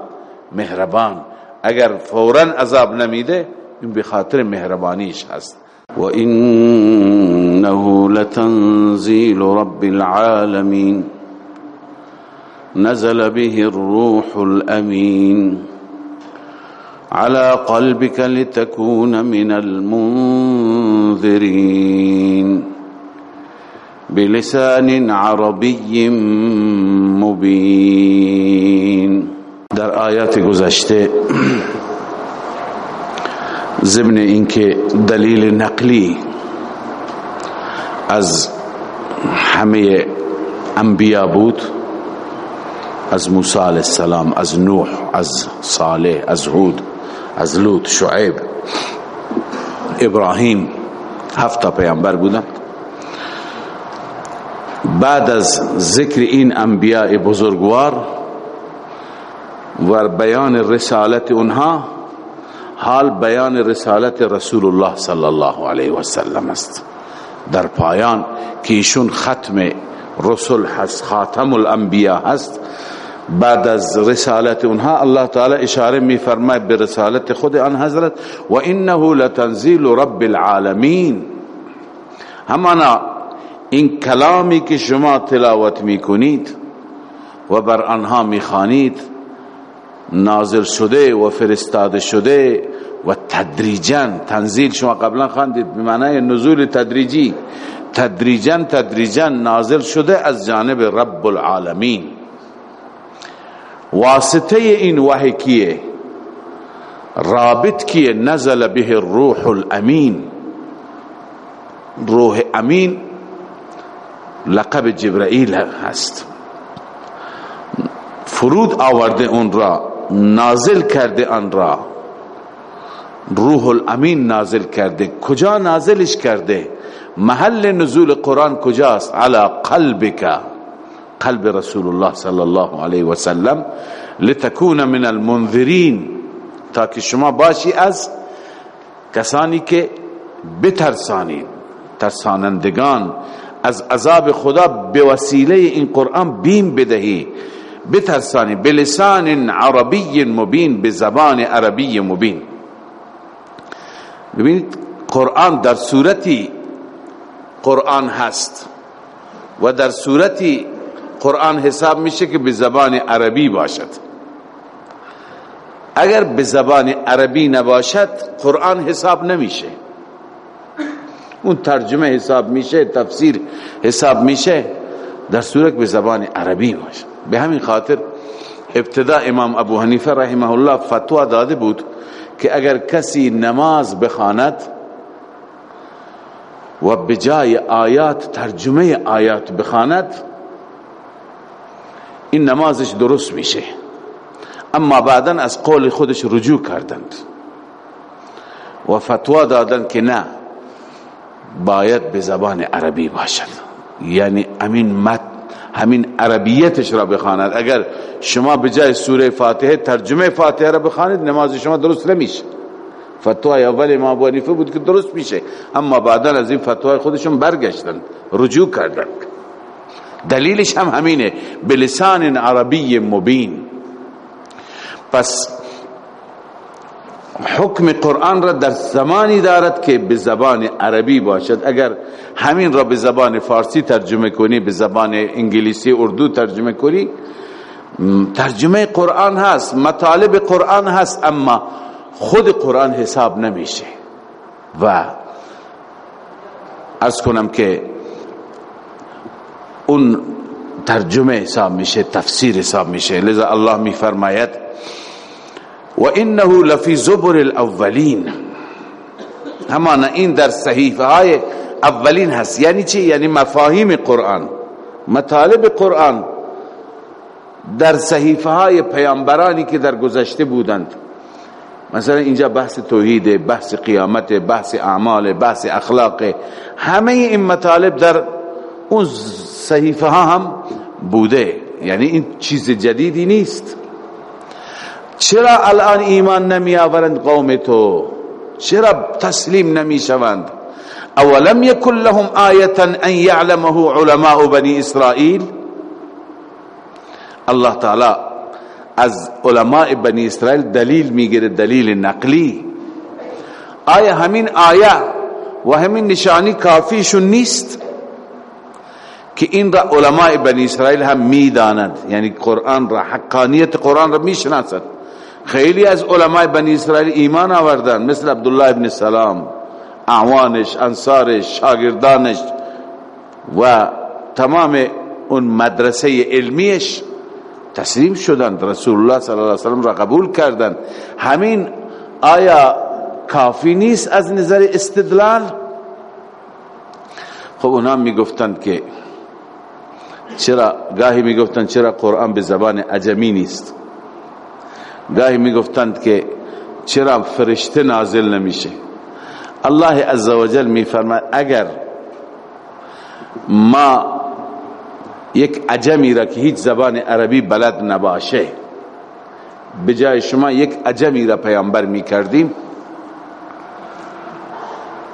مهربان. اگر فورا عذاب نمیده این بخاطر مهربانیش هست. و انه لتنزیل رب العالمین نزل به الروح الأمين. على قلبك لتكون من المنذرين. بلسان عربي مبين. در آیات گذشته ضمن اینکه دلیل نقلی از همه انبیا بود از موسی علیہ السلام از نوح از صالح از هود از لوط شعیب ابراهیم هفت پیامبر بودند. بعد از ذکر این انبیاء بزرگوار و بیان رسالت اونها حال بیان رسالت رسول الله صلی الله علیه و سلم است. در پایان که ایشون ختم رسول هست خاتم الانبیاء هست بعد از رسالت اونها الله تعالی اشاره می فرماید به رسالت خود آن حضرت و انه لتنزیل رب العالمین. همانا این کلامی که شما تلاوت می کنید و بر آنها می خانید نازل شده و فرستاده شده و تدریجا تنزیل شما قبلا خواندید به معنای نزول تدریجی. تدریجا تدریجا نازل شده از جانب رب العالمین. واسطه این وحی کیه؟ رابط کیه؟ نزل به الروح الامین. روح امین لقب جبرائیل هست. فرود آورده اون را. نازل کرده آن را. روح الامین نازل کرده. کجا نازلش کرده؟ محل نزول قرآن کجاست؟ على قلبك قلب رسول الله صلی الله علیه و سلم لتكون من المنذرین. تا شما باشی از کسانی که بترسانید. ترسانندگان. از عذاب خدا به وسیله این قرآن بیم بدهی. بترسانی بلسان عربی مبین به زبان عربی مبین. ببینید قرآن در صورتی قرآن هست و در صورتی قرآن حساب میشه که به زبان عربی باشد. اگر به زبان عربی نباشد قرآن حساب نمیشه. اون ترجمه حساب میشه تفسیر حساب میشه در صورت به زبان عربی باشه. به همین خاطر ابتدا امام ابو حنیفه رحمه الله فتوا داده بود که اگر کسی نماز بخواند و بجای آیات ترجمه آیات بخواند این نمازش درست میشه. اما بعدا از قول خودش رجوع کردند و فتوا دادند که نه باید به زبان عربی باشد. یعنی امین مت همین عربیتش را بخواند. اگر شما به جای سوره فاتحه ترجمه فاتحه را بخوانید نماز شما درست نمیشه. فتوای اول امام ابو بود که درست میشه. اما بعدا از این فتوای خودشون برگشتن رجوع کردن. دلیلش هم همینه. بلسان عربی مبین. پس حکم قرآن را در زمانی دارد که به زبان عربی باشد. اگر همین را به زبان فارسی ترجمه کنی به زبان انگلیسی اردو ترجمه کنی ترجمه قرآن هست مطالب قرآن هست اما خود قرآن حساب نمیشه. و از کنم که اون ترجمه حساب میشه تفسیر حساب میشه. لذا الله میفرماید و انه لفی زبر الاولین همان این در صحیفه های اولین هست. یعنی چی؟ یعنی مفاهیم قرآن. مطالب قرآن در صحیفه های پیامبرانی که در گذشته بودند. مثلا اینجا بحث توحید بحث قیامت بحث اعمال بحث اخلاق. همه این مطالب در اون صحیفه ها هم بوده. یعنی این چیز جدیدی نیست. چرا الان ایمان نمی آورند قوم تو؟ چرا تسلیم نمی شوند اولم یکن لهم آیتا ان یعلمه علماء بنی اسرائیل؟ الله تعالی از علماء بنی اسرائیل دلیل می‌گیره دلیل نقلی. آیا همین آیه و همین نشانی کافیشون نیست؟ که این را علماء بنی اسرائیل هم می‌دانند. یعنی قرآن را حقانیت قرآن را می‌شناسند. خیلی از علماء بنی اسرائیل ایمان آوردن. مثل عبدالله ابن سلام اعوانش انصارش شاگردانش و تمام اون مدرسه علمیش تسلیم شدند رسول الله صلی الله علیه وسلم را قبول کردند همین آیا کافی نیست از نظر استدلال؟ خب اونا می‌گفتند که چرا گاهی می‌گفتند چرا قرآن به زبان عجمی نیست. گاهی می‌گفتند که چرا فرشته نازل نمیشه؟ الله عزوجل میفرماید اگر ما یک عجمی را که هیچ زبان عربی بلد نباشه به جای شما یک عجمی را پیامبر می کردیم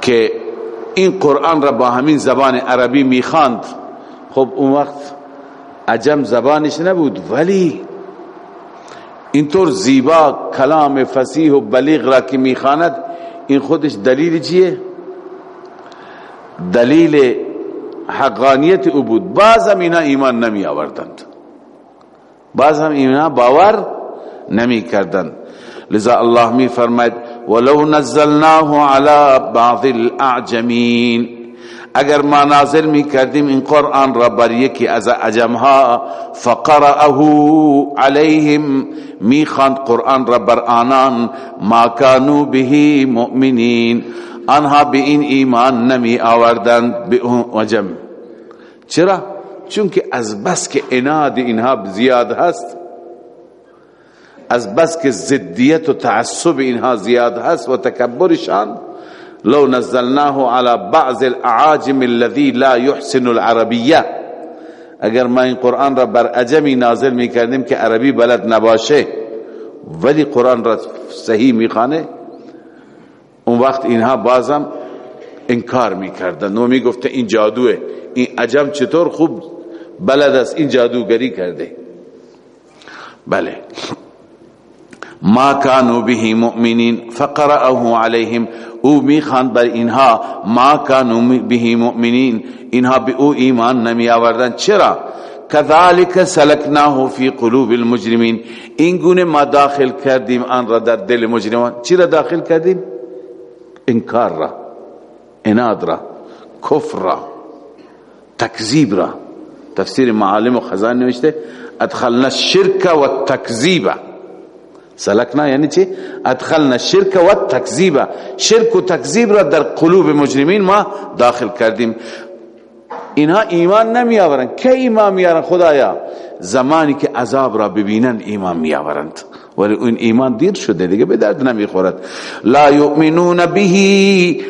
که این قرآن را با همین زبان عربی می خاند خب اون وقت عجم زبانش نبود ولی اینطور زیبا کلام فسیح و بلیغ را که می خاند این خودش دلیل چیه؟ دلیل حقانیت او بود. بعض هم اینا ایمان نمی آوردند. بعض هم اینا باور نمی کردند. لذا الله می فرماید ولو نزلناه على بعض الاعجمین. اگر ما نازل می کردیم این قرآن را بر یکی از عجمها فقرأه علیهم می خواند قرآن را بر آنان ما کانو به مؤمنین آنها به این ایمان نمی آوردند به اون وجم چرا؟ چون که از بس که اناد اینها زیاد هست از بس که زدیت و تعصب اینها زیاد هست و تکبرشان لو نزلناه على بعض الاعاجم الذي لا يحسن العربیه اگر ما این قرآن را بر عجمی نازل می کردیم که عربی بلد نباشه ولی قرآن را صحیح میخانه اون وقت اینها بازم انکار می‌کردن و می‌گفته این جادوه این عجم چطور خوب بلد است این جادوگری کرده. بله. ما کانو به مؤمنین فقرأه علیهم او می‌خواند بر اینها ما کانو به مؤمنین اینها به او ایمان نمی آوردن چرا؟ كذلك سلكناه في قلوب المجرمين این گونه ما داخل کردیم آن را در دل مجرمان. چی را داخل کردیم؟ انکار را اناد را کفر را تکذیب را. تفسیر معالم و خزان نوشته ادخلنا الشرك والتكذيب سلکنا یعنی چی؟ ادخلنا الشرك والتكذيب شرک و تکذیب را در قلوب مجرمین ما داخل کردیم. اینها ایمان نمی آورند که ایمان می آورند خدایا. زمانی که عذاب را ببینند ایمان می آورند ولی اون ایمان دیر شده دیگه به درد نمی‌خورد. لا یؤمنون به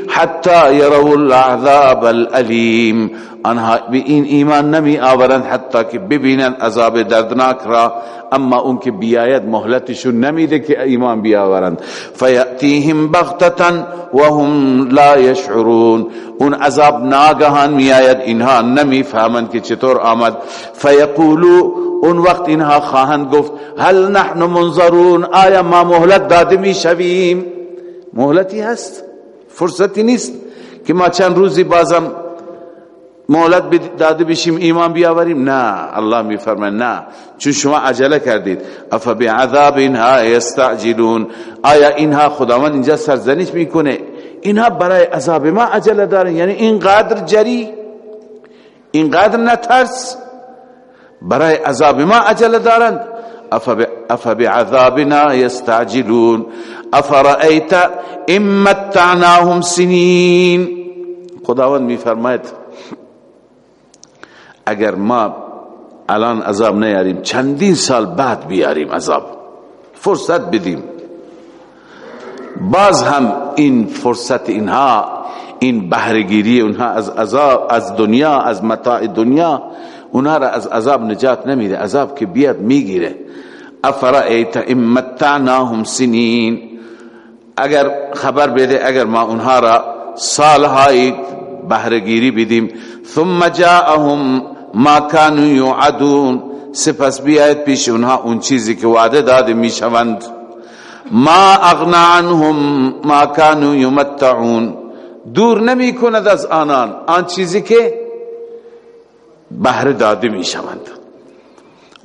حتی یروا العذاب الالیم. آنها به این ایمان نمی آورند حتی که ببینند عذاب دردناک را اما اون که بیاید مهلتشون نمیده که ایمان بیاورند. فیأتیهم بغتتا وهم لا یشعرون. اون عذاب ناگهان میآید اینها نمی‌فهمند که چطور آمد. فیقولو اون وقت اینها خواهند گفت هل نحن منظرون؟ آیا ما مهلت داده می شویم مهلتی هست فرصتی نیست که ما چند روزی بازم مهلت داده بشیم ایمان بیاوریم؟ نه. الله می فرماید نه. چون شما عجله کردید. افا بعذاب اینها یستعجلون. آیا اینها خداوند اینجا سرزنش می‌کنه؟ اینها برای عذاب ما عجله دارن. یعنی اینقدر جری اینقدر نترس برای عذاب ما عجله دارند. افا بعذابنا یستعجلون. افرأیت امتعناهم سنین. خداوند می فرماید اگر ما الان عذاب نیاریم چندین سال بعد بیاریم عذاب. فرصت بدیم. باز هم این فرصت اینها این بهرگیری اونها از عذاب از دنیا از متاع دنیا اونها را از عذاب نجات نمیده. عذاب که بیاد می‌گیره. افرائیت امتعناهم سنین؟ اگر خبر بده اگر ما اونها را سالهای بهرگیری بدیم. ثم جاءهم ما كانوا يعدون سپس بیاید پیش اونها اون چیزی که وعده داده می‌شوند. ما اغنا عنهم ما كانوا يمتعون. دور نمی کند از آنان. آن چیزی که بهره داده می شوند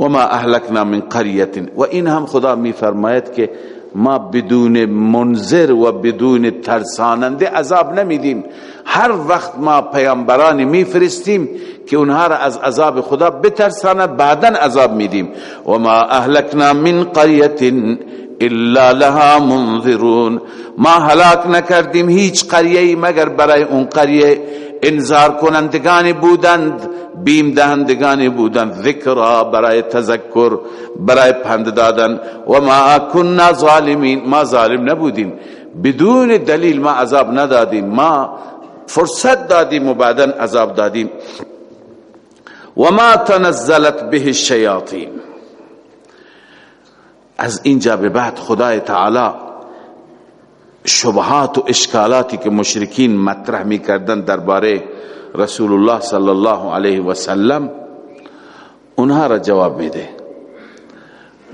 و ما اهلکنا من قریت و این هم خدا می فرماید که ما بدون منذر و بدون ترساننده عذاب نمیدیم. هر وقت ما پیامبرانی میفرستیم که اونها را از عذاب خدا بترساند بعدا عذاب میدیم. و ما اهلکنا من قریت الا لها منذرون. ما هلاک نکردیم هیچ قریه مگر برای اون قریه. انذار کنندگان بودند بیم دهندگان بودند. ذکر برای تذکر برای پند دادن. و ما کننا ظالمین ما ظالم نبودیم. بدون دلیل ما عذاب ندادیم. ما فرصت دادیم و بعدا عذاب دادیم. و ما تنزلت به الشیاطین از اینجا به بعد خدای تعالی شبهات و اشکالاتی که مشرکین مطرح می کردن درباره رسول الله صلی الله علیه و سلم اونها را جواب میده.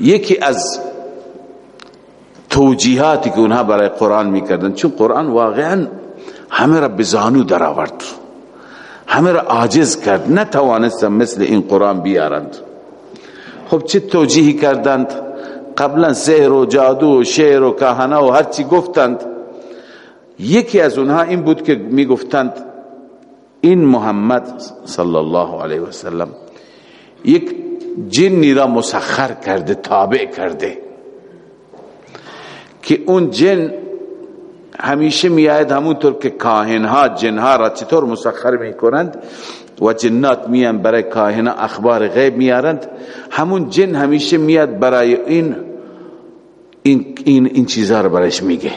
یکی از توجیهاتی که اونها برای قرآن می‌کردن چون قرآن واقعا همه را بزانو در آورد همه را عاجز کرد. نتوانستن مثل این قرآن بیارند. خب چه توجیهی کردند؟ قبلا سحر و جادو و شعر و کهنه و هرچی گفتند یکی از اونها این بود که می گفتند این محمد صلی الله علیه و سلم یک جنی را مسخر کرده تابع کرده که اون جن همیشه میآید همونطور که کاهنها جنها را چطور مسخر می‌کنند؟ و جنات میان برای کاهن اخبار غیب میارند. همون جن همیشه میاد برای این این این, این چیزها رو برایش میگه.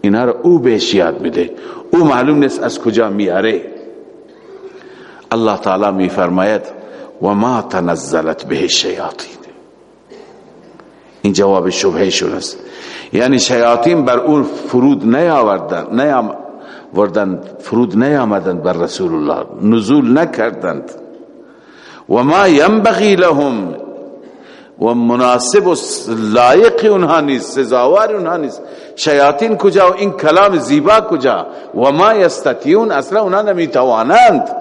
اینا رو او بهش یاد میده. او معلوم نیست از کجا میاره. الله تعالی میفرماید و ما تنزلت به شیاطین. این جواب شبهشون است. یعنی شیاطین بر اون فرود نیاوردن نیام وردن فرود نیامدند بر رسول الله نزول نکردند. و ما ینبغی لهم. و مناسب و لایق اونها نیست سزاوار اونها نیست. شیاطین کجا و این کلام زیبا کجا؟ و ما یستطیعون اصلا اونها نمی‌توانند.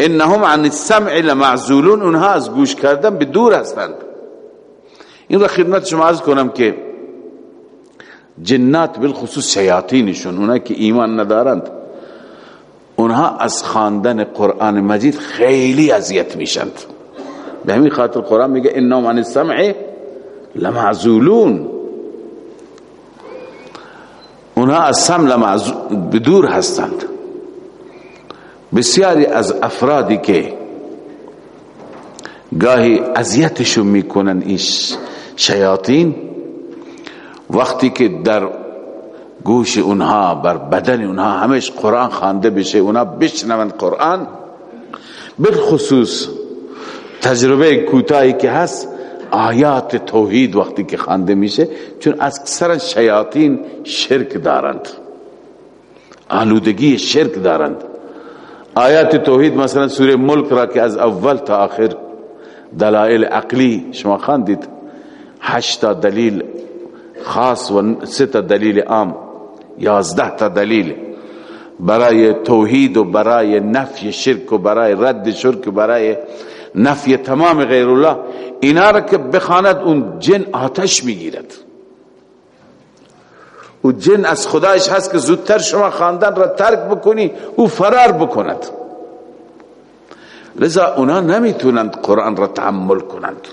انهم عن السمع لمعزولون اونها از گوش کردن به دور هستند. این را خدمت شما از کنم که جنات بالخصوص شیاطینشون اونها که ایمان ندارند اونها از خواندن قرآن مجید خیلی اذیت میشند. به همین خاطر قرآن میگه انهم عن السمع لمعزولون. اونها از سمع بدور هستند. بسیاری از افرادی که گاهی اذیتشون می‌کنن این شیاطین وقتی که در گوش اونها بر بدن اونها همش قرآن خوانده بشه اونها بشنوند قرآن بالخصوص تجربه کوتاهی که هست آیات توحید وقتی که خوانده میشه چون اکثر شیاطین شرک دارند. آلودگی شرک دارند. آیات توحید مثلا سوره ملک را که از اول تا آخر دلائل عقلی شما خواندید هشتا دلیل خاص و سه دلیل عام یازده تا دلیل. برای توحید و برای نفی شرک و برای رد شرک و برای نفی تمام غیر الله اینا را که بخواند اون جن آتش می‌گیرد. او جن از خدایش هست که زودتر شما خواندن را ترک بکنی او فرار بکند. لذا اونا نمی‌تونند قرآن را تحمل کنند.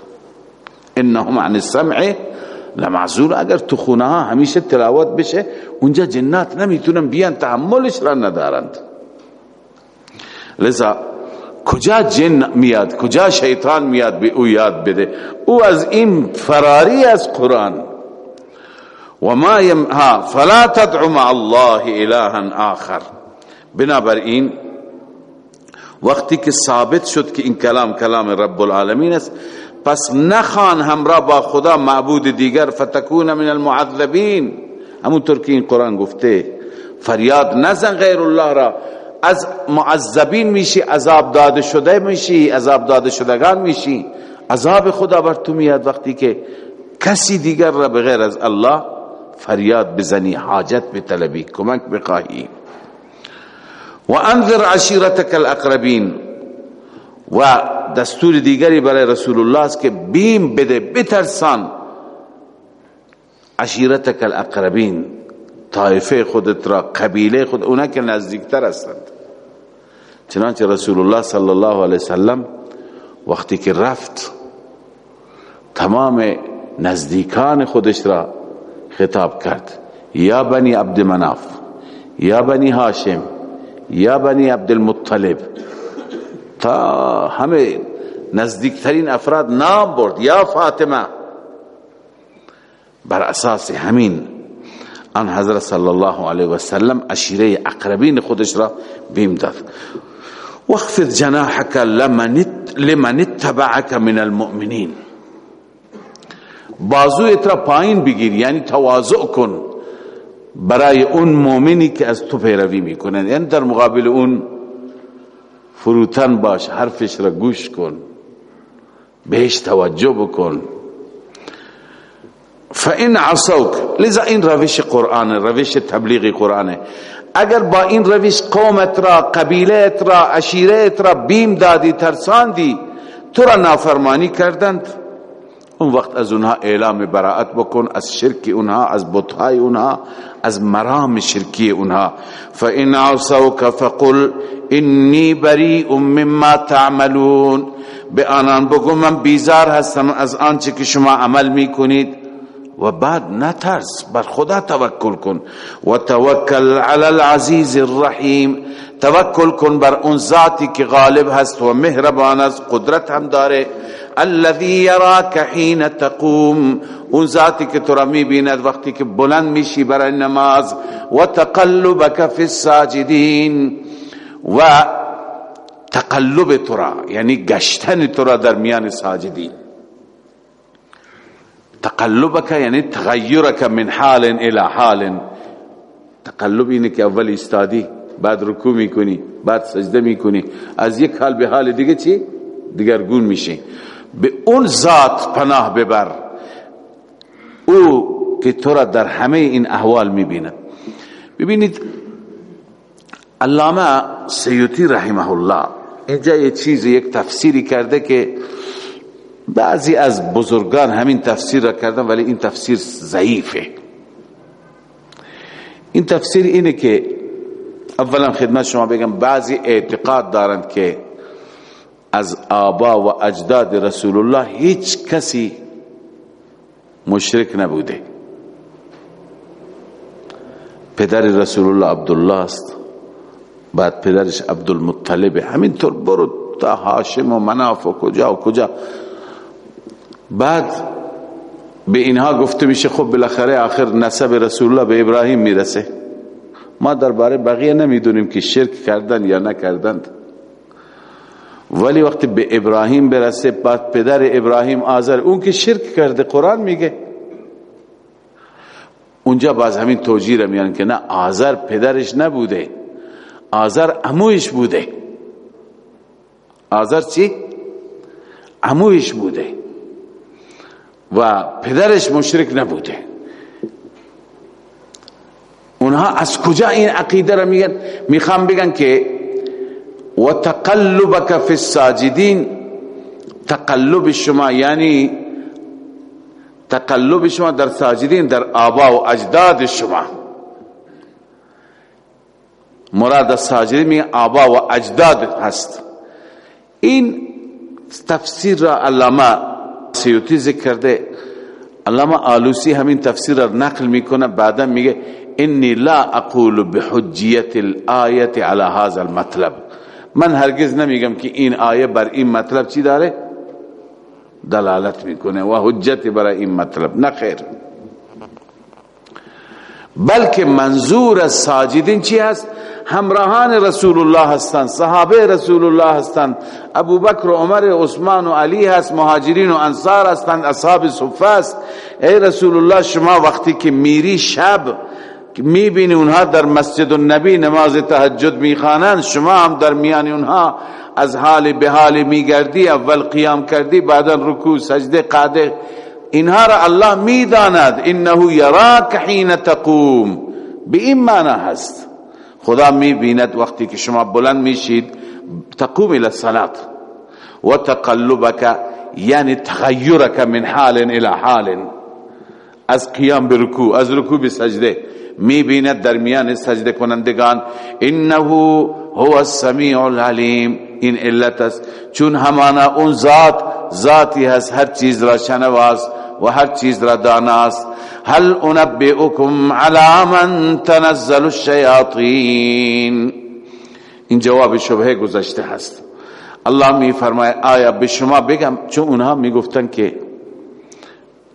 انهم عن السمع لمعزول اگر تو خونه ها همیشه تلاوت بشه اونجا جنات نمی‌تونن بیان تحملش را ندارند. لذا کجا جن میاد کجا شیطان میاد به او یاد بده؟ او از این فراری از قرآن. و ما یم ها فلا تدعو مع الله الها آخر. بنابراین وقتی که ثابت شد که این کلام کلام رب العالمین است پس نخوان همراه با خدا معبود دیگر فتکون من المعذبین. همونطور که این قرآن گفته فریاد نزن غیر الله را. از معذبین میشی عذاب داده شده میشی عذاب داده شدگان میشی. عذاب خدا بر تو میاد وقتی که کسی دیگر را بغیر از الله فریاد بزنی حاجت بطلبی کمک بخواهی. و انذر عشیرتک الاقربین. و دستور دیگری برای رسول الله است که بیم بده بترسان. عشیرتک الاقربین طایفه خودت را قبیله خود اونا که نزدیکتر هستند. چنانچه رسول الله صلی الله علیه وسلم وقتی که رفت تمام نزدیکان خودش را خطاب کرد. یا بنی عبد مناف یا بنی هاشم یا بنی عبد المطلب تا همه نزدیکترین افراد نام برد. یا فاطمه. بر اساس همین ان حضرت صلی الله علیه و سلم عشیره اقربین خودش را بیم داد. واخفض جناحك لمن اتبعك من المؤمنین. بازویت را پایین بگیر یعنی تواضع کن. برای اون مؤمنی که از تو پیروی می‌کنن. یعنی در مقابل اون فروتن باش حرفش را گوش کن. بهش توجه بکن. فان عصوك لذا این روش قرآن روش تبلیغ قرآن اگر با این روش قومت را قبیلت را عشیرت را بیم دادی ترساندی تو را نافرمانی کردند. اون وقت از اونها اعلام براعت بکن از شرک اونها از بطهای اونها از مرام شرکی اونها. فإن عصوك فقل انی بریء مما تعملون. به آنان بگو من بیزار هستم از آنچه که شما عمل می‌کنید. و بعد نترس بر خدا توکل کن. و توکل علی العزیز الرحیم. توکل کن بر اون ذاتی که غالب هست و مهربان است قدرت هم داره. الذي يراك حين تقوم. اون ذاتی که تو را میبیند وقتی که بلند میشی برای نماز و تقلبك في الساجدين. و تقلب تو را یعنی گشتن تو را در میان ساجدین. تقلبك یعنی تغیرك من حال إلى حال. تقلب اینه که اول استادی بعد رکوع میکنی بعد سجده میکنی. از یک حال به حال دیگه چی؟ دیگرگون میشه به اون ذات پناه ببر. او که تو را در همه این احوال می‌بیند. ببینید علامه سیوتی رحمه الله اینجا یه چیزی یک تفسیری کرده که بعضی از بزرگان همین تفسیر را کردن ولی این تفسیر ضعیفه. این تفسیر اینه که اولا خدمت شما بگم بعضی اعتقاد دارند که از آبا و اجداد رسول الله هیچ کسی مشرک نبوده. پدر رسول الله عبدالله است. بعد پدرش عبدالمطلب. همینطور برو تا هاشم و مناف و کجا و کجا. بعد به اینها گفته میشه خب بالاخره آخر نسب رسول الله به ابراهیم می‌رسه. ما درباره بقیه نمی‌دونیم که شرک کردن یا نکردند. ولی وقتی به ابراهیم برسه بعد پدر ابراهیم آذر اون که شرک کرده قرآن میگه. اونجا باز همین توجیه را میان که نه آذر پدرش نبوده آذر عمویش بوده. آذر چی؟ عمویش بوده. و پدرش مشرک نبوده. اونها از کجا این عقیده را میگن؟ می‌خوام بگن که و تقلبک فی الساجدین تقلب شما یعنی تقلب شما در ساجدین در آبا و اجداد شما مراد ساجدین می آبا و اجداد هست. این تفسیر را علامه سیوتی ذکر کرده علامه آلوسی همین تفسیر را نقل میکنه بعدا میگه انی لا أقول بحجیت الآیت على هذا المطلب. من هرگز نمیگم که این آیه بر این مطلب چی داره؟ دلالت می‌کنه و حجت برای این مطلب. نه خیر. بلکه منظور از ساجدین چی هست؟ همراهان رسول الله هستند صحابه رسول الله هستند ابو بکر و عمر و عثمان و علی هست مهاجرین و انصار هستند اصحاب صفه ای رسول الله شما وقتی که میری شب می‌بینی اونها در مسجد النبی نماز تهجد می‌خوانند. شما هم در میان اونها از حال به حال میگردی اول قیام کردی بعدا رکوع سجده قاده اینها را الله می‌داند. انه یراک حین تقوم. به این معنی هست. خدا می‌بیند وقتی که شما بلند میشید تقوم الى الصلاه و تقلبک یعنی تغیرک من حال الى حال. از قیام به رکوع از رکوع به سجده. می‌بیند در میان سجده کنندگان. انه هو السمیع العلیم. این علت است. چون همانا اون ذات ذاتی هست. هر چیز را شنواست و هر چیز را داناست. هل انبئکم علی من تنزل الشیاطین. این جواب شبهه گذشته هست. الله می فرماید آیا به شما بگم؟ چون اونها می گفتن که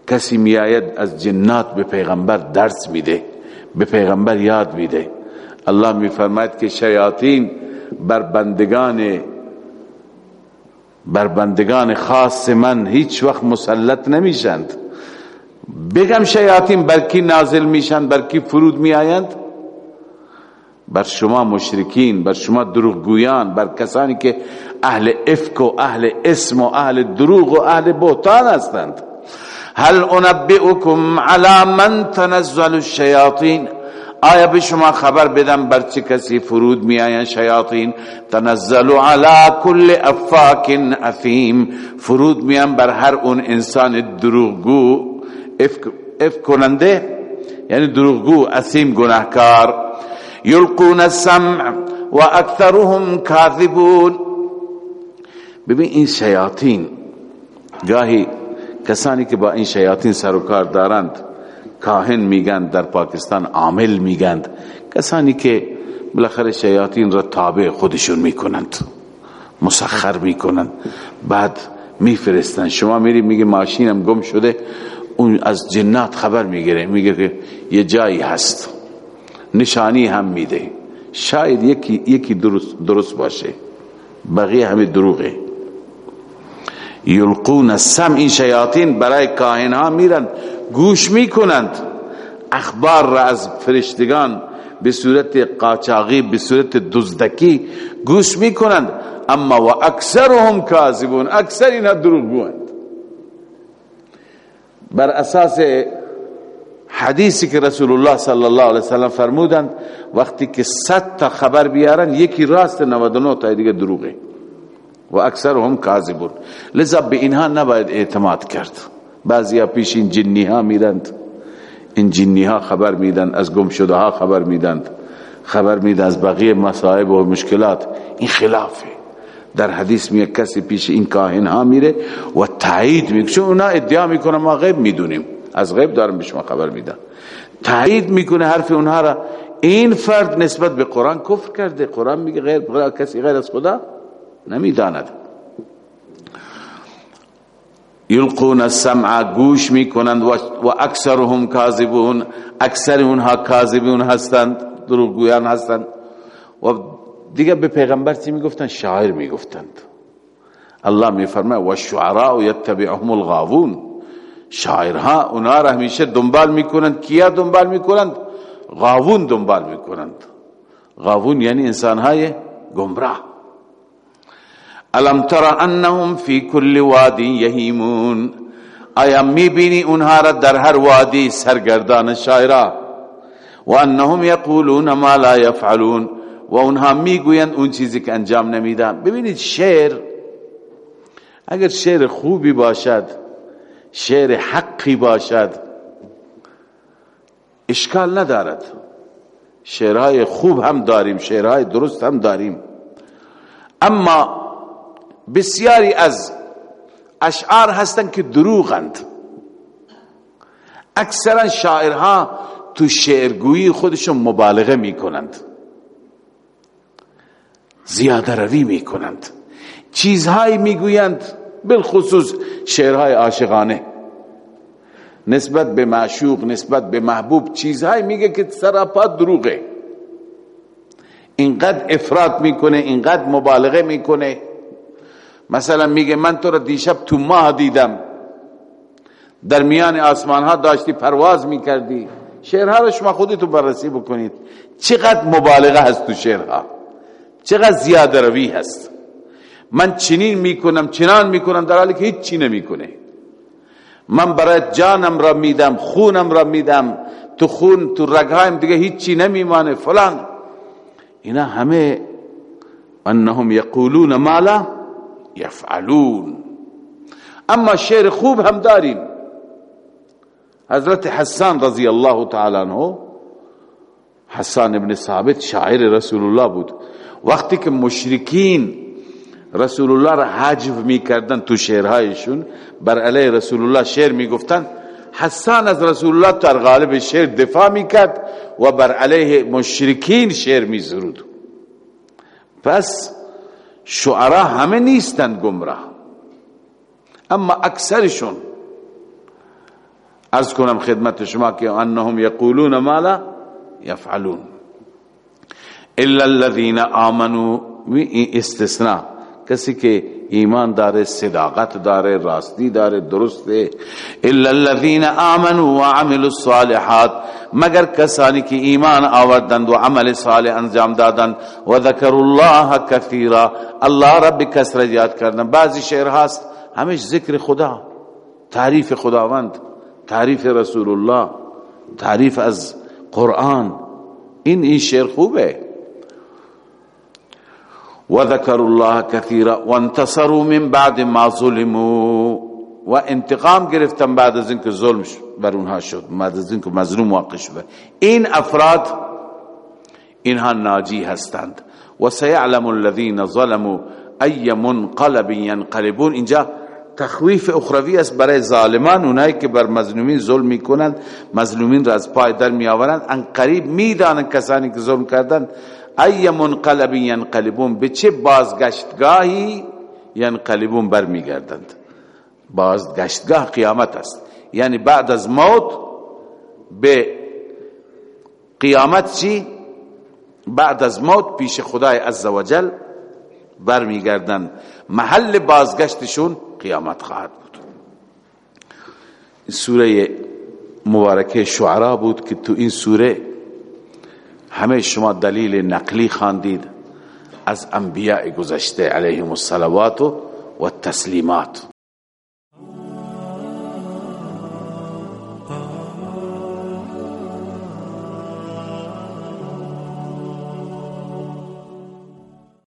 کسی می آید از جنات به پیغمبر درس میده. به پیغمبر یاد میده. الله می فرماید که شیاطین بر بندگان بر بندگان خاص من هیچ وقت مسلط نمیشند. بگم شیاطین بر کی نازل میشند بر کی فرود میآیند؟ بر شما مشرکین بر شما دروغگویان بر کسانی که اهل افک و اهل اسم و اهل دروغ و اهل بهتان هستند. هل انبئکم علی من تنزل الشیاطین آیا به شما خبر بدم بر چه کسی فرود می آین شیاطین؟ تنزل علی کل افاک افیم. فرود می بر هر اون انسان دروغگو. افک کننده؟ یعنی دروغگو اسیم گناهکار. یلقون السمع و اکثرهم کاذبون. ببین این شیاطین گاهی کسانی که با این شیاطین سر و کار دارند کاهن میگند در پاکستان عامل میگند کسانی که بالاخره شیاطین را تابع خودشون می‌کنند مسخر می‌کنند بعد میفرستن. شما میری میگه ماشینم گم شده اون از جنات خبر می‌گیره میگه که یه جایی هست نشانی هم میده. شاید یکی, یکی درست, درست باشه بقیه همه دروغه. یلقون السم این شیاطین برای کاهن ها میرن گوش می‌کنند. اخبار را از فرشتگان به صورت قاچاقی به صورت دزدکی گوش می‌کنند. اما و اکثرهم کاذبون اکثر اینا دروغگوند بر اساس حدیثی که رسول الله صلی الله علیه وسلم فرمودند وقتی که صد تا خبر بیارن یکی راست 99 تا دیگه دروغه. و اکثرهم کاذبون. لذا به اینها نباید اعتماد کرد. بعضیا پیش این جنی ها میرند. این جنی ها خبر میدن از گم شده ها خبر میدن. خبر میدن از بقیه مصائب و مشکلات. این خلافه. در حدیث میگه کسی پیش این کاهن ها میره و تایید می‌کنه. چون اونا ادعا می‌کنه ما غیب می‌دونیم. از غیب دارم به شما خبر میدن. تایید می‌کنه حرف اونها را. این فرد نسبت به قرآن کفر کرده. قرآن میگه غیر کسی غیر از خدا. نمی‌داند. یلقون السمع گوش می‌کنند و اکثرهم کاذبون. اکثر اونها کاذبون هستند دروغگویان هستند. و دیگه به پیغمبر چی می‌گفتند شاعر می‌گفتند. الله میفرماید و الشعراء یتبعهم الغاوون. شاعرها اونا را همیشه دنبال می‌کنند. کیا دنبال می‌کنند؟ غاوون دنبال می‌کنند. غاوون یعنی انسانهای گمراه. الم تر انهم فی کل وادی یهیمون آیا می‌بینی اونها را در هر وادی سرگردان شاعرا و انهم یقولون ما لا یفعلون و اونها می‌گویند اون چیزی که انجام نمیدن ببینید شعر اگر شعر خوبی باشد شعر حقی باشد اشکال ندارد شعرهای خوب هم داریم شعرهای درست هم داریم اما بسیاری از اشعار هستند که دروغند. اکثرا شاعرها تو شعرگویی خودشون مبالغه می‌کنند. زیاده روی می‌کنند. چیزهایی می‌گویند بالخصوص شعرهای عاشقانه. نسبت به معشوق نسبت به محبوب چیزهایی میگه که سراپا دروغه. اینقدر افراد می‌کنه اینقدر مبالغه می‌کنه. مثلا میگه من تو را دیشب تو ماه دیدم. در میان آسمان ها داشتی پرواز می‌کردی. شعرها رو شما خودتون بررسی بکنید. چقدر مبالغه هست تو شعرها. چقدر زیاده روی هست. من چنین می‌کنم چنان می‌کنم در حالی که هیچ چی نمی‌کنه. من برای جانم را میدم خونم را میدم. تو خون تو رگهایم دیگه هیچ چی نمیمانه. فلان. اینا همه انهم یقولون مالا یفعلون اما شعر خوب هم داریم. حضرت حسان رضی الله تعالی عنہ حسان ابن ثابت شاعر رسول الله بود. وقتی که مشرکین رسول الله را حجب می کردن تو شعرهایشون بر علیه رسول الله شعر می گفتن حسان از رسول الله در غالب شعر دفاع می کرد و بر علیه مشرکین شعر می زرود پس شعرا همه نیستند گمراه. اما اکثرشون ارز کنم خدمت شما که انهم یقولون ما لا یفعلون. الا الذين امنوا استثناء کسی که ایمان داره صداقت داره راستی داره درسته. الا الذين امنوا وعملوا الصالحات مگر کسانی که ایمان آوردند و عمل صالح انجام دادند و ذکر الله کثیرا الله رب کسر یاد کردن. بعضی شعر هست همش ذکر خدا تعریف خداوند تعریف رسول الله تعریف از قرآن. این این شعر خوبه. و ذکر الله کثیرا وانتصروا من بعد ما ظلموا. و انتقام گرفتن بعد از اینکه ظلم بر اونها شد بعد از اینکه مظلوم واقع شد. این افراد اینها ناجی هستند. و سیعلم الذین ظلموا ای منقلب ینقلبون. اینجا تخویف اخروی است برای ظالمان اونایی که بر مظلومین ظلم می‌کنند مظلومین را از پای در میآورند. ان قریب می‌دانند کسانی که ظلم کردند ای منقلب ینقلبون به چه بازگشتگاهی ینقلبون برمیگردند بازگشتگاه قیامت است یعنی بعد از موت به قیامت چی بعد از موت پیش خدای عزوجل برمیگردن محل بازگشتشون قیامت خواهد بود سوره مبارکه شعرا بود که تو این سوره همه شما دلیل نقلی خواندید از انبیاء گذشته علیهم الصلوات و التسلیمات.